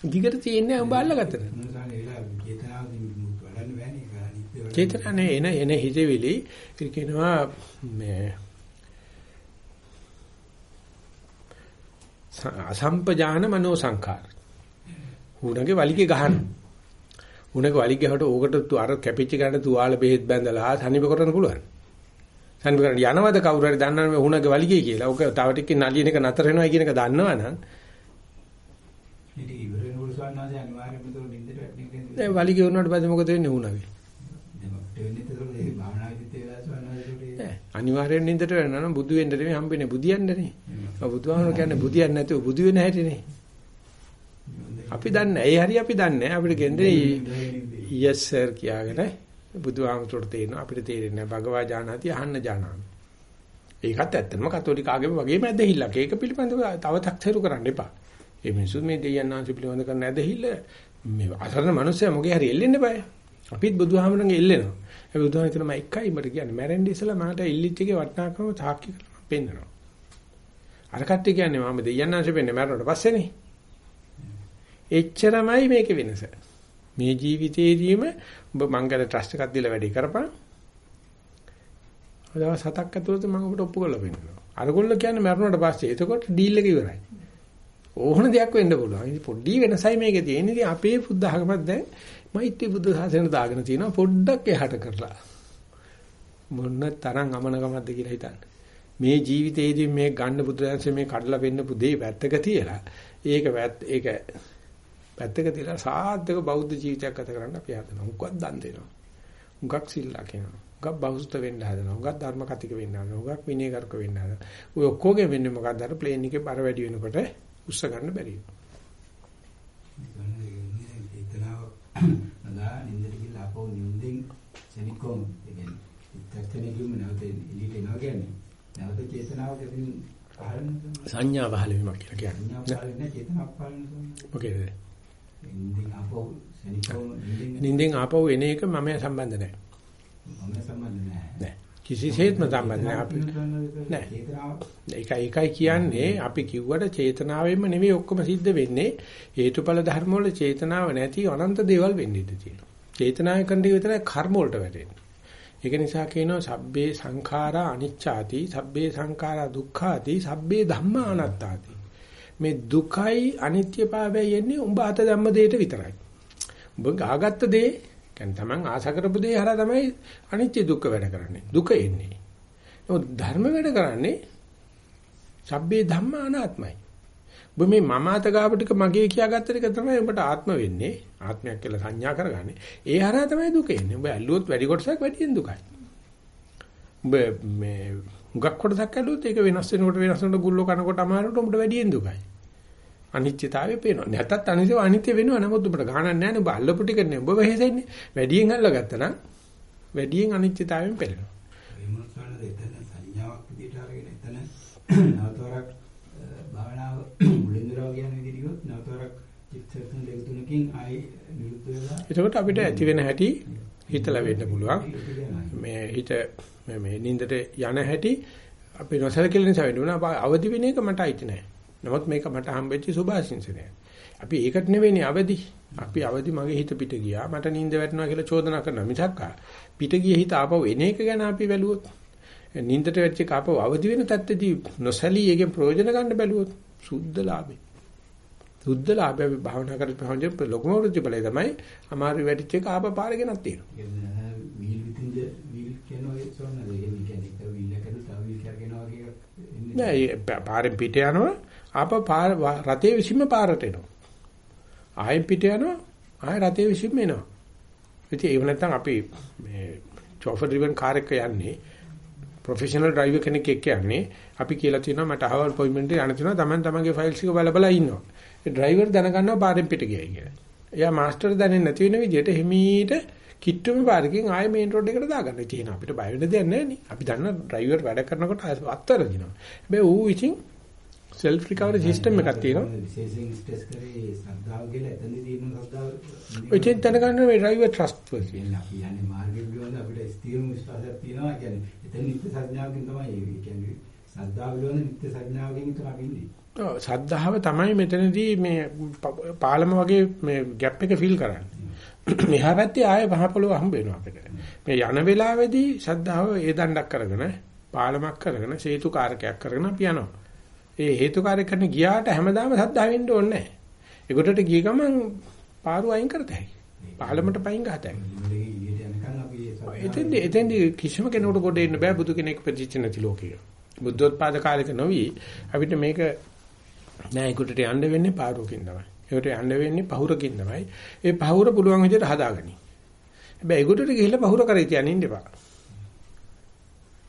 දිගට තියෙන්නේ උඹ අල්ලගත්තද? මොනවානේ වෙලා චේතනාවකින් වඩන්න බෑනේ ඒක අනිත්‍ය වඩන්න. චේතනානේ එන එන හිතවිලි කියනවා මේ අසම්පජාන මනෝ සංඛාර. උණගේ වලිගේ ගහන. උණගේ වලිගේ හට ඕකට අර කැපිච්ච ගන්න තුවාල බෙහෙත් බැඳලා සනිප කරන්න පුළුවන්. සනිප කරන්න යනවද කවුරු හරි දන්නවනේ උණගේ වලිගේ කියලා. ඕක තව ටිකකින් නලියන එක නතර වෙනවා කියන එක දන්නවනම් ඒක ඉවර වෙනකොට සවන්නාසේ අනිවාර්යයෙන්ම තෝ නින්දට වැටෙන ඒ වලිගේ වුණාට පස්සේ මොකද වෙන්නේ උණගේ? වෙන්නේ ඒතකොට ඒ භාවනාවේදීත් ඒ වෙලාව සවන්නාසේ නෑ අනිවාර්යෙන් නින්දට වෙනවා නම් බුදු වෙන්න නෙමෙයි හම්බෙන්නේ බුදියන්නනේ. ඔය බුදුහාමුදුරු කියන්නේ බුදියන්නේ නැතුව බුදු වෙන හැටිනේ. අපි දන්නේ ඒ හරි අපි දන්නේ අපිට කියන්නේ yes sir කියාගෙන බුදුහාමුදුරුට තේරෙනවා අපිට තේරෙන්නේ භගවා ජානති අහන්න ජානමි. ඒකත් ඇත්තටම කතෝලික ආගම වගේම ඇදහිල්ලක්. ඒක පිළිබඳව තව තක්සේරු කරන්න එපා. මේ මිනිස්සු මේ දෙයයන්ාංශ පිළිබඳව කරන ඇදහිල්ල මේ අසරණ මිනිස්සයා මොකේ හරි එල්ලෙන්න බෑ. අපිත් බුදුහාමුදුරන්ගේ එල්ලෙනවා. ඒ බුදුහාමුදුරන් කියන මම එකයි මට කියන්නේ මැරෙන්න ඉස්සලා මට ඉල්ලිච් එකේ වටිනාකම සාක්ෂි කරලා පෙන්නනවා. අර කට්ටිය කියන්නේ මම දෙයයන්ාංශ වෙන්නේ මැරුණට පස්සේනේ. එච්චරමයි මේකේ වෙනස. මේ ජීවිතේදීම ඔබ මංගල ට්‍රස්ට් එකක් දීලා වැඩි කරපන්. දවස් හතක් ඇතුළත මම ඔබට ඔප්පු කරලා පෙන්නනවා. අරගොල්ලෝ කියන්නේ මැරුණට පස්සේ එතකොට ඩීල් එක ඉවරයි. ඕහන දෙයක් වෙන්න පුළුවන්. ඉතින් පොඩ්ඩි වෙනසයි මේකේ තියෙන්නේ. ඉතින් අපේ බුද්ධ ආගමත් දැන් මෛත්‍රී බුද්ධ ශාසනය දාගෙන තිනවා පොඩ්ඩක් එහාට කරලා. මොන තරම් අමනකමක්ද කියලා හිතන්න. මේ ජීවිතේදී මේ ගන්න බුදුරජාන්සේ මේ කඩලා පෙන්නපු දේ පැත්තක තියලා ඒක ඒක පැත්තක තියලා සාර්ථක බෞද්ධ ජීවිතයක් ගත කරන්න අපි හදනවා. උගක් දන් දෙනවා. උගක් සිල්ලා කියනවා. උගක් බෞද්ධ වෙන්න හදනවා. උගක් ධර්ම කතික වෙන්න හදනවා. උගක් විනයගරුක වෙන්න හදනවා. ඔය ඔක්කොගේ වෙන්නේ මොකක්ද? අර ප්ලේන් එකේ බර වැඩි වෙනකොට උස්ස ගන්න බැරි චේතනාව නදා නින්දට ගිහලා අපෝ නින්දෙන් සෙනිකොම් කියන්නේ ඉත්තක්කනේ කිව්ම නැවත එළියට එනවා කියන්නේ නැවත චේතනාව කෙරෙහින් පහළන සංඥා පහළ වීමක් කියලා සංඥා කියන්නේ. පහළන චේතනාව පහළන මොකේද? නින්දෙන් අපෝ සෙනිකොම් නින්දෙන් ආපහු එන එක මම සම්බන්ධ නැහැ. මම සම්බන්ධ නැහැ. කිසිසේත්ම සම්බන්ධ නැහැ අපි. නැහැ. චේතනාව ඒකයි ඒකයි කියන්නේ අපි කිව්වට චේතනාවෙන්ම නෙවෙයි ඔක්කොම සිද්ධ වෙන්නේ හේතුඵල ධර්ම වල චේතනාව නැති අනන්ත දේවල් වෙන්න ඉඩ තියෙනවා. චේතනාවෙන් කරන දේ විතරයි කර්ම වලට වැටෙන්නේ. ඒක නිසා කියනවා සබ්බේ සංඛාරා අනිච්චාති සබ්බේ සංඛාරා දුක්ඛාති සබ්බේ ධම්මා අනාත්තාති. මේ දුකයි අනිත්‍යභාවයයි එන්නේ උඹ අත ධම්ම දෙයට විතරයි. උඹ ගාගත්ත දේ කියන්නේ Taman ආශා කරපු දේ හරහා තමයි අනිත්‍ය දුක්ඛ වැඩ කරන්නේ. දුක එන්නේ. නමුත් ධර්ම වැඩ කරන්නේ සබ්බේ ධම්මා අනාත්මයි. ඔබ මේ මම අත ගාපු ටික මගේ කියාගත්ත ටික තමයි ඔබට ආත්ම වෙන්නේ. ආත්මයක් කියලා සංඥා කරගන්නේ. ඒ හරහා තමයි දුක එන්නේ. ඔබ ඇල්ලුවොත් වැඩි කොටසක් වැඩියෙන් දුකයි. ඔබ මේ හුඟක් කොටසක් ඇල්ලුවොත් ඒක වෙනස් වෙනකොට වෙනස් වෙනකොට ගුල්ලෝ කනකොට අමාරුට ඔබට වැඩියෙන් දුකයි. අනිත්‍යතාවය පේනවා. නැත්තත් අනිත්‍ය අනිත්‍ය වෙනවා. නමුත් ඔබට ගාණක් නැහැ නේ. ඔබ අල්ලපු ටික නේ. ඔබ වෙහෙසෙන්නේ. වැඩියෙන් අල්ලගත්තා නම් වැඩියෙන් අනිත්‍යතාවයෙන් පෙළෙනවා. නවතවරක් භාවනාව මුලින්දරව කියන විදිහට කිව්වොත් නවතවරක් චිත්තසං දෙක තුනකින් ආයි නිරුද්ධ වෙලා එතකොට අපිට ඇති වෙන හැටි හිතලා වෙන්න පුළුවන්. මේ හිත මේ මේ නින්දට යන හැටි අපි නොසලකලා නිසා වෙන්න උනා අවදි වෙන එක මට අයිති නැහැ. නමුත් මේක මට හම්බෙච්ච සුභාශිංසනය. අපි ඒකට නෙවෙයි අවදි. අපි අවදි මගේ හිත පිට ගියා. මට නිින්ද වැටෙනවා කියලා චෝදනා කරනවා මිසක් පිට ගිය හිත ආපහු එන එක ගැන අපි බැලුවොත් නිින්දට වැච්ච එක ආපහු අවදි වෙන තත්ත්වදී නොසලී ඒකෙන් ප්‍රයෝජන ගන්න බැලුවොත් සුද්ධ ලාභේ. සුද්ධ ලාභය අපි භාවනා කරපුවාම ලොකුම ප්‍රතිඵලය තමයි අමාරු වැටිච්ච එක ආපහු පාර ගෙනත් තියෙනවා. කියන්නේ වීල් විතින්ද වීල් කියනවා ඒ සෝනද ඒ කියන්නේ වීල් එකකට තව වීල් එකක් ගෙනවා කියන එක නෑ පාරෙන් පිට යනවා ආපහු පාර රතේ විසින්ම පාරට එනවා. ආයෙත් පිට යනවා ආයෙ රතේ විසින්ම එනවා. ඉතින් ඒව නැත්තම් අපි මේ චෝෆර් ඩ්‍රිවන් කාර් එක යන්නේ ප්‍රොෆෙෂනල් ඩ්‍රයිවර් කෙනෙක් එක්ක යන්නේ අපි කියලා තියෙනවා මට අවල් අපොයින්ට්මන්ට් එක යන්න තියෙනවා Taman තමන්ගේ ෆයිල්ස් එක බල බල ඉන්නවා. ඒ ඩ්‍රයිවර් දැනගන්නවා පාරෙන් පිට ගියයි කියලා. එයා මාස්ටර් දැනෙන්නේ නැති වෙන විදිහට හිමීට කිට්ටුම පාරකින් ආයෙ මේන් රෝඩ් එකට දාගන්න. තියෙන අපිට බය වෙන්න දෙයක් නැහැ නේ. අපි දන්න ඩ්‍රයිවර් වැඩ කරනකොට අත්තරදිනවා. හැබැයි ඌ ඉතින් සෙල්ෆ් රිකවරි සිස්ටම් එකක් තියෙනවා. විශේෂයෙන් ස්ට්‍රෙස් කරේ ශ්‍රද්ධාව කියලා එතනදී තියෙන ශ්‍රද්ධාව ඔය චෙන් දැනගන්න මේ ඩ්‍රයිවර් ට්‍රස්ට් වර්ති. කියන්නේ අපි යන්නේ මාර්ගෙ පිළිබඳ අපිට ස්ථිරම විශ්වාසයක් තියෙනවා කියන්නේ එතන නිත්‍ය සංඥාවකින් තමයි ඒ කියන්නේ ශ්‍රද්ධාව පිළිබඳ නිත්‍ය සංඥාවකින් අපි ඉන්නේ. ඔව් සද්ධාව තමයි මෙතනදී මේ පාලම වගේ මේ ગેප් එක ෆිල් කරන්නේ. මෙහා පැත්තේ ආයේ වහ පොළව හම්බ වෙනවා අපිට. මේ යන වෙලාවේදී සද්ධාව ඒ දණ්ඩක් කරගෙන පාලමක් කරගෙන සේතු කාරකයක් කරගෙන අපි යනවා. ඒ හේතුකාරක කරන ගියාට හැමදාම සද්ධා වෙන්න ඕනේ නැහැ. ඒකටට ගිය ගමන් පාරු අයින් කරතයි. පාලමට පයින් ගහතයි. ඉලියට යනකම් අපි ඒ ශ්‍රද්ධාව- එතෙන්දි එතෙන්දි කිසිම කෙනෙකුට කොට එන්න බෑ බුදු කෙනෙක් ප්‍රතිච්ඡ නැති ලෝකයක. බුද්ධෝත්පාද කාලෙක නොවි අපිට මේක නෑ ඒකට යන්න වෙන්නේ පාරුවකින් තමයි. ඒකට යන්න වෙන්නේ පහුරකින් තමයි. ඒ පහුර පුළුවන් විදිහට හදාගනි. හැබැයි ඒකට ගිහිල්ලා පහුර කරේ තියන්න ඉන්න එපා.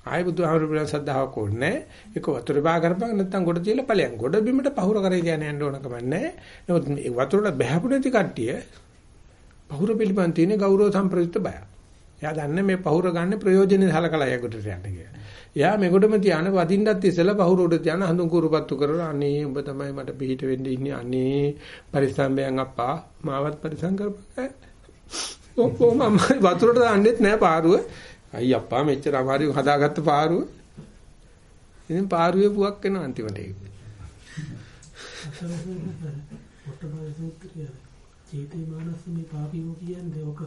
ආයි බුදුහාමුදුරු පිළිබඳ සද්ධාාවක් ඕනේ ඒක වතුර බා කරපන් නැත්නම් ගොඩ තියලා ඵලයන් ගොඩ බිමට පහුර කරේ තියන්න යන්න ඕන කම නැහැ. නමුත් මේ වතුරට බහැපු නැති කට්ටිය පහුර පිළිබඳ තියෙන ගෞරව සම්ප්‍රයුක්ත බය. එයා දන්නේ මේ පහුර ගන්න ප්‍රයෝජනෙ සලකලා යකට යන්න කියලා. එයා මෙකොඩම තියාන වදින්නත් ඉස්සෙල්ලා පහුර උඩ තියාන හඳුන් කුරුපත්තු කරලා අනේ උඹ තමයි මට පිහිට වෙන්න ඉන්නේ අනේ පරිස්සම්බයන් අප්පා මාවත් පරිස්සම් කරපන්. ඔප්පෝ මම වතුරට දාන්නෙත් නෑ පාරුව. අයිය අප්පා මෙච්චර අමාරු හදාගත්ත පාරුව. ඉතින් පාරුවේ පුවක් වෙනවා අන්තිමට ඒක. චේතේ මානස මේ පාපීමෝ කියන්නේ ඔක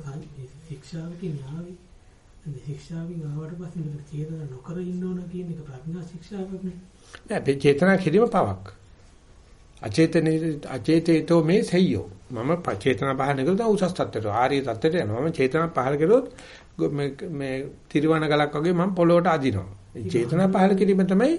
ශික්ෂාවකින් ආවේ. ඒ ශික්ෂාවෙන් ආවට පස්සේ මේක චේතන නොකර ඉන්න ඕන කියන එක ප්‍රඥා ශික්ෂාවක් නේ. මේ චේතනා කිරීම පවක්. අචේතනේ අචේතේතෝ මේ සෙය්‍යෝ. මම චේතනා පහල දැන් උසස් තත්ත්වයට ආර්ය තත්ත්වයට යනවා. මම චේතනා පහල කරොත් මේ මේ තිරවණ ගලක් වගේ මම පොළොවට අදිනවා. චේතනා පහල කිරීම තමයි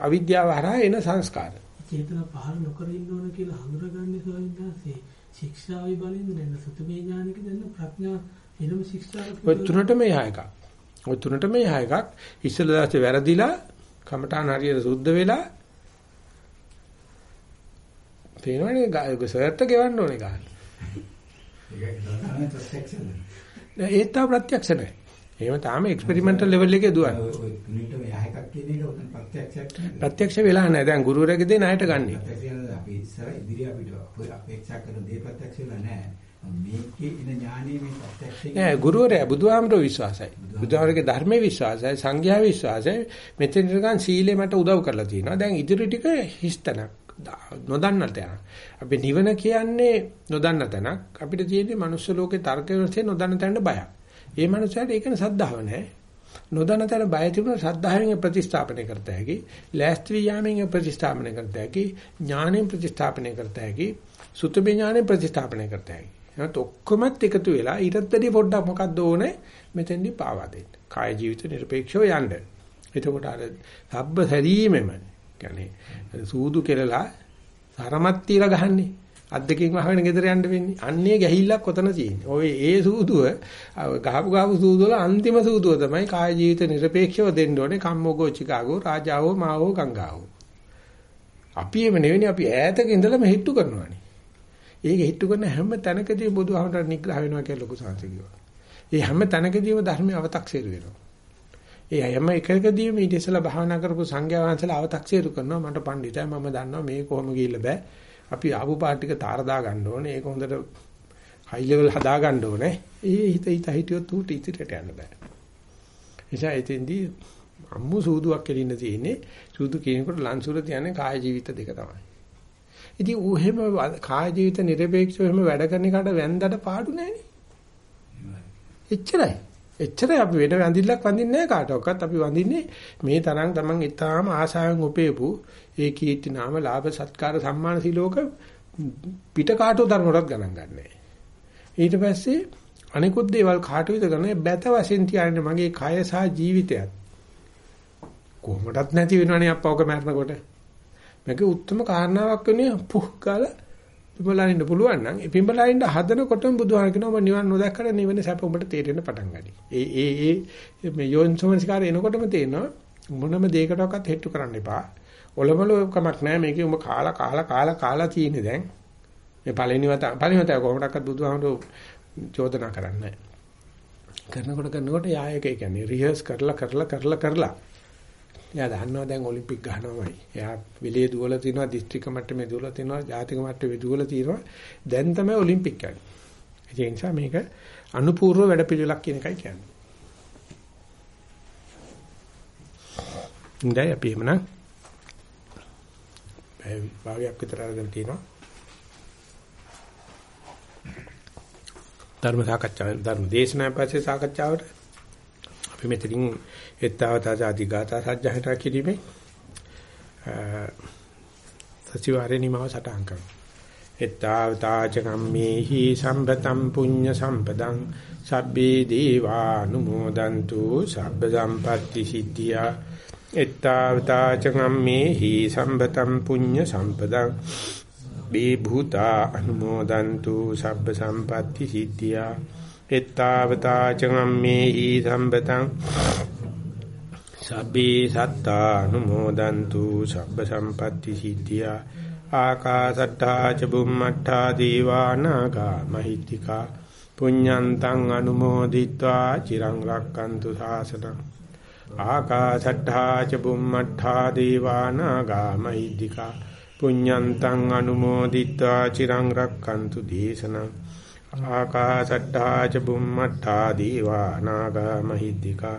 අවිද්‍යාව හරහා එන සංස්කාර. චේතන පහළ නොකර ඉන්න ඕන කියලා හඳුනගන්නේ ස්වාමීන් වහන්සේ ශික්ෂාවේ බලෙන්ද නැත්නම් සුතමේ ඥානික දැන්න ප්‍රඥා වෙනම ශික්ෂාවක් ඔය තුනට මෙහා එකක්. ඔය තුනට මෙහා එකක්. ඉස්සෙල්ලා දැස්සේ වැරදිලා කමඨාන හරියට සුද්ධ වෙලා තේනවනේ ගා සර්ට ගෙවන්න ඕනේ ගන්න. ඒක තමයි ඒත් තාම ප්‍රත්‍යක්ෂ නැහැ. එහෙම තාම එක්ස්පෙරිමන්ටල් ලෙවල් එකේ දුවන්නේ. ප්‍රත්‍යක්ෂ වෙලා නැහැ. දැන් ගුරුවරයාගේ දේ ණයට ගන්නෙ. අපි ඉස්සර ඉදිරිය අපිට අපේ අපේක්ෂා කරන දේ ප්‍රත්‍යක්ෂ වෙලා නැහැ. මේකේ ඉන ඥානීය මේ ප්‍රත්‍යක්ෂයෙන් නෑ ගුරුවරයා බුදුහාමරෝ විශ්වාසයි. බුදුහාමරගේ ධර්මයේ විශ්වාසයි, සංඝයා විශ්වාසයි. මෙතෙන් නිකන් සීලේ මට උදව් කරලා තියෙනවා. දැන් ඉදිරි ටික හිස්තනක්. නොදන්න තැන. අපි නිවන කියන්නේ නොදන්න තැනක්. අපිට තියෙන්නේ මනුස්ස ලෝකේ තර්ක වශයෙන් නොදන්න තැනට බයක්. ඒ මනුස්සයාට ඒකන සද්ධාව නැහැ. නොදන්න තැන බය තිබුණා ශ්‍රද්ධාවෙන් ප්‍රතිස්ථාපනය කරත හැකි. ලෑස්ති වියාමෙන් ප්‍රතිස්ථාපනය කරත හැකි. ඥාණයෙන් ප්‍රතිස්ථාපනය කරත හැකි. සුතමේ ඥාණයෙන් ප්‍රතිස්ථාපනය කරත හැකි. එහෙනම් ඔක්කොමත් එකතු වෙලා ඊටත් වැඩි පොඩ්ඩක් මොකක්ද ඕනේ මෙතෙන්දි පාවා දෙන්න. කාය ජීවිත නිර්පේක්ෂව යන්න. එතකොට අර සබ්බ සැරීමෙම කියන්නේ සූදු කෙරලා සරමත් තියලා ගහන්නේ. අද්දකින් වහගෙන ගෙදර යන්න වෙන්නේ. අන්නේ ගැහිල්ලක් කොතන තියෙන්නේ. ඔය ඒ සූදුව ගහපු ගහපු සූදුව වල අන්තිම සූදුව තමයි කාය ජීවිත නිර්පේක්ෂව දෙන්න ඕනේ. කම්මෝගෝ චිකාගෝ රාජාවෝ මාවෝ ගංගාවෝ. අපි එම නෙවෙයි අපි ඈතක ඉඳලම හිටු කරනවානේ. ඒක හිටු කරන හැම තැනකදී බුදුහමර නිග්‍රහ වෙනවා කියලා ලොකු සංසි කිව්වා. ඒ හැම තැනකදීම ධර්මයේ අව탁සීරු වෙනවා. ඒ හැම එකකදීම ඊට ඉස්සෙල්ලා භාවනා කරපු සංඝයා වහන්සේලා අව탁සීරු කරනවා මට පඬිතයි මම දන්නවා මේ කොහොම ගිහිල්ලා බෑ. අපි ආපු පාටික තාර දා ගන්න ඕනේ. ඒක හොඳට හයි ලෙවල් හදා ගන්න ඕනේ. ඒ හිත හිත හිටියොත් උට ඉතිරට යන්න බෑ. එසා එතෙන්දී අම්මු සූදුවක් කෙලින්න තියෙන්නේ. සූදු කියනකොට ලන්සුර තියන්නේ කාය ජීවිත දෙක තමයි. ඉතින් ඌ හැම කාය ජීවිත නිර්පේක්ෂව හැම වැඩ කරන එකට වැන්දට පාඩු නැහැනේ. එච්චරයි. එච්චරයි අපි වෙන වැඳිල්ලක් වඳින්නේ නැහැ කාටවත්. අපි වඳින්නේ මේ තරම් තමන් ඊටාම ආසාවෙන් උපේපු ඒ කීර්ති නාම ලාභ සත්කාර සම්මාන සිලෝක පිට කාටෝ ධර්මවලත් ගණන් ගන්නෑ. ඊට පස්සේ අනිකුත් දේවල් කාටුවද ගන්න බැත වශයෙන් තියන්නේ මගේ කය සහ ජීවිතයත් කොහොමදත් නැති වෙනවනේ අප්පවක මැරනකොට මේකේ උත්තරම කාරණාවක් වෙන්නේ පුහ් කාලා පිඹලනින්න පුළුවන් නම් ඒ පිඹලනින්න හදනකොටම බුදුහාම කියනවා ඔබ නිවන් නොදැක්කට නිවන සැප උඹට තේරෙන්න පටන් ගනි. ඒ ඒ ඒ මේ යෝනිසෝමනසිකාරය එනකොටම තේනවා මොනම දෙයකටවත් හෙට්ටු කරන්න එපා. ඔලමල කමක් නැහැ මේකේ උඹ කාලා කාලා කාලා කාලා තියෙන්නේ දැන්. මේ පළවෙනි වත පළවෙනි වත කොහොමඩක්වත් බුදුහාමරෝ චෝදනා කරන්නේ නැහැ. කරනකොට කරනකොට යායක කියන්නේ රිහර්ස් කරලා කරලා කරලා කරලා එයා දන්නවා දැන් ඔලිම්පික් ගහනවාමයි. එයා විලේ දුවලා තිනවා දිස්ත්‍රික්ක මට්ටමේ දුවලා තිනවා ජාතික මට්ටමේ දුවලා තිනවා. දැන් තමයි ඔලිම්පික් යන්නේ. ඒ නිසා මේක අනුපූර්ව වැඩපිළිවෙලක් කියන එකයි කියන්නේ. ඉතින් අපි එමනම් ඒ භාගයක් විතර අරගෙන තිනවා. ධර්ම සාකච්ඡාව ධර්ම දේශනාව පස්සේ සාකච්ඡාවට අපි මෙතනින් එත්තාවතා ආදී ගාථා සජ්ජහට කිරීමේ සතිವಾರේ නිමාව සටහන් කරනවා. එත්තාවතා චකම්මේහි සම්පතම් පුඤ්ඤ සම්පදං සබ්බේ දීවානුමෝදන්තු සබ්බ සම්පatti සිද්ධියා එත්තාවතා චකම්මේහි සම්පතම් පුඤ්ඤ සම්පදං බේ භූතා අනුමෝදන්තු සබ්බ සම්පatti සිද්ධියා එත්තාවතා චගම්මේහි සම්පතං සබ්බේ සත්තානුමෝදන්තු සබ්බ සම්පatti සිද්ධියා ආකාසට්ටා ච බුම්මට්ටා දීවානාගා මහිත්‍තිකා පුඤ්ඤන්තං අනුමෝදිත්වා චිරං රක්칸තු සාසනං. ආකාසට්ටා ච බුම්මට්ටා දීවානාගා මහිත්‍තිකා පුඤ්ඤන්තං අනුමෝදිත්වා චිරං රක්칸තු දේශනං. ආකාසට්ටා ච බුම්මට්ටා දීවානාගා මහිත්‍තිකා